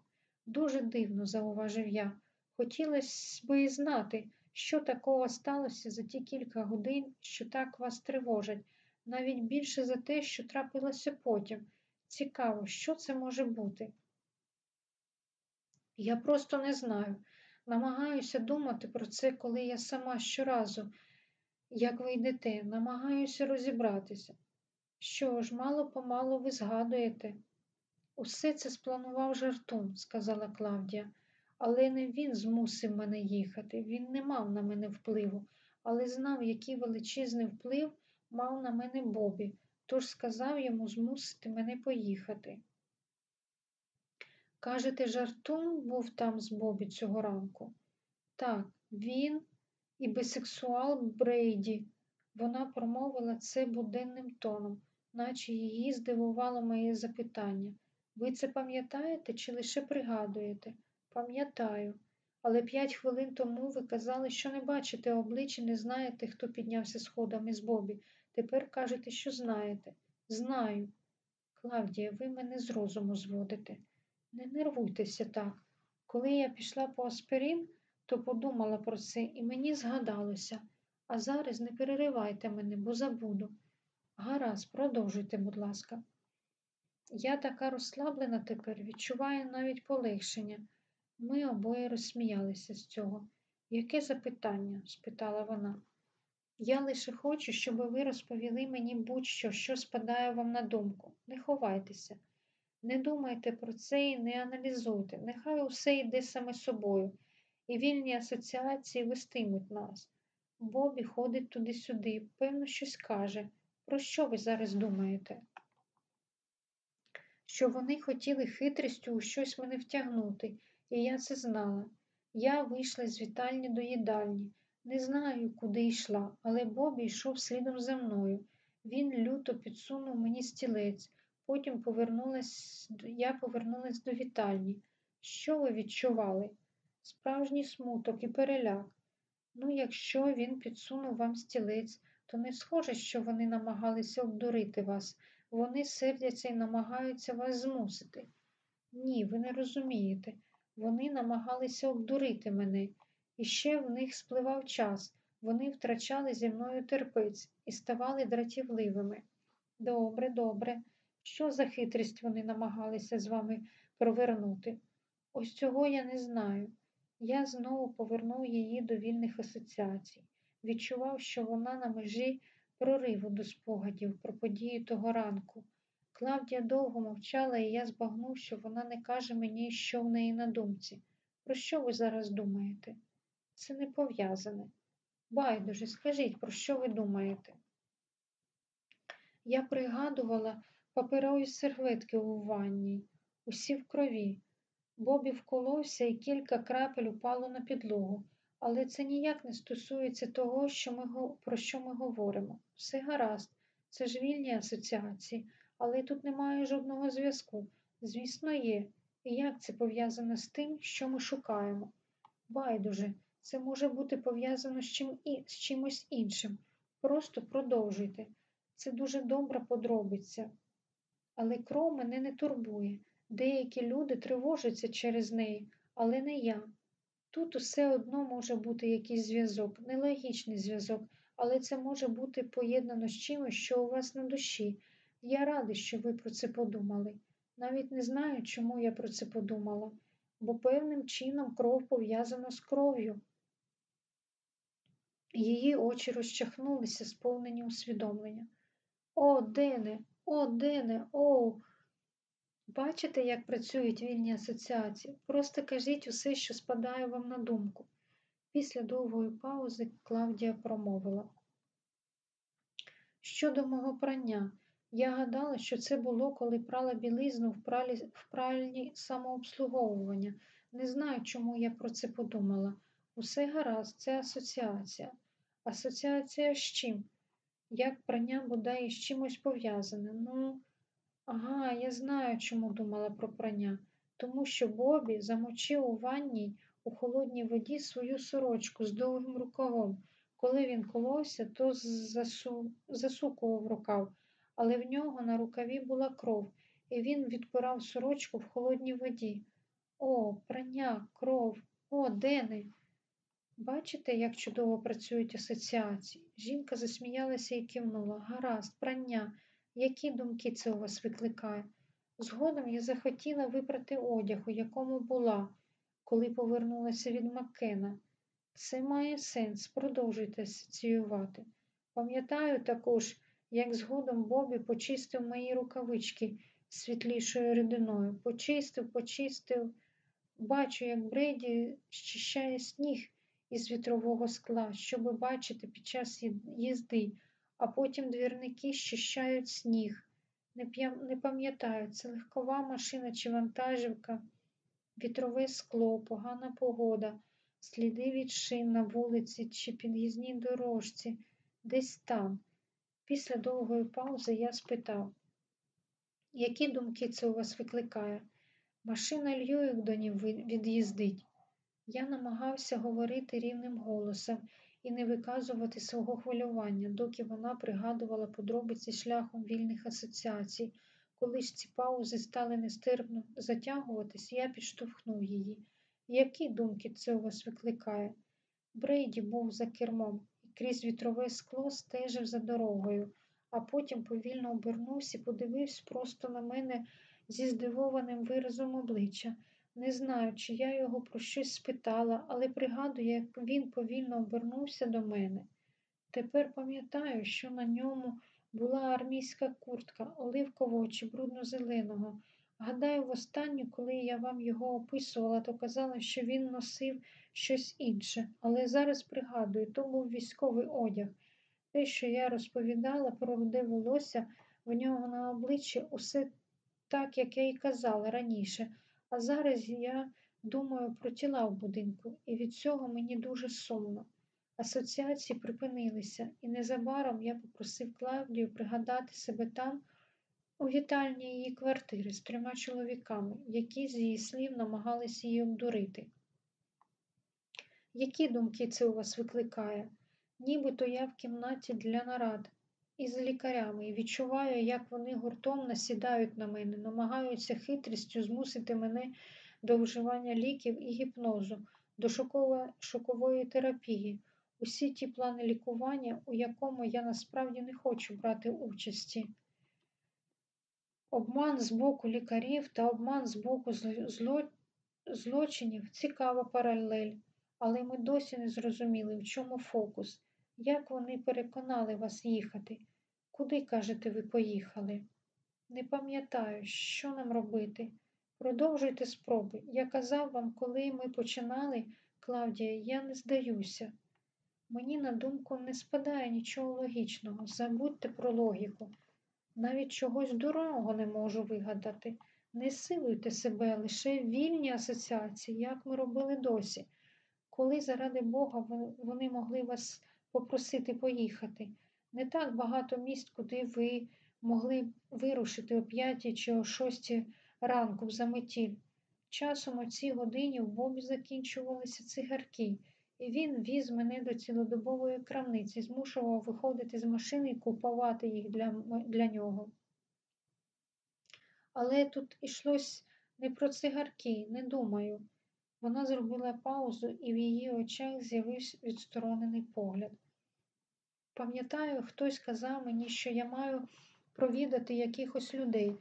Speaker 1: Дуже дивно, зауважив я. Хотілося би і знати, що такого сталося за ті кілька годин, що так вас тривожать, навіть більше за те, що трапилося потім. Цікаво, що це може бути. Я просто не знаю. Намагаюся думати про це, коли я сама щоразу, як ви йдете, намагаюся розібратися. Що ж, мало помалу ви згадуєте. Усе це спланував жартун, сказала Клавдія, але не він змусив мене їхати, він не мав на мене впливу, але знав, який величезний вплив мав на мене Бобі, тож сказав йому змусити мене поїхати. Кажете, жартун був там з Бобі цього ранку? Так, він і бисексуал Брейді. Вона промовила це буденним тоном, наче її здивувало моє запитання. Ви це пам'ятаєте чи лише пригадуєте? Пам'ятаю. Але п'ять хвилин тому ви казали, що не бачите обличчя, не знаєте, хто піднявся сходами з Бобі. Тепер кажете, що знаєте. Знаю. Клавдія, ви мене з розуму зводите. Не нервуйтеся так. Коли я пішла по аспирин, то подумала про це і мені згадалося. А зараз не переривайте мене, бо забуду. Гаразд, продовжуйте, будь ласка. Я така розслаблена тепер, відчуваю навіть полегшення. Ми обоє розсміялися з цього. Яке запитання? спитала вона. Я лише хочу, щоб ви розповіли мені будь-що, що спадає вам на думку. Не ховайтеся. Не думайте про це і не аналізуйте. Нехай усе йде саме собою, і вільні асоціації вестимуть нас. Бобі ходить туди-сюди, певно, щось каже. Про що ви зараз думаєте? Що вони хотіли хитрістю у щось мене втягнути, і я це знала. Я вийшла з вітальні до їдальні. Не знаю, куди йшла, але Бобі йшов слідом за мною. Він люто підсунув мені стілець. Потім повернулась, я повернулась до вітальні. Що ви відчували? Справжній смуток і переляк. Ну, якщо він підсунув вам стілець, то не схоже, що вони намагалися обдурити вас. Вони сердяться і намагаються вас змусити. Ні, ви не розумієте. Вони намагалися обдурити мене. І ще в них спливав час. Вони втрачали зі мною терпець і ставали дратівливими. Добре, добре. Що за хитрість вони намагалися з вами провернути? Ось цього я не знаю. Я знову повернув її до вільних асоціацій, відчував, що вона на межі прориву до спогадів про події того ранку. Клавдія довго мовчала, і я збагнув, що вона не каже мені, що в неї на думці. Про що ви зараз думаєте? Це не пов'язане. Байдуже, скажіть, про що ви думаєте? Я пригадувала паперові серветки у ванні, усі в крові. Бобі вколовся і кілька крапель упало на підлогу, але це ніяк не стосується того, що ми, про що ми говоримо. Все гаразд, це ж вільні асоціації, але тут немає жодного зв'язку. Звісно, є. І як це пов'язано з тим, що ми шукаємо? Байдуже, це може бути пов'язано з, чим і, з чимось іншим. Просто продовжуйте. Це дуже добра подробиця. Але кров мене не турбує. Деякі люди тривожаться через неї, але не я. Тут усе одно може бути якийсь зв'язок, нелогічний зв'язок, але це може бути поєднано з чимось, що у вас на душі. Я радий, що ви про це подумали. Навіть не знаю, чому я про це подумала, бо певним чином кров пов'язана з кров'ю. Її очі розчахнулися, сповнені усвідомлення. О, Дене, о, Дене, о. Бачите, як працюють вільні асоціації? Просто кажіть усе, що спадає вам на думку. Після довгої паузи Клавдія промовила. Щодо мого прання, я гадала, що це було, коли прала білизну в, пралі, в пральні самообслуговування. Не знаю, чому я про це подумала. Усе гаразд, це асоціація. Асоціація з чим? Як прання бодай з чимось пов'язане? Ну, ага, я знаю, чому думала про прання. Тому що Бобі замочив у ванній у холодній воді свою сорочку з довгим рукавом. Коли він коловся, то засу... засукував рукав, але в нього на рукаві була кров, і він відпирав сорочку в холодній воді. О, прання, кров, о, Дене. Бачите, як чудово працюють асоціації? Жінка засміялася і кивнула. Гаразд, прання. Які думки це у вас викликає? Згодом я захотіла випрати одяг, у якому була, коли повернулася від Маккена. Це має сенс, продовжуйте асоціювати. Пам'ятаю також, як згодом Бобі почистив мої рукавички світлішою рідиною. Почистив, почистив. Бачу, як Бреді щищає сніг із вітрового скла, щоби бачити під час їзди, а потім двірники щищають сніг. Не пам'ятаю, це легкова машина чи вантажівка, вітрове скло, погана погода, сліди від шин на вулиці чи під'їзній дорожці, десь там. Після довгої паузи я спитав, які думки це у вас викликає? Машина Льюікдонів від'їздить. Я намагався говорити рівним голосом і не виказувати свого хвилювання, доки вона пригадувала подробиці шляхом вільних асоціацій. Коли ж ці паузи стали нестерпно затягуватись, я підштовхнув її. Які думки це у вас викликає? Брейді був за кермом і крізь вітрове скло стежив за дорогою, а потім повільно обернувся і подивився просто на мене зі здивованим виразом обличчя. Не знаю, чи я його про щось спитала, але пригадую, як він повільно обернувся до мене. Тепер пам'ятаю, що на ньому була армійська куртка оливкового чи брудно-зеленого. Гадаю, востаннє, коли я вам його описувала, то казала, що він носив щось інше, але зараз пригадую, то був військовий одяг. Те, що я розповідала про руде волосся в нього на обличчі, усе так, як я й казала раніше. А зараз я думаю про тіла в будинку, і від цього мені дуже сумно. Асоціації припинилися, і незабаром я попросив Клавдію пригадати себе там, у вітальні її квартири з трьома чоловіками, які, з її слів, намагалися її обдурити. Які думки це у вас викликає? Нібито я в кімнаті для нарад із лікарями і відчуваю, як вони гуртом насідають на мене, намагаються хитрістю змусити мене до вживання ліків і гіпнозу, до шокової терапії, усі ті плани лікування, у якому я насправді не хочу брати участі. Обман з боку лікарів та обман з боку зло... злочинів цікава паралель, але ми досі не зрозуміли, в чому фокус. Як вони переконали вас їхати? Куди, кажете, ви поїхали? Не пам'ятаю, що нам робити. Продовжуйте спроби. Я казав вам, коли ми починали, Клавдія, я не здаюся. Мені на думку не спадає нічого логічного. Забудьте про логіку. Навіть чогось дурного не можу вигадати. Не силуйте себе, лише вільні асоціації, як ми робили досі. Коли, заради Бога, вони могли вас попросити поїхати. Не так багато місць, куди ви могли вирушити о п'ятій чи о шостій ранку в заметіль. Часом о цій годині в Бобі закінчувалися цигарки, і він віз мене до цілодобової крамниці, змушував виходити з машини і купувати їх для, для нього. Але тут йшлось не про цигарки, не думаю. Вона зробила паузу, і в її очах з'явився відсторонений погляд. Пам'ятаю, хтось казав мені, що я маю провідати якихось людей,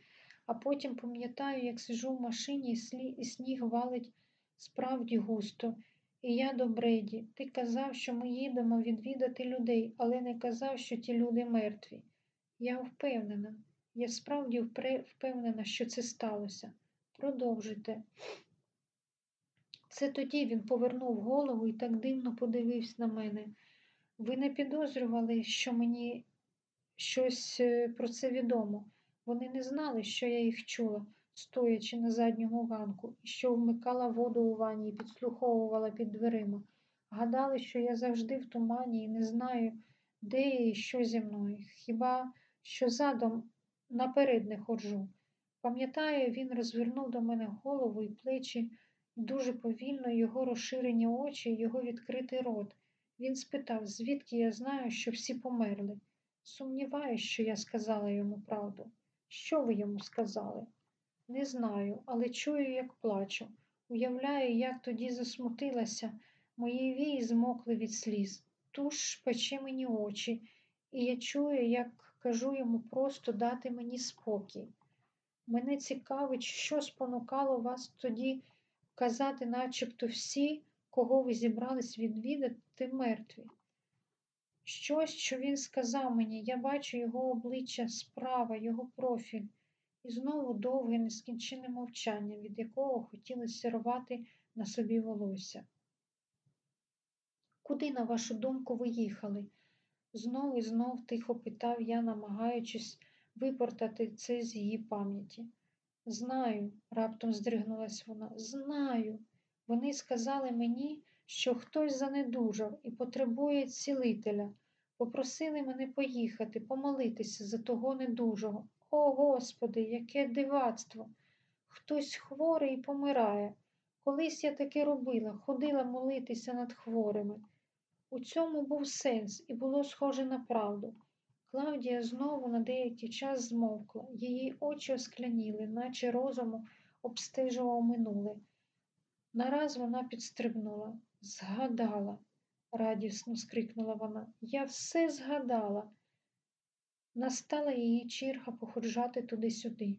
Speaker 1: а потім пам'ятаю, як сижу в машині і сніг валить справді густо. І я до Бреді. Ти казав, що ми їдемо відвідати людей, але не казав, що ті люди мертві. Я впевнена, я справді впевнена, що це сталося. Продовжуйте. Це тоді він повернув голову і так дивно подивився на мене. Ви не підозрювали, що мені щось е, про це відомо. Вони не знали, що я їх чула, стоячи на задньому ганку, і що вмикала воду у ванні і підслуховувала під дверима. Гадали, що я завжди в тумані і не знаю, де я і що зі мною. Хіба що задом наперед не ходжу. Пам'ятаю, він розвернув до мене голову і плечі, дуже повільно його розширені очі, його відкритий рот. Він спитав, звідки я знаю, що всі померли. Сумніваюсь, що я сказала йому правду. Що ви йому сказали? Не знаю, але чую, як плачу. Уявляю, як тоді засмутилася, мої вії змокли від сліз. Туш пече мені очі, і я чую, як кажу йому просто дати мені спокій. Мене цікавить, що спонукало вас тоді казати, начебто всі, кого ви зібрались відвідати, мертві. Щось, що він сказав мені, я бачу його обличчя справа, його профіль, і знову довге нескінчене мовчання, від якого хотілося рвати на собі волосся. Куди, на вашу думку, ви їхали? Знов і знов тихо питав я, намагаючись випортати це з її пам'яті. Знаю, раптом здригнулась вона. Знаю. Вони сказали мені, що хтось занедужав і потребує цілителя. Попросили мене поїхати, помолитися за того недужого. О, Господи, яке дивацтво! Хтось хворий і помирає. Колись я таке робила, ходила молитися над хворими. У цьому був сенс і було схоже на правду. Клавдія знову на деякий час змовкла, її очі оскляніли, наче розуму обстежував минуле. Нараз вона підстрибнула. Згадала, радісно скрикнула вона. Я все згадала. Настала її черга походжати туди-сюди.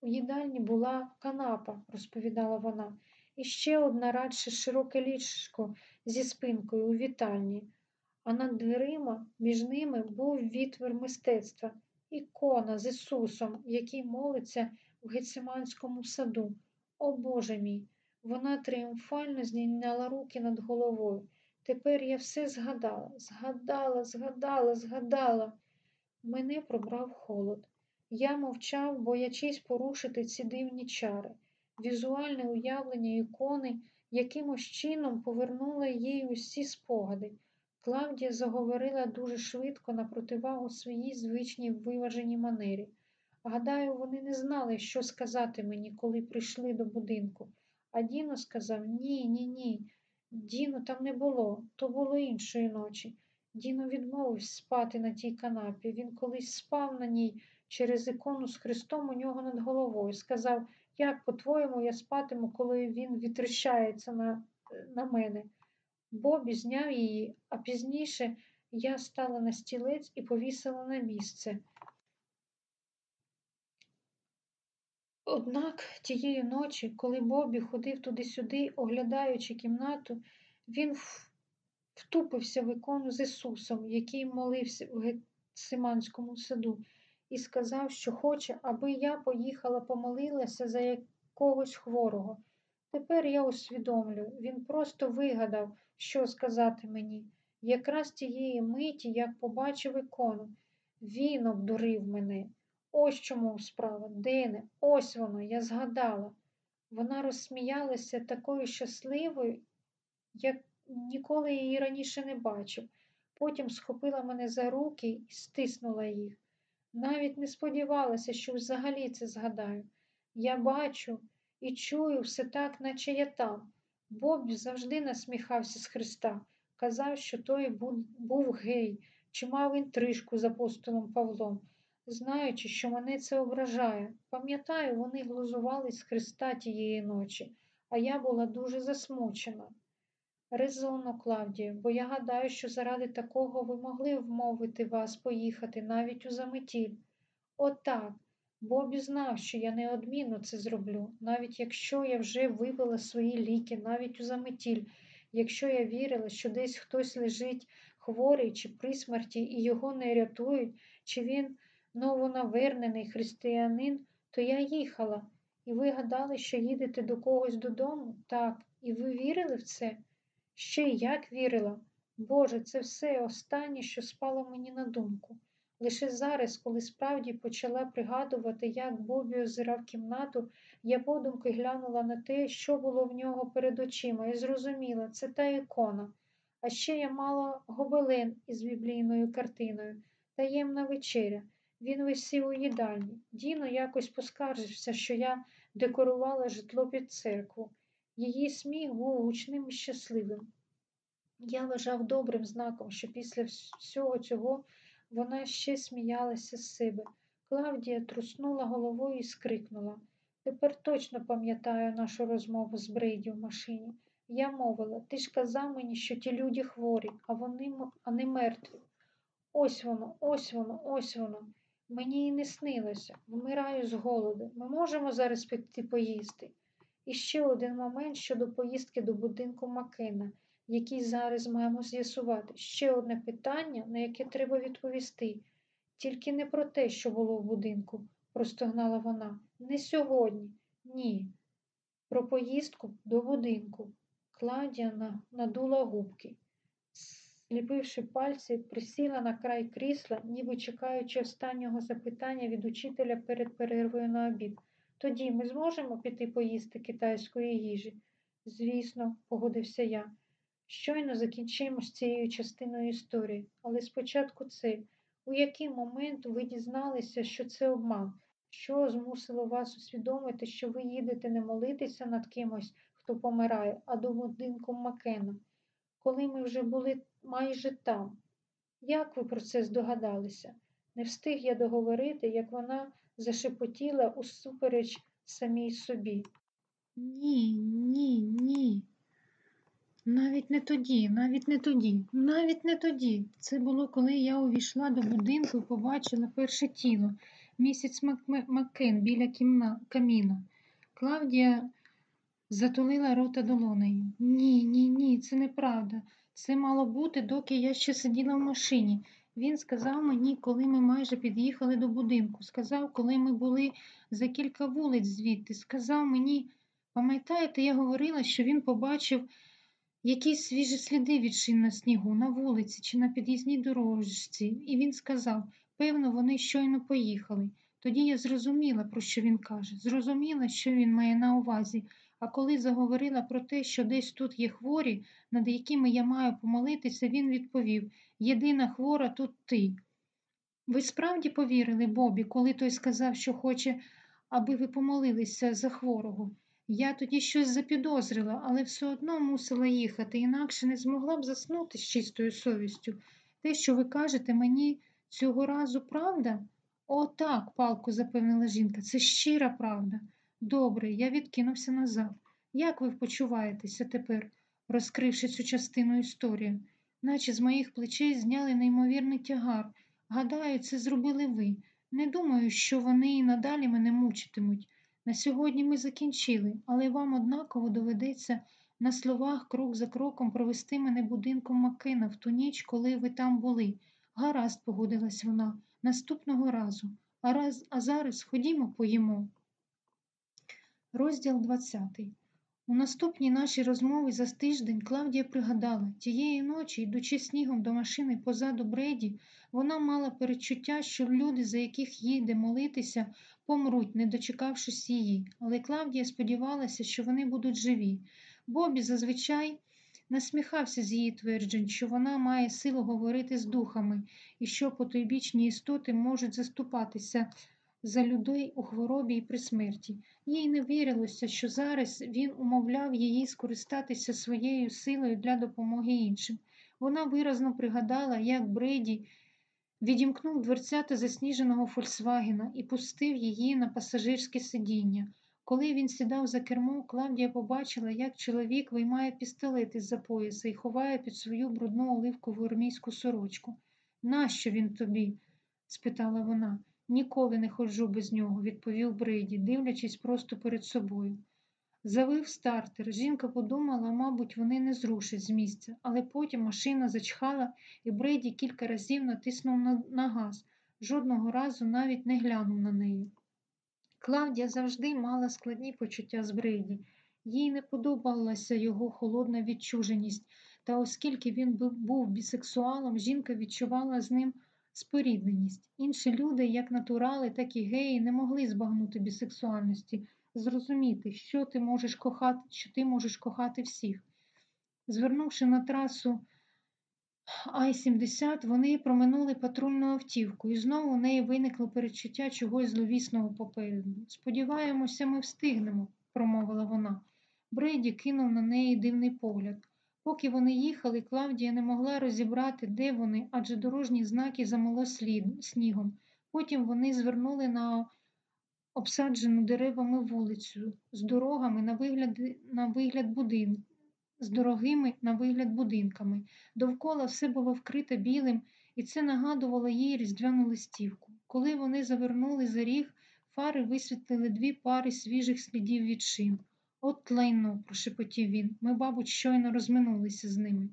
Speaker 1: У їдальні була канапа, розповідала вона, і ще одна радше широке ліжко зі спинкою у вітальні, а над дверима між ними був відтвір мистецтва, ікона з Ісусом, який молиться в Гециманському саду. О Боже мій! Вона тріумфально зняла руки над головою. Тепер я все згадала, згадала, згадала, згадала. Мене пробрав холод. Я мовчав, боячись порушити ці дивні чари. Візуальне уявлення ікони якимось чином повернуло їй усі спогади. Клавдія заговорила дуже швидко на противагу своїй звичній виваженій манері. Гадаю, вони не знали, що сказати мені, коли прийшли до будинку. А Діно сказав ні, ні, ні. Діно там не було, то було іншої ночі. Діно відмовився спати на тій канапі. Він колись спав на ній через ікону з хрестом у нього над головою. Сказав, як, по-твоєму, я спатиму, коли він витріщається на, на мене. Бобі зняв її, а пізніше я стала на стілець і повісила на місце. Однак тієї ночі, коли Бобі ходив туди-сюди, оглядаючи кімнату, він втупився в ікону з Ісусом, який молився в Гециманському саду, і сказав, що хоче, аби я поїхала помолилася за якогось хворого. Тепер я усвідомлюю, він просто вигадав, що сказати мені. Якраз тієї миті, як побачив ікону, він обдурив мене. Ось чому справа, Дене, ось воно, я згадала. Вона розсміялася такою щасливою, як ніколи її раніше не бачив. Потім схопила мене за руки і стиснула їх. Навіть не сподівалася, що взагалі це згадаю. Я бачу і чую все так, наче я там. Боб завжди насміхався з Христа, казав, що той був гей, чи мав інтрижку з апостолом Павлом знаючи, що мене це ображає. Пам'ятаю, вони глузували з Христа тієї ночі, а я була дуже засмучена. Резонно, Клавдію, бо я гадаю, що заради такого ви могли вмовити вас поїхати навіть у заметіль. Отак. Бобі знав, що я неодмінно це зроблю, навіть якщо я вже випила свої ліки, навіть у заметіль, якщо я вірила, що десь хтось лежить хворий чи при смерті і його не рятують, чи він новонавернений християнин, то я їхала, і ви гадали, що їдете до когось додому? Так, і ви вірили в це? Ще як вірила. Боже, це все останнє, що спало мені на думку. Лише зараз, коли справді почала пригадувати, як Бобі озирав кімнату, я подумки глянула на те, що було в нього перед очима, і зрозуміла, це та ікона. А ще я мала гобелен із біблійною картиною, таємна вечеря. Він висів у їдальні. Діно якось поскаржився, що я декорувала житло під церкву. Її сміх був гучним і щасливим. Я вважав добрим знаком, що після всього цього вона ще сміялася з себе. Клавдія труснула головою і скрикнула. Тепер точно пам'ятаю нашу розмову з Брейді в машині. Я мовила, ти ж казав мені, що ті люди хворі, а вони а не мертві. Ось воно, ось воно, ось воно. Мені й не снилося, вмираю з голоду. Ми можемо зараз піти поїсти. І ще один момент щодо поїздки до будинку Макена, який зараз маємо з'ясувати. Ще одне питання, на яке треба відповісти. Тільки не про те, що було в будинку, простогнала вона. Не сьогодні, ні. Про поїздку до будинку. Клавдія надула губки. Зліпивши пальці, присіла на край крісла, ніби чекаючи останнього запитання від учителя перед перервою на обід. Тоді ми зможемо піти поїсти китайської їжі? Звісно, погодився я. Щойно закінчимо з цією частиною історії, але спочатку це. У який момент ви дізналися, що це обман? Що змусило вас усвідомити, що ви їдете не молитися над кимось, хто помирає, а до будинку Макена, коли ми вже були майже там? Як ви про це здогадалися? Не встиг я договорити, як вона зашепотіла усупереч самій собі. Ні, ні, ні. Навіть не тоді, навіть не тоді, навіть не тоді. Це було, коли я увійшла до будинку і побачила перше тіло, місяць Мак- Маккен біля кімна... каміна. Клавдія затулила рота долонею. Ні, ні, ні, це неправда. Це мало бути, доки я ще сиділа в машині. Він сказав мені, коли ми майже під'їхали до будинку. Сказав, коли ми були за кілька вулиць звідти. Сказав мені, пам'ятаєте, я говорила, що він побачив якісь свіжі сліди від шин на снігу, на вулиці чи на під'їзній дорожці, і він сказав, певно, вони щойно поїхали. Тоді я зрозуміла, про що він каже, зрозуміла, що він має на увазі, а коли заговорила про те, що десь тут є хворі, над якими я маю помолитися, він відповів Єдина хвора тут ти. Ви справді повірили Бобі, коли той сказав, що хоче, аби ви помолилися за хворого? Я тоді щось запідозрила, але все одно мусила їхати, інакше не змогла б заснути з чистою совістю. Те, що ви кажете мені цього разу правда? О, так, палко запевнила жінка, це щира правда. Добре, я відкинувся назад. Як ви почуваєтеся тепер, розкривши цю частину історії? Наче з моїх плечей зняли неймовірний тягар. Гадаю, це зробили ви. Не думаю, що вони і надалі мене мучитимуть. На сьогодні ми закінчили, але вам однаково доведеться на словах крок за кроком провести мене будинком Маккена в ту ніч, коли ви там були. Гаразд, погодилась вона, наступного разу. А, раз, а зараз ходімо поїмо. Розділ 20. У наступній нашій розмові за тиждень Клавдія пригадала, тієї ночі, йдучи снігом до машини позаду Бреді, вона мала перечуття, що люди, за яких їде молитися, помруть, не дочекавшись її. Але Клавдія сподівалася, що вони будуть живі. Бобі зазвичай насміхався з її тверджень, що вона має силу говорити з духами і що потойбічні істоти можуть заступатися за людей у хворобі і при смерті. Їй не вірилося, що зараз він умовляв її скористатися своєю силою для допомоги іншим. Вона виразно пригадала, як Бреді відімкнув дверцята засніженого Фольксвагена і пустив її на пасажирське сидіння. Коли він сідав за кермо, Клавдія побачила, як чоловік виймає пістолет із за пояса і ховає під свою брудну оливкову армійську сорочку. Нащо він тобі? спитала вона. Ніколи не ходжу без нього, відповів Брейді, дивлячись просто перед собою. Завив стартер. Жінка подумала, мабуть, вони не зрушать з місця, але потім машина зачхала, і Брейді кілька разів натиснув на, на газ, жодного разу навіть не глянув на неї. Клавдія завжди мала складні почуття з Брейді. Їй не подобалася його холодна відчуженість, та оскільки він був бісексуалом, жінка відчувала з ним спорідненість. Інші люди, як натурали, так і геї, не могли збагнути бісексуальності, зрозуміти, що ти можеш кохати, що ти можеш кохати всіх. Звернувши на трасу Ай-70, вони проминули патрульну автівку, і знову у неї виникло перечуття чогось зловісного попереду. Сподіваємося, ми встигнемо, промовила вона. Брейді кинув на неї дивний погляд. Поки вони їхали, Клавдія не могла розібрати, де вони, адже дорожні знаки замило слід, снігом. Потім вони звернули на обсаджену деревами вулицю з дорогами на вигляд, на вигляд будин, з дорогими на вигляд будинками. Довкола все було вкрите білим, і це нагадувало їй різдвяну листівку. Коли вони завернули за ріг, фари висвітлили дві пари свіжих слідів від шин. От лайно, прошепотів він. Ми, бабуть, щойно розминулися з ними.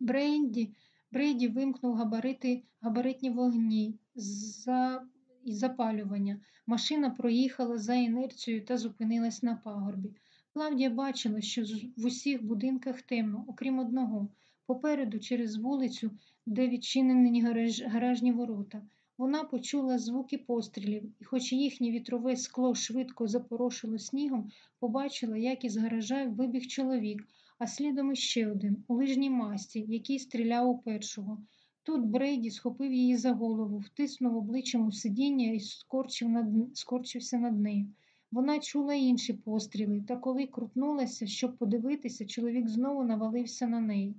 Speaker 1: Бренді, Брейді вимкнув габарити, габаритні вогні за, і запалювання. Машина проїхала за інерцією та зупинилась на пагорбі. Клавдія бачила, що в усіх будинках темно, окрім одного. Попереду, через вулицю, де відчинені гараж, гаражні ворота. Вона почула звуки пострілів, і, хоч їхнє вітрове скло швидко запорошило снігом, побачила, як із гаража вибіг чоловік, а слідом іще один у лижній масті, який стріляв у першого. Тут Брейді схопив її за голову, втиснув обличчям у сидіння і скорчив над, скорчився над нею. Вона чула інші постріли, та коли крутнулася, щоб подивитися, чоловік знову навалився на неї.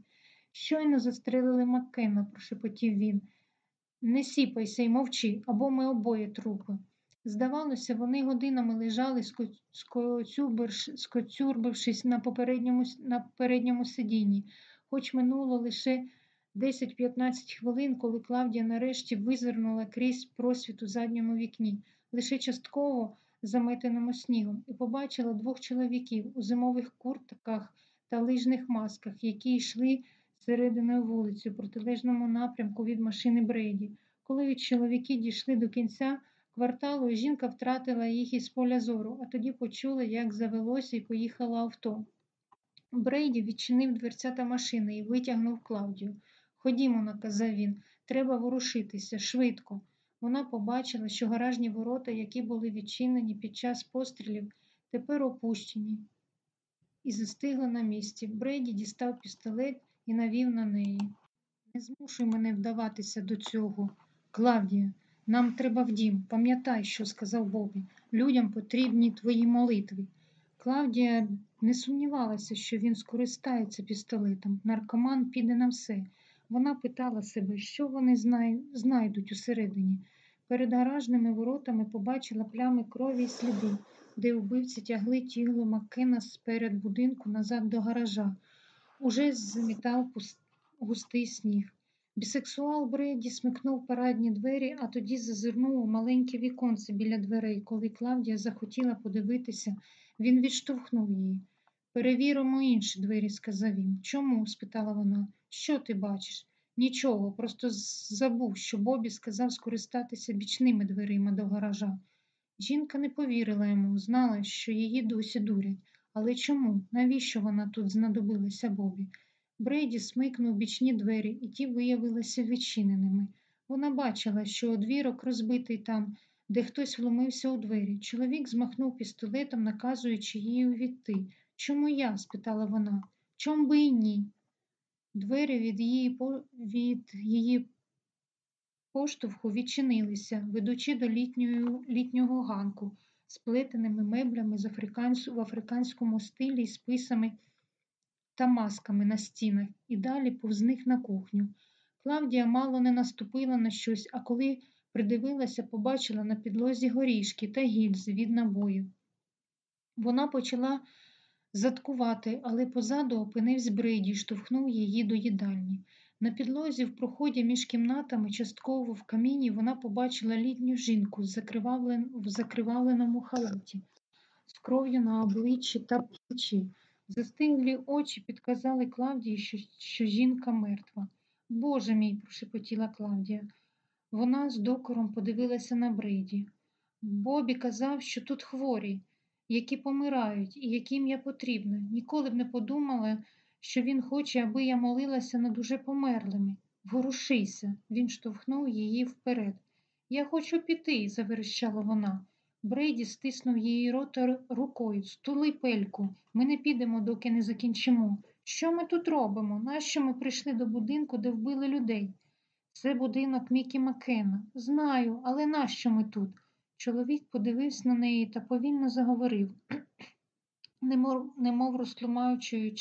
Speaker 1: Щойно застрелили Маккена, прошепотів він. Не сіпайся й мовчи, або ми обоє трупи. Здавалося, вони годинами лежали, скоцюрбившись на попередньому, на передньому сидінні, хоч минуло лише 10-15 хвилин, коли Клавдія нарешті визирнула крізь просвіт у задньому вікні, лише частково заметеному снігом, і побачила двох чоловіків у зимових куртках та лижних масках, які йшли серединою вулиці у протилежному напрямку від машини Брейді. Коли чоловіки дійшли до кінця кварталу, жінка втратила їх із поля зору, а тоді почула, як завелося і поїхало авто. Брейді відчинив дверцята машини і витягнув Клавдію. Ходімо, наказав він, треба ворушитися, швидко. Вона побачила, що гаражні ворота, які були відчинені під час пострілів, тепер опущені, і застигла на місці. Брейді дістав пістолет і навів на неї. Не змушуй мене вдаватися до цього. Клавдія, нам треба в дім. Пам'ятай, що сказав Бобі. Людям потрібні твої молитви. Клавдія не сумнівалася, що він скористається пістолетом. Наркоман піде на все. Вона питала себе, що вони знайдуть усередині. Перед гаражними воротами побачила плями крові й сліди, де вбивці тягли тіло Маккена сперед будинку назад до гаража. Уже змітав густий сніг. Бісексуал Бреді смикнув парадні двері, а тоді зазирнув у маленьке віконце біля дверей. Коли Клавдія захотіла подивитися, він відштовхнув її. Перевіримо інші двері, сказав він. Чому? спитала вона. Що ти бачиш? Нічого, просто забув, що Бобі сказав скористатися бічними дверима до гаража. Жінка не повірила йому, знала, що її досі дурять. Але чому? Навіщо вона тут знадобилася Бобі? Брейді смикнув бічні двері, і ті виявилися відчиненими. Вона бачила, що одвірок розбитий там, де хтось вломився у двері. Чоловік змахнув пістолетом, наказуючи їй увійти. Чому я? спитала вона. Чом би і ні? Двері від її, по- від її поштовху відчинилися, ведучи до літньої, літнього ганку з плетеними меблями з африкансь, в африканському стилі, з списами та масками на стінах, і далі повз них на кухню. Клавдія мало не наступила на щось, а коли придивилася, побачила на підлозі горішки та гільзи від набоїв. Вона почала заткувати, але позаду опинився Брейді і штовхнув її до їдальні. На підлозі в проході між кімнатами, частково в каміні, вона побачила літню жінку в закривавленому халаті, з кров'ю на обличчі та плечі. Застиглі очі підказали Клавдії, що, що жінка мертва. Боже мій, прошепотіла Клавдія. Вона з докором подивилася на Брейді. Бобі казав, що тут хворі, які помирають і яким я потрібна. Ніколи б не подумала, що він хоче, аби я молилася над уже померлими. Ворушися, він штовхнув її вперед. Я хочу піти, заверещала вона. Брейді стиснув її рота рукою. Стули пельку. Ми не підемо, доки не закінчимо. Що ми тут робимо? Нащо ми прийшли до будинку, де вбили людей? Це будинок Мікі Маккена. Знаю, але нащо ми тут? Чоловік подивився на неї та повільно заговорив, немов, розтлумаючи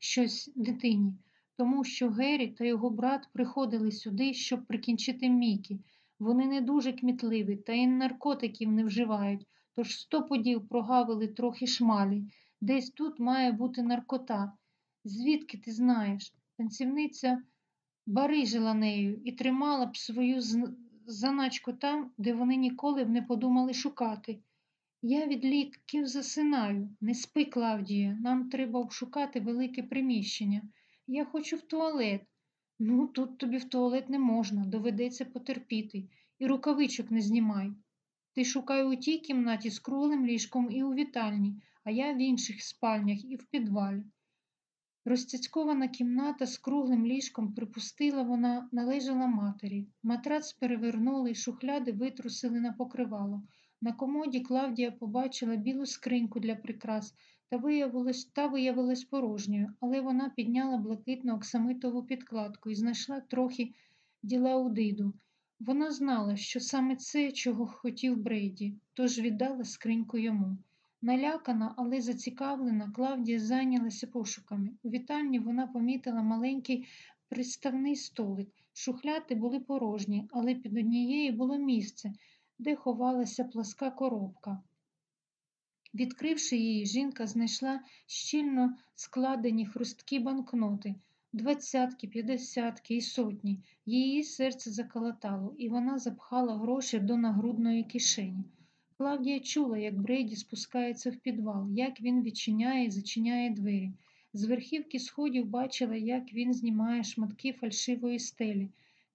Speaker 1: щось дитині, тому що Геррі та його брат приходили сюди, щоб прикінчити Мікі. Вони не дуже кмітливі та й наркотиків не вживають, тож сто подів прогавили трохи шмалі. Десь тут має бути наркота. Звідки ти знаєш? Танцівниця барижила нею і тримала б свою з- заначку там, де вони ніколи б не подумали шукати. Я від ліків засинаю. Не спи, Клавдія, нам треба обшукати велике приміщення. Я хочу в туалет. Ну, тут тобі в туалет не можна, доведеться потерпіти. І рукавичок не знімай. Ти шукай у тій кімнаті з круглим ліжком і у вітальні, а я в інших спальнях і в підвалі. Розцяцькована кімната з круглим ліжком, припустила вона, належала матері. Матрац перевернули, шухляди витрусили на покривало. На комоді Клавдія побачила білу скриньку для прикрас та виявилась, та виявилась порожньою, але вона підняла блакитну оксамитову підкладку і знайшла трохи ділаудиду. Вона знала, що саме це, чого хотів Брейді, тож віддала скриньку йому. Налякана, але зацікавлена, Клавдія зайнялася пошуками. У вітальні вона помітила маленький приставний столик. Шухляти були порожні, але під однією було місце, де ховалася пласка коробка. Відкривши її, жінка знайшла щільно складені хрусткі банкноти, двадцятки, п'ятдесятки і сотні. Її серце заколотало, і вона запхала гроші до нагрудної кишені. Клавдія чула, як Брейді спускається в підвал, як він відчиняє і зачиняє двері. З верхівки сходів бачила, як він знімає шматки фальшивої стелі.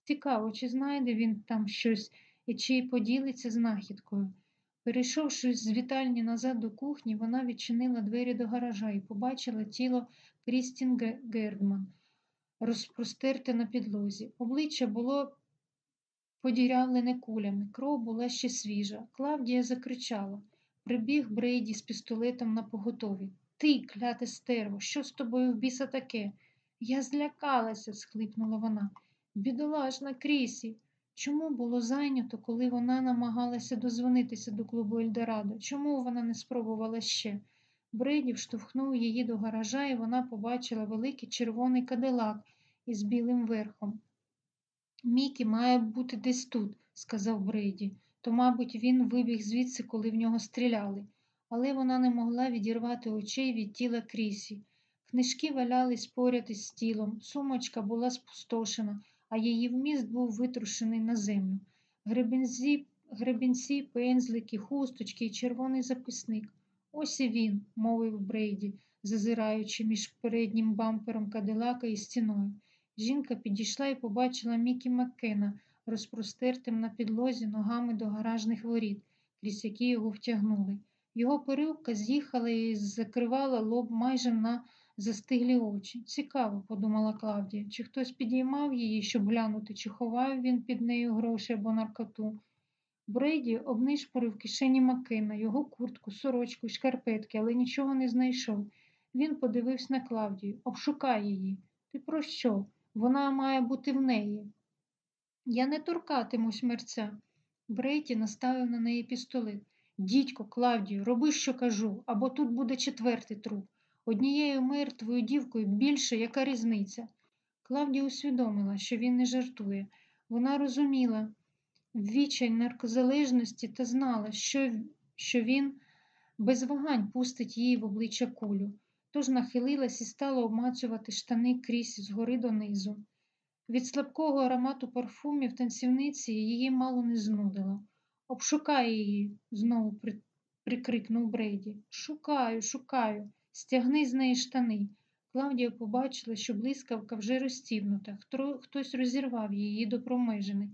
Speaker 1: Цікаво, чи знайде він там щось і чи поділиться знахідкою. Перейшовши з вітальні назад до кухні, вона відчинила двері до гаража і побачила тіло Крістін Гердман, розпростерте на підлозі. Обличчя було подірявлене кулями, кров була ще свіжа. Клавдія закричала. Прибіг Брейді з пістолетом на поготові. Ти, кляте стерво, що з тобою в біса таке? Я злякалася, схлипнула вона. Бідолашна Крісі. Чому було зайнято, коли вона намагалася дозвонитися до клубу Ельдорадо? Чому вона не спробувала ще? Брейді вштовхнув її до гаража, і вона побачила великий червоний кадилак із білим верхом. Мікі має бути десь тут, сказав Брейді. То, мабуть, він вибіг звідси, коли в нього стріляли, але вона не могла відірвати очей від тіла Крісі. Книжки валялись поряд із тілом, сумочка була спустошена, а її вміст був витрушений на землю. Гребензі, гребінці, пензлики, хусточки і червоний записник. Ось і він, мовив Брейді, зазираючи між переднім бампером кадилака і стіною. Жінка підійшла і побачила Мікі Маккена, розпростертим на підлозі ногами до гаражних воріт, крізь які його втягнули. Його перилка з'їхала і закривала лоб майже на застиглі очі. Цікаво, подумала Клавдія, чи хтось підіймав її, щоб глянути, чи ховав він під нею гроші або наркоту. Брейді обнишпорив кишені Маккена, його куртку, сорочку шкарпетки, але нічого не знайшов. Він подивився на Клавдію. Обшукай її. Ти про що? Вона має бути в неї. Я не торкатимусь мерця. Брейті наставив на неї пістолет. Дідько, Клавдію, роби, що кажу, або тут буде четвертий труп. Однією мертвою дівкою більше яка різниця. Клавдія усвідомила, що він не жартує. Вона розуміла відчай наркозалежності та знала, що, що він без вагань пустить її в обличчя кулю тож нахилилась і стала обмацувати штани крізь згори донизу. Від слабкого аромату парфумів танцівниці її мало не знудило. Обшукай її, знову прикрикнув Брейді. Шукаю, шукаю, стягни з неї штани. Клавдія побачила, що блискавка вже розстібнута, хтось розірвав її до промежини.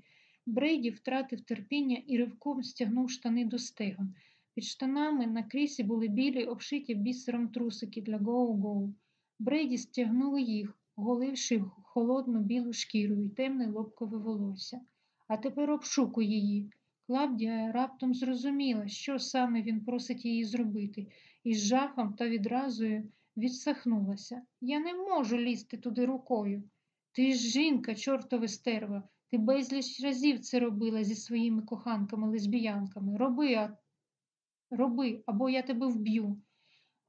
Speaker 1: Брейді втратив терпіння і ривком стягнув штани до стегон. Під штанами на крісі були білі, обшиті бісером трусики для гоу-гоу. Брейді стягнули їх, голивши холодну білу шкіру і темне лобкове волосся. А тепер обшукуй її. Клавдія раптом зрозуміла, що саме він просить її зробити, і з жахом та відразою відсахнулася. Я не можу лізти туди рукою. Ти ж жінка, чортове стерва, ти безліч разів це робила зі своїми коханками-лесбіянками. Роби, а Роби, або я тебе вб'ю.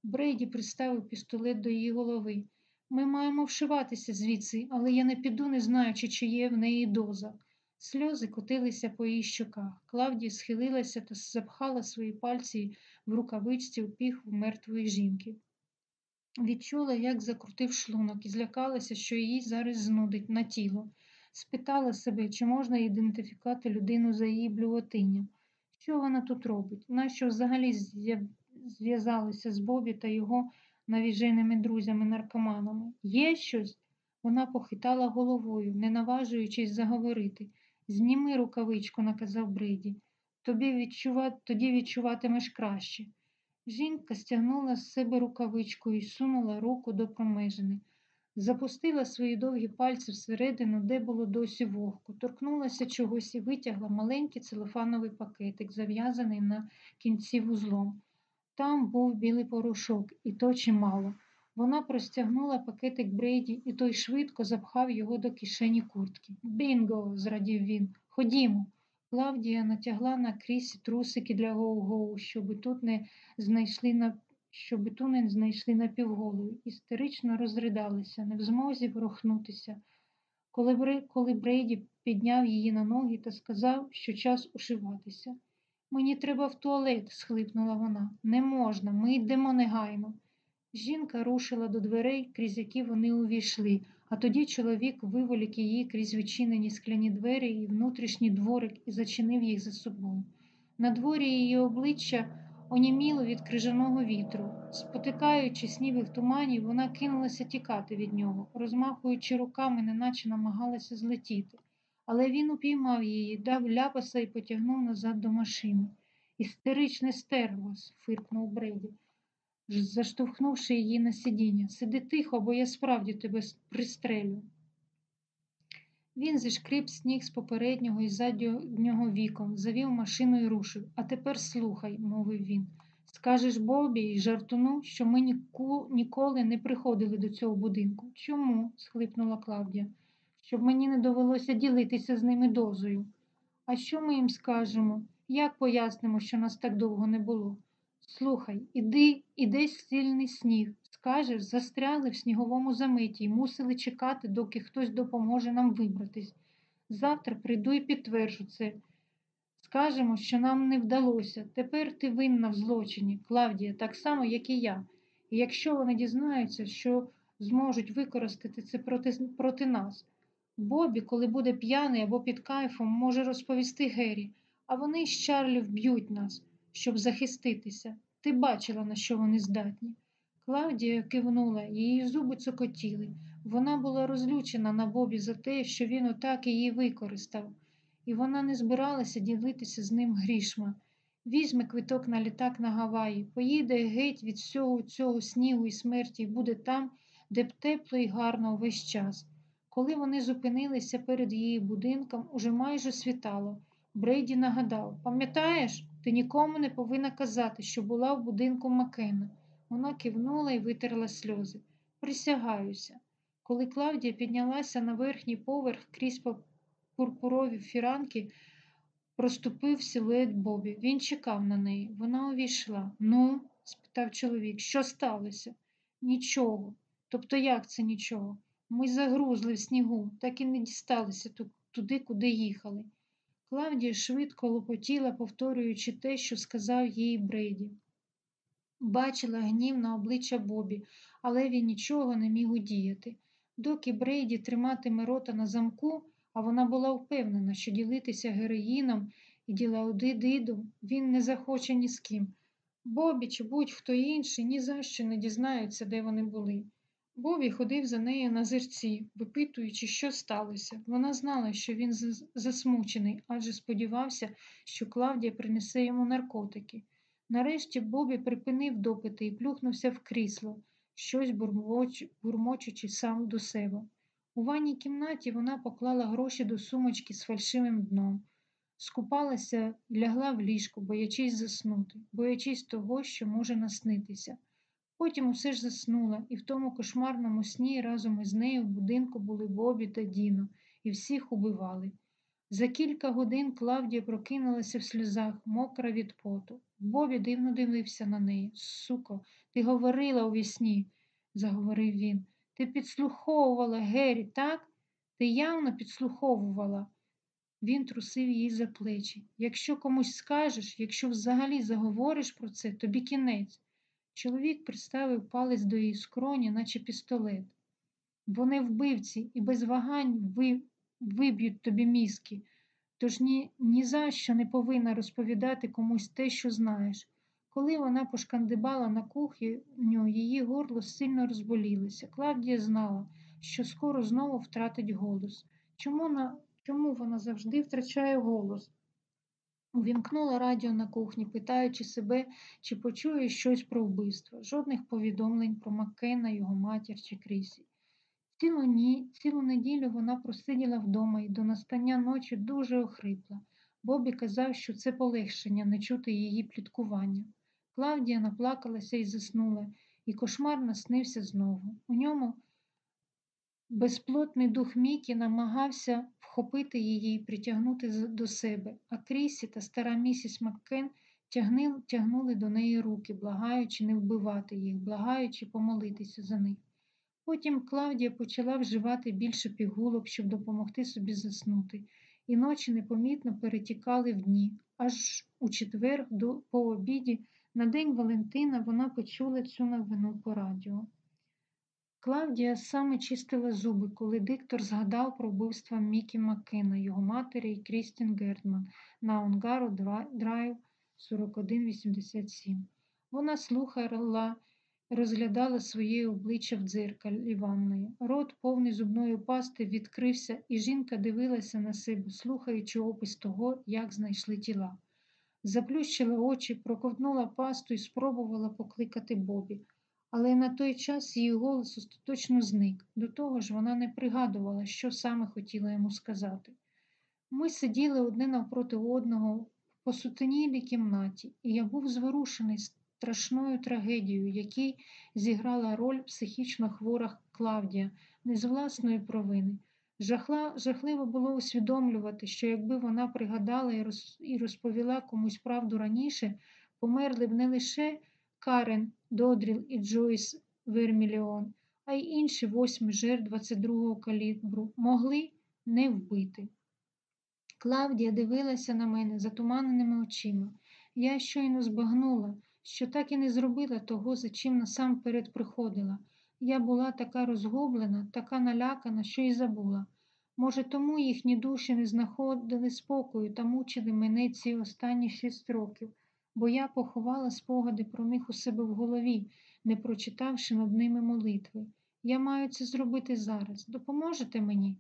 Speaker 1: Брейді приставив пістолет до її голови. Ми маємо вшиватися звідси, але я не піду, не знаючи, чи є в неї доза. Сльози котилися по її щоках. Клавдія схилилася та запхала свої пальці в рукавичці у піхву мертвої жінки. Відчула, як закрутив шлунок, і злякалася, що її зараз знудить на тіло. Спитала себе, чи можна ідентифікувати людину за її блювотинням.
Speaker 2: Що вона тут робить? Нащо взагалі зв'язалися з Бобі та його навіженими друзями-наркоманами? Є щось? Вона похитала головою, не наважуючись заговорити. Зніми рукавичку, наказав Брейді. Тобі відчува... Тоді відчуватимеш краще. Жінка стягнула з себе рукавичку і сунула руку до промежини. Запустила свої довгі пальці всередину, де було досі вогко, торкнулася чогось і витягла маленький целофановий пакетик, зав'язаний на кінці вузлом. Там був білий порошок, і то чимало. Вона простягнула пакетик Брейді, і той швидко запхав його до кишені куртки. Бінго! зрадів він. Ходімо. Клавдія натягла на крісі трусики для гоу-гоу, щоби знайшли на щоби ту не знайшли напівголою, істерично розридалися, не в змозі ворухнутися. Коли, коли Брейді підняв її на ноги та сказав, що час ушиватися. Мені треба в туалет, схлипнула вона. Не можна, ми йдемо негайно. Жінка рушила до дверей, крізь які вони увійшли, а тоді чоловік виволік її крізь відчинені скляні двері і внутрішній дворик і зачинив їх за собою. На дворі її обличчя оніміло від крижаного вітру. Спотикаючись ніби в тумані, вона кинулася тікати від нього, розмахуючи руками, неначе намагалася злетіти. Але він упіймав її, дав ляпаса і потягнув назад до машини. Істеричне стерво, фиркнув Бреді, заштовхнувши її на сидіння. Сиди тихо, бо я справді тебе пристрелю. Він зішкріп сніг з попереднього і заднього віком, завів машину і рушив. А тепер слухай, мовив він. Скажеш Бобі і жартуну, що ми ніку, ніколи не приходили до цього будинку. Чому? схлипнула Клавдія. Щоб мені не довелося ділитися з ними дозою. А що ми їм скажемо? Як пояснимо, що нас так довго не було? Слухай, іди, іде сильний сніг. Скажеш, застрягли в сніговому заметі і мусили чекати, доки хтось допоможе нам вибратись. Завтра прийду і підтверджу це. Скажемо, що нам не вдалося. Тепер ти винна в злочині, Клавдія, так само, як і я. І якщо вони дізнаються, що зможуть використати це проти, проти нас. Бобі, коли буде п'яний або під кайфом, може розповісти Гері, а вони з Чарлі вб'ють нас, щоб захиститися. Ти бачила, на що вони здатні. Клавдія кивнула, її зуби цокотіли. Вона була розлючена на Бобі за те, що він отак її використав, і вона не збиралася ділитися з ним грішма. Візьме квиток на літак на Гаваї, поїде геть від всього цього снігу і смерті і буде там, де б тепло і гарно увесь час. Коли вони зупинилися перед її будинком, уже майже світало. Брейді нагадав: Пам'ятаєш, ти нікому не повинна казати, що була в будинку Макена. Вона кивнула і витерла сльози. Присягаюся. Коли Клавдія піднялася на верхній поверх крізь пурпурові фіранки, проступив силует Бобі. Він чекав на неї. Вона увійшла. Ну, спитав чоловік, що сталося? Нічого. Тобто як це нічого? Ми загрузли в снігу, так і не дісталися туди, куди їхали. Клавдія швидко лопотіла, повторюючи те, що сказав їй Брейді. Бачила гнів на обличчя Бобі, але він нічого не міг удіяти. Доки Брейді триматиме рота на замку, а вона була впевнена, що ділитися героїном і ділаудидидом він не захоче ні з ким. Бобі чи будь-хто інший ні за що не дізнаються, де вони були. Бобі ходив за нею на зерці, випитуючи, що сталося. Вона знала, що він засмучений, адже сподівався, що Клавдія принесе йому наркотики. Нарешті Бобі припинив допити і плюхнувся в крісло, щось бурмоч... бурмочучи сам до себе. У ванній кімнаті вона поклала гроші до сумочки з фальшивим дном, скупалася лягла в ліжко, боячись заснути, боячись того, що може наснитися. Потім усе ж заснула, і в тому кошмарному сні разом із нею в будинку були Бобі та Діно, і всіх убивали. За кілька годин Клавдія прокинулася в сльозах, мокра від поту. Бобі дивно дивився на неї. Суко, ти говорила у вісні, заговорив він. Ти підслуховувала Гері, так? Ти явно підслуховувала. Він трусив її за плечі. Якщо комусь скажеш, якщо взагалі заговориш про це, тобі кінець. Чоловік приставив палець до її скроні, наче пістолет. Вони вбивці і без вагань ви... виб'ють тобі мізки. тож ні, ні за що не повинна розповідати комусь те, що знаєш. Коли вона пошкандибала на кухню, її горло сильно розболілося. Клавдія знала, що скоро знову втратить голос. Чому, на, чому вона завжди втрачає голос? Увімкнула радіо на кухні, питаючи себе, чи почує щось про вбивство. Жодних повідомлень про Маккена, його матір чи Крісі. Цілу, ні, цілу неділю вона просиділа вдома і до настання ночі дуже охрипла. Бобі казав, що це полегшення не чути її пліткування. Клавдія наплакалася і заснула, і кошмар наснився знову. У ньому безплотний дух Мікі намагався вхопити її і притягнути до себе, а Крісі та стара місіс Маккен тягнули до неї руки, благаючи не вбивати їх, благаючи помолитися за них. Потім Клавдія почала вживати більше пігулок, щоб допомогти собі заснути, і ночі непомітно перетікали в дні. Аж у четвер до, по обіді на день Валентина вона почула цю новину по радіо. Клавдія саме чистила зуби, коли диктор згадав про вбивство Мікі Маккена, його матері і Крістін Гердман на Онгаро Дра- Драйв 4187. Вона слухала, розглядала своє обличчя в дзеркалі ванної. Рот, повний зубної пасти, відкрився, і жінка дивилася на себе, слухаючи опис того, як знайшли тіла. Заплющила очі, проковтнула пасту і спробувала покликати Бобі. Але на той час її голос остаточно зник. До того ж, вона не пригадувала, що саме хотіла йому сказати. Ми сиділи одне навпроти одного в посутенілій кімнаті, і я був зворушений страшною трагедією, якій зіграла роль психічно хвора Клавдія, не з власної провини. Жахла, жахливо було усвідомлювати, що якби вона пригадала і, розповіла комусь правду раніше, померли б не лише Карен, Додріл і Джойс Верміліон, а й інші восьми жертв 22-го калібру могли не вбити. Клавдія дивилася на мене затуманеними очима. Я щойно збагнула, що так і не зробила того, за чим насамперед приходила. Я була така розгублена, така налякана, що й забула. Може, тому їхні душі не знаходили спокою та мучили мене ці останні шість років, бо я поховала спогади про них у себе в голові, не прочитавши над ними молитви. Я маю це зробити зараз. Допоможете мені?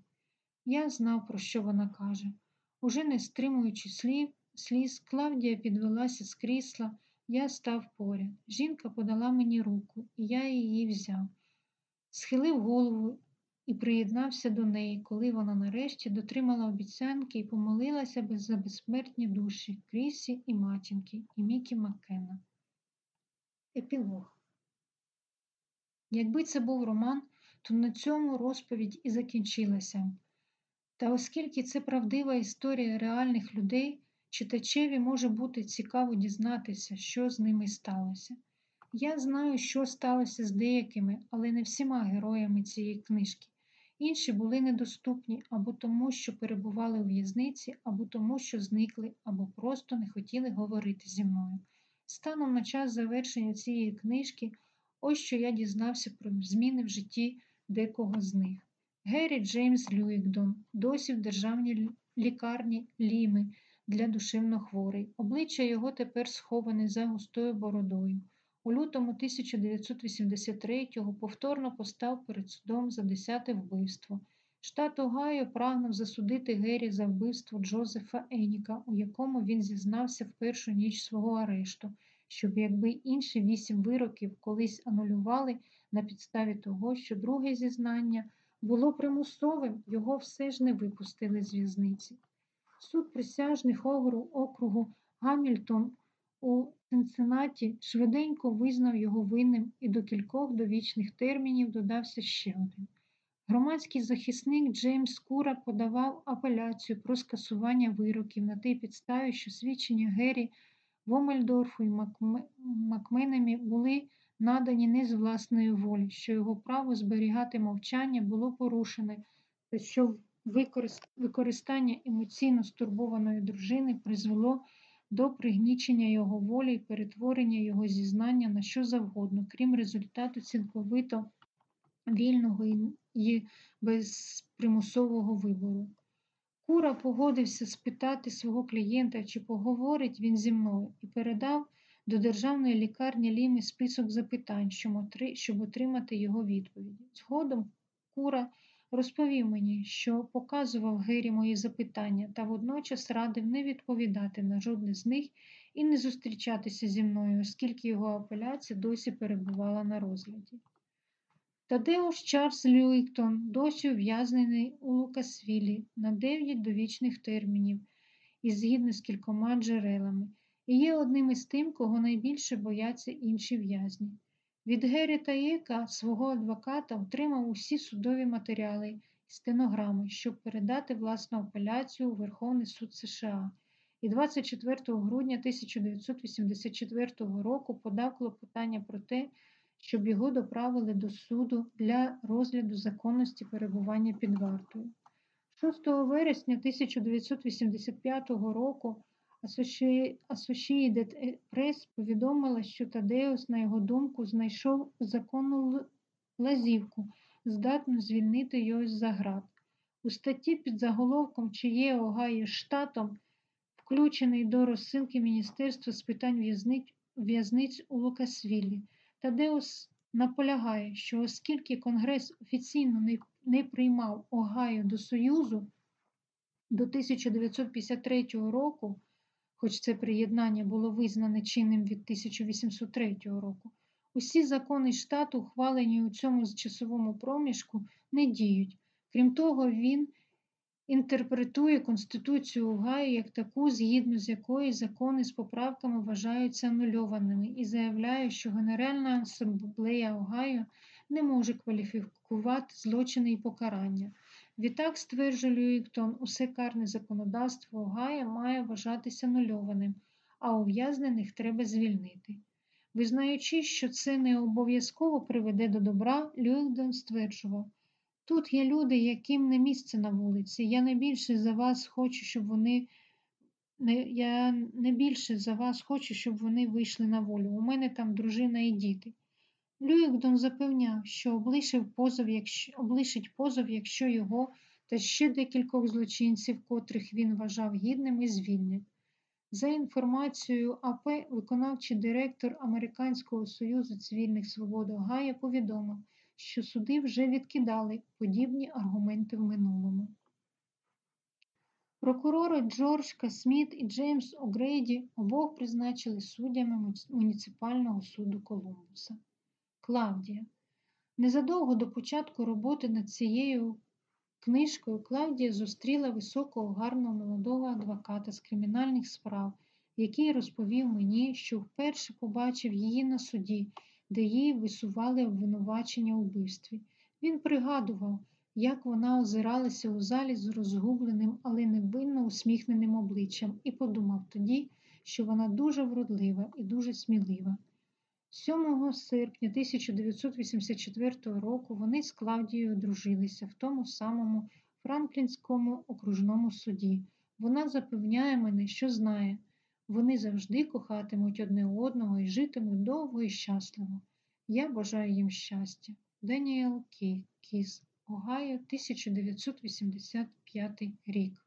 Speaker 2: Я знав, про що вона каже. Уже не стримуючи слів, сліз, Клавдія підвелася з крісла, я став поряд. Жінка подала мені руку, і я її взяв. Схилив голову і приєднався до неї, коли вона нарешті дотримала обіцянки і помолилася без за безсмертні душі Крісі і матінки, і Мікі Маккена. Епілог. Якби це був роман, то на цьому розповідь і закінчилася. Та оскільки це правдива історія реальних людей, читачеві може бути цікаво дізнатися, що з ними сталося. Я знаю, що сталося з деякими, але не всіма героями цієї книжки. Інші були недоступні або тому, що перебували у в'язниці, або тому, що зникли, або просто не хотіли говорити зі мною. Станом на час завершення цієї книжки, ось що я дізнався про зміни в житті декого з них. Геррі Джеймс Люїкдон, досі в державній лікарні Ліми для душевнохворих. Обличчя його тепер сховане за густою бородою. У лютому 1983-го повторно постав перед судом за десяте вбивство. Штат Огайо прагнув засудити Геррі за вбивство Джозефа Еніка, у якому він зізнався в першу ніч свого арешту, щоб якби інші вісім вироків колись анулювали на підставі того, що друге зізнання було примусовим, його все ж не випустили з в'язниці. Суд присяжних округу, округу Гамільтон у Цинциннаті швиденько визнав його винним і до кількох довічних термінів додався ще один. Громадський захисник Джеймс Кура подавав апеляцію про скасування вироків на тій підставі, що свідчення Геррі Вомельдорфу і Макме- Макменемі були надані не з власної волі, що його право зберігати мовчання було порушене, та що використ- використання емоційно стурбованої дружини призвело до пригнічення його волі і перетворення його зізнання на що завгодно, крім результату цілковито вільного і- безпримусового вибору. Кура погодився спитати свого клієнта, чи поговорить він зі мною, і передав до державної лікарні Ліми список запитань, щоб отримати його відповіді. Згодом Кура розповів мені, що показував Гері мої запитання та водночас радив не відповідати на жодне з них і не зустрічатися зі мною, оскільки його апеляція досі перебувала на розгляді. Тадеуш Чарльз Люїктон досі ув'язнений у Лукасвілі на 9 довічних термінів і згідно з кількома джерелами, і є одним із тим, кого найбільше бояться інші в'язні. Від Гері Таєка, свого адвоката, отримав усі судові матеріали і стенограми, щоб передати власну апеляцію у Верховний суд США. І 24 грудня 1984 року подав клопотання про те, щоб його доправили до суду для розгляду законності перебування під вартою. 6 вересня 1985 року Associated Press повідомила, що Тадеус, на його думку, знайшов законну лазівку, здатну звільнити його з-за град. У статті під заголовком «Чи є Огайо штатом, включений до розсилки Міністерства з питань в'язниць, у Лукасвіллі. Тадеус наполягає, що оскільки Конгрес офіційно не приймав Огайо до Союзу до 1953 року, хоч це приєднання було визнане чинним від 1803 року, усі закони штату, ухвалені у цьому часовому проміжку, не діють. Крім того, він інтерпретує Конституцію Огайо як таку, згідно з якою закони з поправками вважаються анульованими, і заявляє, що Генеральна асамблея Огайо не може кваліфікувати злочини і покарання. Відтак, стверджує Люїктон, усе карне законодавство Огайо має вважатися анульованим, а ув'язнених треба звільнити. Визнаючи, що це не обов'язково приведе до добра, Люїктон стверджував, Тут є люди, яким не місце на вулиці. Я не більше за вас хочу, щоб вони я не більше за вас хочу, щоб вони вийшли на волю. У мене там дружина і діти. Люїкдон запевняв, що облишив позов, якщо, облишить позов, якщо його та ще декількох злочинців, котрих він вважав гідними, звільнять. За інформацією АП, виконавчий директор Американського союзу цивільних свобод Огайо повідомив, що суди вже відкидали подібні аргументи в минулому. Прокурори Джордж Касміт і Джеймс Огрейді обох призначили суддями муніципального суду Колумбуса. Клавдія. Незадовго до початку роботи над цією книжкою Клавдія зустріла високого гарного молодого адвоката з кримінальних справ, який розповів мені, що вперше побачив її на суді, де їй висували обвинувачення у вбивстві. Він пригадував, як вона озиралася у залі з розгубленим, але невинно усміхненим обличчям, і подумав тоді, що вона дуже вродлива і дуже смілива. 7 серпня 1984 року вони з Клавдією одружилися в тому самому Франклінському окружному суді. Вона запевняє мене, що знає, вони завжди кохатимуть одне одного і житимуть довго і щасливо. Я бажаю їм щастя. Даніел Кі- Кіс, Огайо, 1985 рік.